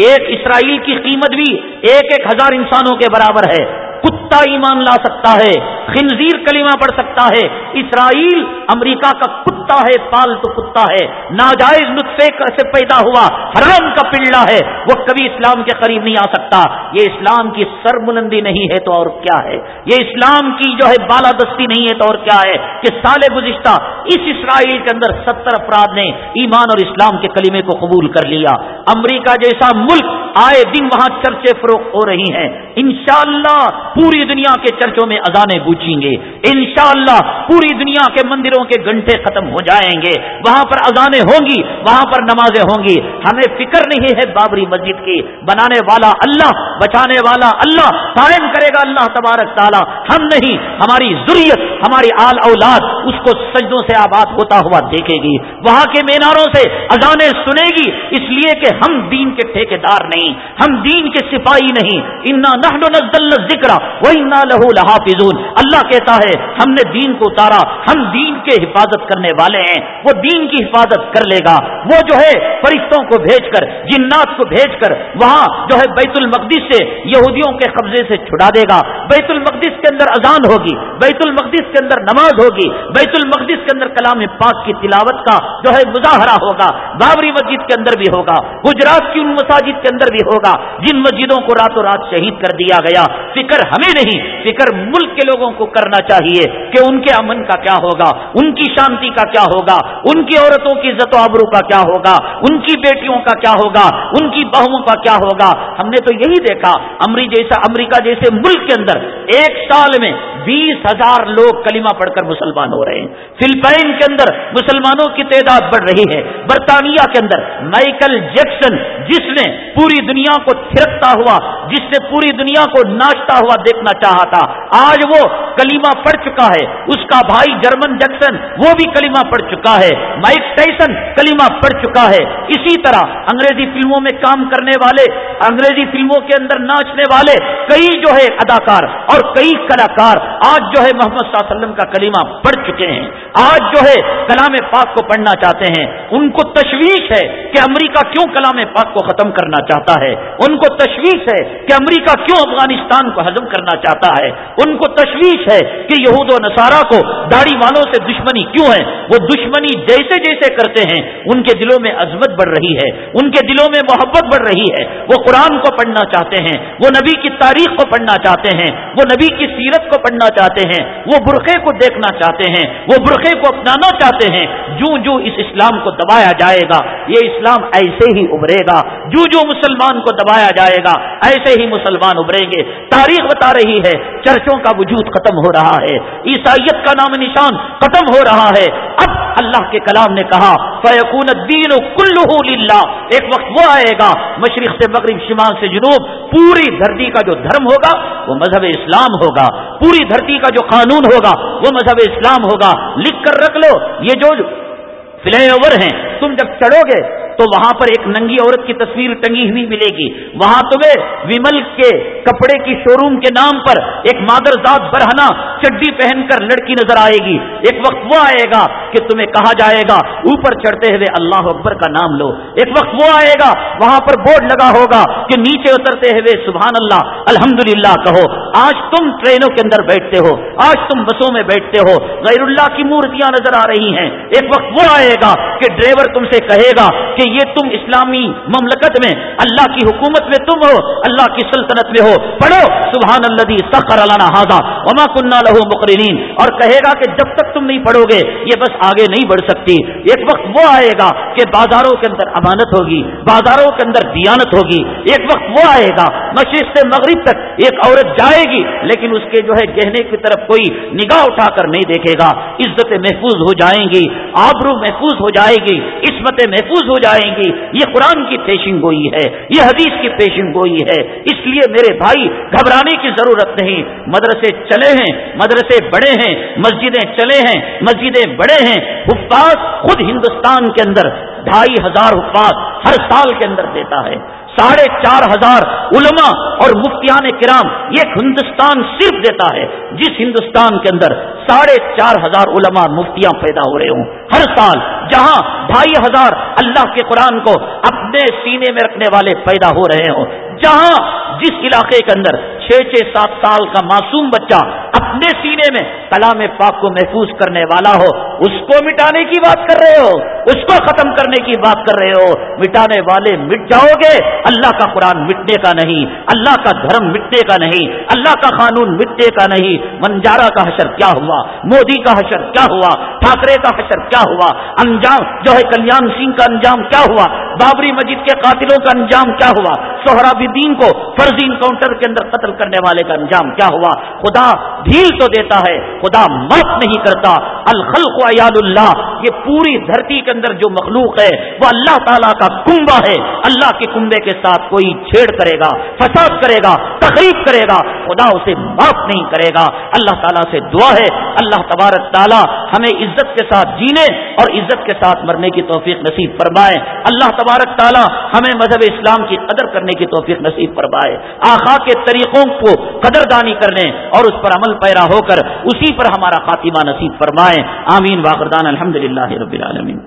ایک اسرائیل کی قیمت بھی ایک ایک ہزار انسانوں کے برابر ہے۔ کتا ایمان لا سکتا ہے۔ خنزیر کلمہ پڑھ سکتا ہے، اسرائیل امریکہ کا کتا ہے، پالتو کتا ہے۔ ناجائز نطفے سے پیدا ہوا حرام کا پلڑا ہے۔ وہ کبھی اسلام کے قریب نہیں آ سکتا۔ یہ اسلام کی سر بلندی نہیں ہے تو اور کیا ہے؟ یہ اسلام کی جو ہے بالادستی نہیں ہے تو اور کیا ہے؟ کہ سال گزشتہ اس اسرائیل کے اندر ستر افراد نے ایمان اور اسلام کے کلمے کو قبول کر لیا۔ امریکہ جیسا ملک آئے دن وہاں چرچے فروخت ہو رہی ہیں۔ انشاءاللہ پوری دنیا کے چرچوں میں اذانے گوچیں گے، انشاءاللہ پوری دنیا کے مندروں کے گھنٹے ختم ہو جائیں گے، وہاں پر اذانے ہوں گی، وہاں پر نمازیں ہوں گی۔ ہمیں فکر نہیں ہے بابری مسجد کی، بنانے والا اللہ، بچانے والا اللہ، قائم کرے گا اللہ تبارک تعالیٰ۔ ہم نہیں، ہماری ضروریت ہماری آل اولاد اس کو سجدوں سے آباد ہوتا ہوا دیکھے گی۔ وہاں کے میناروں سے اذانے سنے گی، اس لیے کہ ہم دین کے ٹھیکے دار نہیں، ہم دین کے سپاہی نہیں۔ انا نہ ذکر وہ لہو لحافظون۔ اللہ کہتا ہے، ہم نے دین کو اتارا، ہم دین کے حفاظت کرنے والے ہیں، وہ دین کی حفاظت کر لے گا۔ وہ جو ہے فرشتوں کو بھیج کر، جنات کو بھیج کر، وہاں جو ہے بیت المقدس سے یہودیوں کے قبضے سے چھڑا دے گا۔ بیت المقدس کے اندر اذان ہوگی، بیت المقدس کے اندر نماز ہوگی، بیت المقدس کے اندر کلام پاک کی تلاوت کا جو ہے مظاہرہ ہوگا، بابری مسجد کے اندر بھی ہوگا، گجرات کی ان مساجد کے اندر بھی ہوگا۔ جن مسجدوں کو راتوں رات شہید کر دیا گیا۔ فکر ہمیں نہیں، فکر ملک کے لوگوں کو کرنا چاہیے کہ ان کے امن کا کیا ہوگا، ان کی شانتی کا کیا ہوگا، ان کی عورتوں کی عزت و ابرو کا کیا ہوگا، ان کی بیٹیوں کا کیا ہوگا، ان کی بہوؤں کا کیا ہوگا۔ ہم نے تو یہی دیکھا، امری جیسا، امریکہ جیسے ملک کے اندر ایک سال میں بیس ہزار لوگ کلمہ پڑھ کر مسلمان ہو رہے ہیں۔ فلپائن کے اندر مسلمانوں کی تعداد بڑھ رہی ہے۔ برطانیہ کے اندر مائیکل جیکسن، جس نے پوری دنیا کو تھرکتا ہوا، جس نے پوری دنیا کو ناچتا ہوا دیکھنا چاہا تھا، آج وہ کلیمہ پڑھ چکا ہے۔ اس کا بھائی جرمن جیکسن، وہ بھی کلیمہ پڑھ چکا ہے۔ مائک ٹائسن کلیمہ پڑھ چکا ہے۔ اسی طرح انگریزی فلموں میں کام کرنے والے، انگریزی فلموں کے اندر ناچنے والے، کئی جو ہے اداکار اور کئی کلاکار آج جو ہے محمد صلی اللہ علیہ وسلم کا کلیمہ پڑھ چکے ہیں۔ آج جو ہے کلام پاک کو پڑھنا چاہتے ہیں۔ ان کو تشویش ہے کہ امریکہ کیوں کلام پاک کو ختم کرنا چاہتا ہے۔ ان کو تشویش ہے کہ امریکہ کیوں افغانستان کو ہزم کرنا چاہتا ہے۔ ان کو تشویش ہے کہ یہود و نصارہ کو داڑھی والوں سے دشمنی کیوں ہے؟ وہ دشمنی جیسے جیسے کرتے ہیں، ان کے دلوں میں عظمت بڑھ رہی ہے، ان کے دلوں میں محبت بڑھ رہی ہے۔ وہ قرآن کو پڑھنا چاہتے ہیں، وہ نبی کی تاریخ کو پڑھنا چاہتے ہیں، وہ نبی کی سیرت کو پڑھنا چاہتے ہیں۔ وہ برقعے کو دیکھنا چاہتے ہیں، وہ برقعے کو اپنانا چاہتے ہیں۔ جو جو اس اسلام کو دبایا جائے گا، یہ اسلام ایسے ہی ابھرے گا۔ جو جو مسلمان کو دبایا جائے گا، ایسے ہی مسلمان ابھریں گے۔ تاریخ بتا رہی ہے، چرچوں کا وجود ختم ہو رہا ہے۔ عیسائیت کا نام نشان ختم ہو رہا ہے۔ اب اللہ کے کلام نے کہا فیقون الدین کلو للہ ایک وقت وہ آئے گا، مشرق سے مغرب، شمال سے جنوب، پوری دھرتی کا جو دھرم ہوگا، وہ مذہب اسلام ہوگا۔ پوری دھرتی کا جو قانون ہوگا، وہ مذہب اسلام ہوگا۔ لکھ کر رکھ لو، یہ جو فلائی اوور ہیں، تم جب چڑھو گے تو وہاں پر ایک ننگی عورت کی تصویر ٹنگی ہوئی ملے گی۔ وہاں تمہیں ومل کے کپڑے کی شو روم کے نام پر ایک مادر ذات برہنا چڈی پہن کر لڑکی نظر آئے گی۔ ایک وقت وہ آئے گا کہ تمہیں کہا جائے گا، اوپر چڑھتے ہوئے اللہ اکبر کا نام لو۔ ایک وقت وہ آئے گا، وہاں پر بورڈ لگا ہوگا کہ نیچے اترتے ہوئے سبحان اللہ الحمد کہو۔ آج تم ٹرینوں کے اندر بیٹھتے ہو، آج تم بسوں میں بیٹھتے ہو غیر اللہ کی مورتیاں نظر آ رہی ہیں۔ ایک وقت وہ آئے گا کہ ڈرائیور تم سے کہے گا کہ یہ تم اسلامی مملکت میں اللہ کی حکومت میں تم ہو، اللہ کی سلطنت میں ہو۔ پڑھو سبحان اللہ سخر ہاضا وما کنہ لہو مقررین اور کہے گا کہ جب تک تم نہیں پڑھو گے، یہ بس آگے نہیں بڑھ سکتی۔ ایک وقت وہ آئے گا کہ بازاروں کے اندر امانت ہوگی، بازاروں کے اندر دیانت ہوگی۔ ایک وقت وہ آئے گا، مشرق سے مغرب تک ایک عورت جائے گی، لیکن اس کے جو ہے گہنے کی طرف کوئی نگاہ اٹھا کر نہیں دیکھے گا۔ عزتیں محفوظ ہو جائیں گی، آبرو محفوظ ہو جائے گی، عصمتیں محفوظ ہو جائیں گی۔ یہ قرآن کی پیشن گوئی ہے، یہ حدیث کی پیشن گوئی ہے۔ اس لیے میرے بھائی، گھبرانے کی ضرورت نہیں۔ مدرسے چلے ہیں، مدرسے بڑے ہیں، مسجدیں چلے ہیں، مسجدیں بڑے ہیں۔ حفاظ خود ہندوستان کے اندر ڈھائی ہزار حفاظ ہر سال کے اندر دیتا ہے۔ ساڑھے چار ہزار علماء اور مفتیان کرام یہ ہندوستان صرف دیتا ہے۔ جس ہندوستان کے اندر ساڑھے چار ہزار علماء مفتیاں پیدا ہو رہے ہوں۔ ہر سال جہاں ڈھائی ہزار اللہ کے قرآن کو اپنے سینے میں رکھنے والے پیدا ہو رہے ہوں۔ جہاں جس علاقے کے اندر چھ چھ سات سال کا معصوم بچہ اپنے سینے میں کلام پاک کو محفوظ کرنے والا ہو، اس کو مٹانے کی بات کر رہے ہو، اس کو ختم کرنے کی بات کر رہے ہو۔ مٹانے والے مٹ جاؤ گے، اللہ کا قرآن مٹنے کا نہیں، اللہ کا دھرم مٹنے کا نہیں، اللہ کا قانون مٹنے کا نہیں۔ منجارا کا حشر کیا ہوا، مودی کا حشر کیا ہوا، ٹھاکرے کا حشر کیا ہوا، انجام جو ہے کلیان سنگھ کا انجام کیا ہوا، بابری مسجد کے قاتلوں کا انجام کیا ہوا سہراب الدین کو فرضی انکاؤنٹر کے اندر قتل کرنے والے کا انجام کیا ہوا؟ خدا ڈھیل تو دیتا ہے، خدا مت نہیں کرتا۔ الخلق عیال اللہ، یہ پوری دھرتی کے اندر جو مخلوق ہے، وہ اللہ تعالیٰ کا کنبا ہے۔ اللہ کے کنبے کے ساتھ کوئی چھیڑ کرے گا، فساد کرے گا تقریب کرے گا۔ خدا اسے معاف نہیں کرے گا۔ اللہ تعالیٰ سے دعا ہے۔ اللہ تبارک تعالیٰ ہمیں عزت کے ساتھ جینے اور عزت کے ساتھ مرنے کی توفیق نصیب فرمائے۔ اللہ تبارک تعالیٰ ہمیں مذہب اسلام کی قدر کرنے کی توفیق نصیب فرمائے۔ آخا کے طریقوں کو قدردانی کرنے اور اس پر عمل پیرا ہو کر اسی پر ہمارا خاتمہ نصیب فرمائے۔ آمین واقردان الحمد للہ رب العالمین۔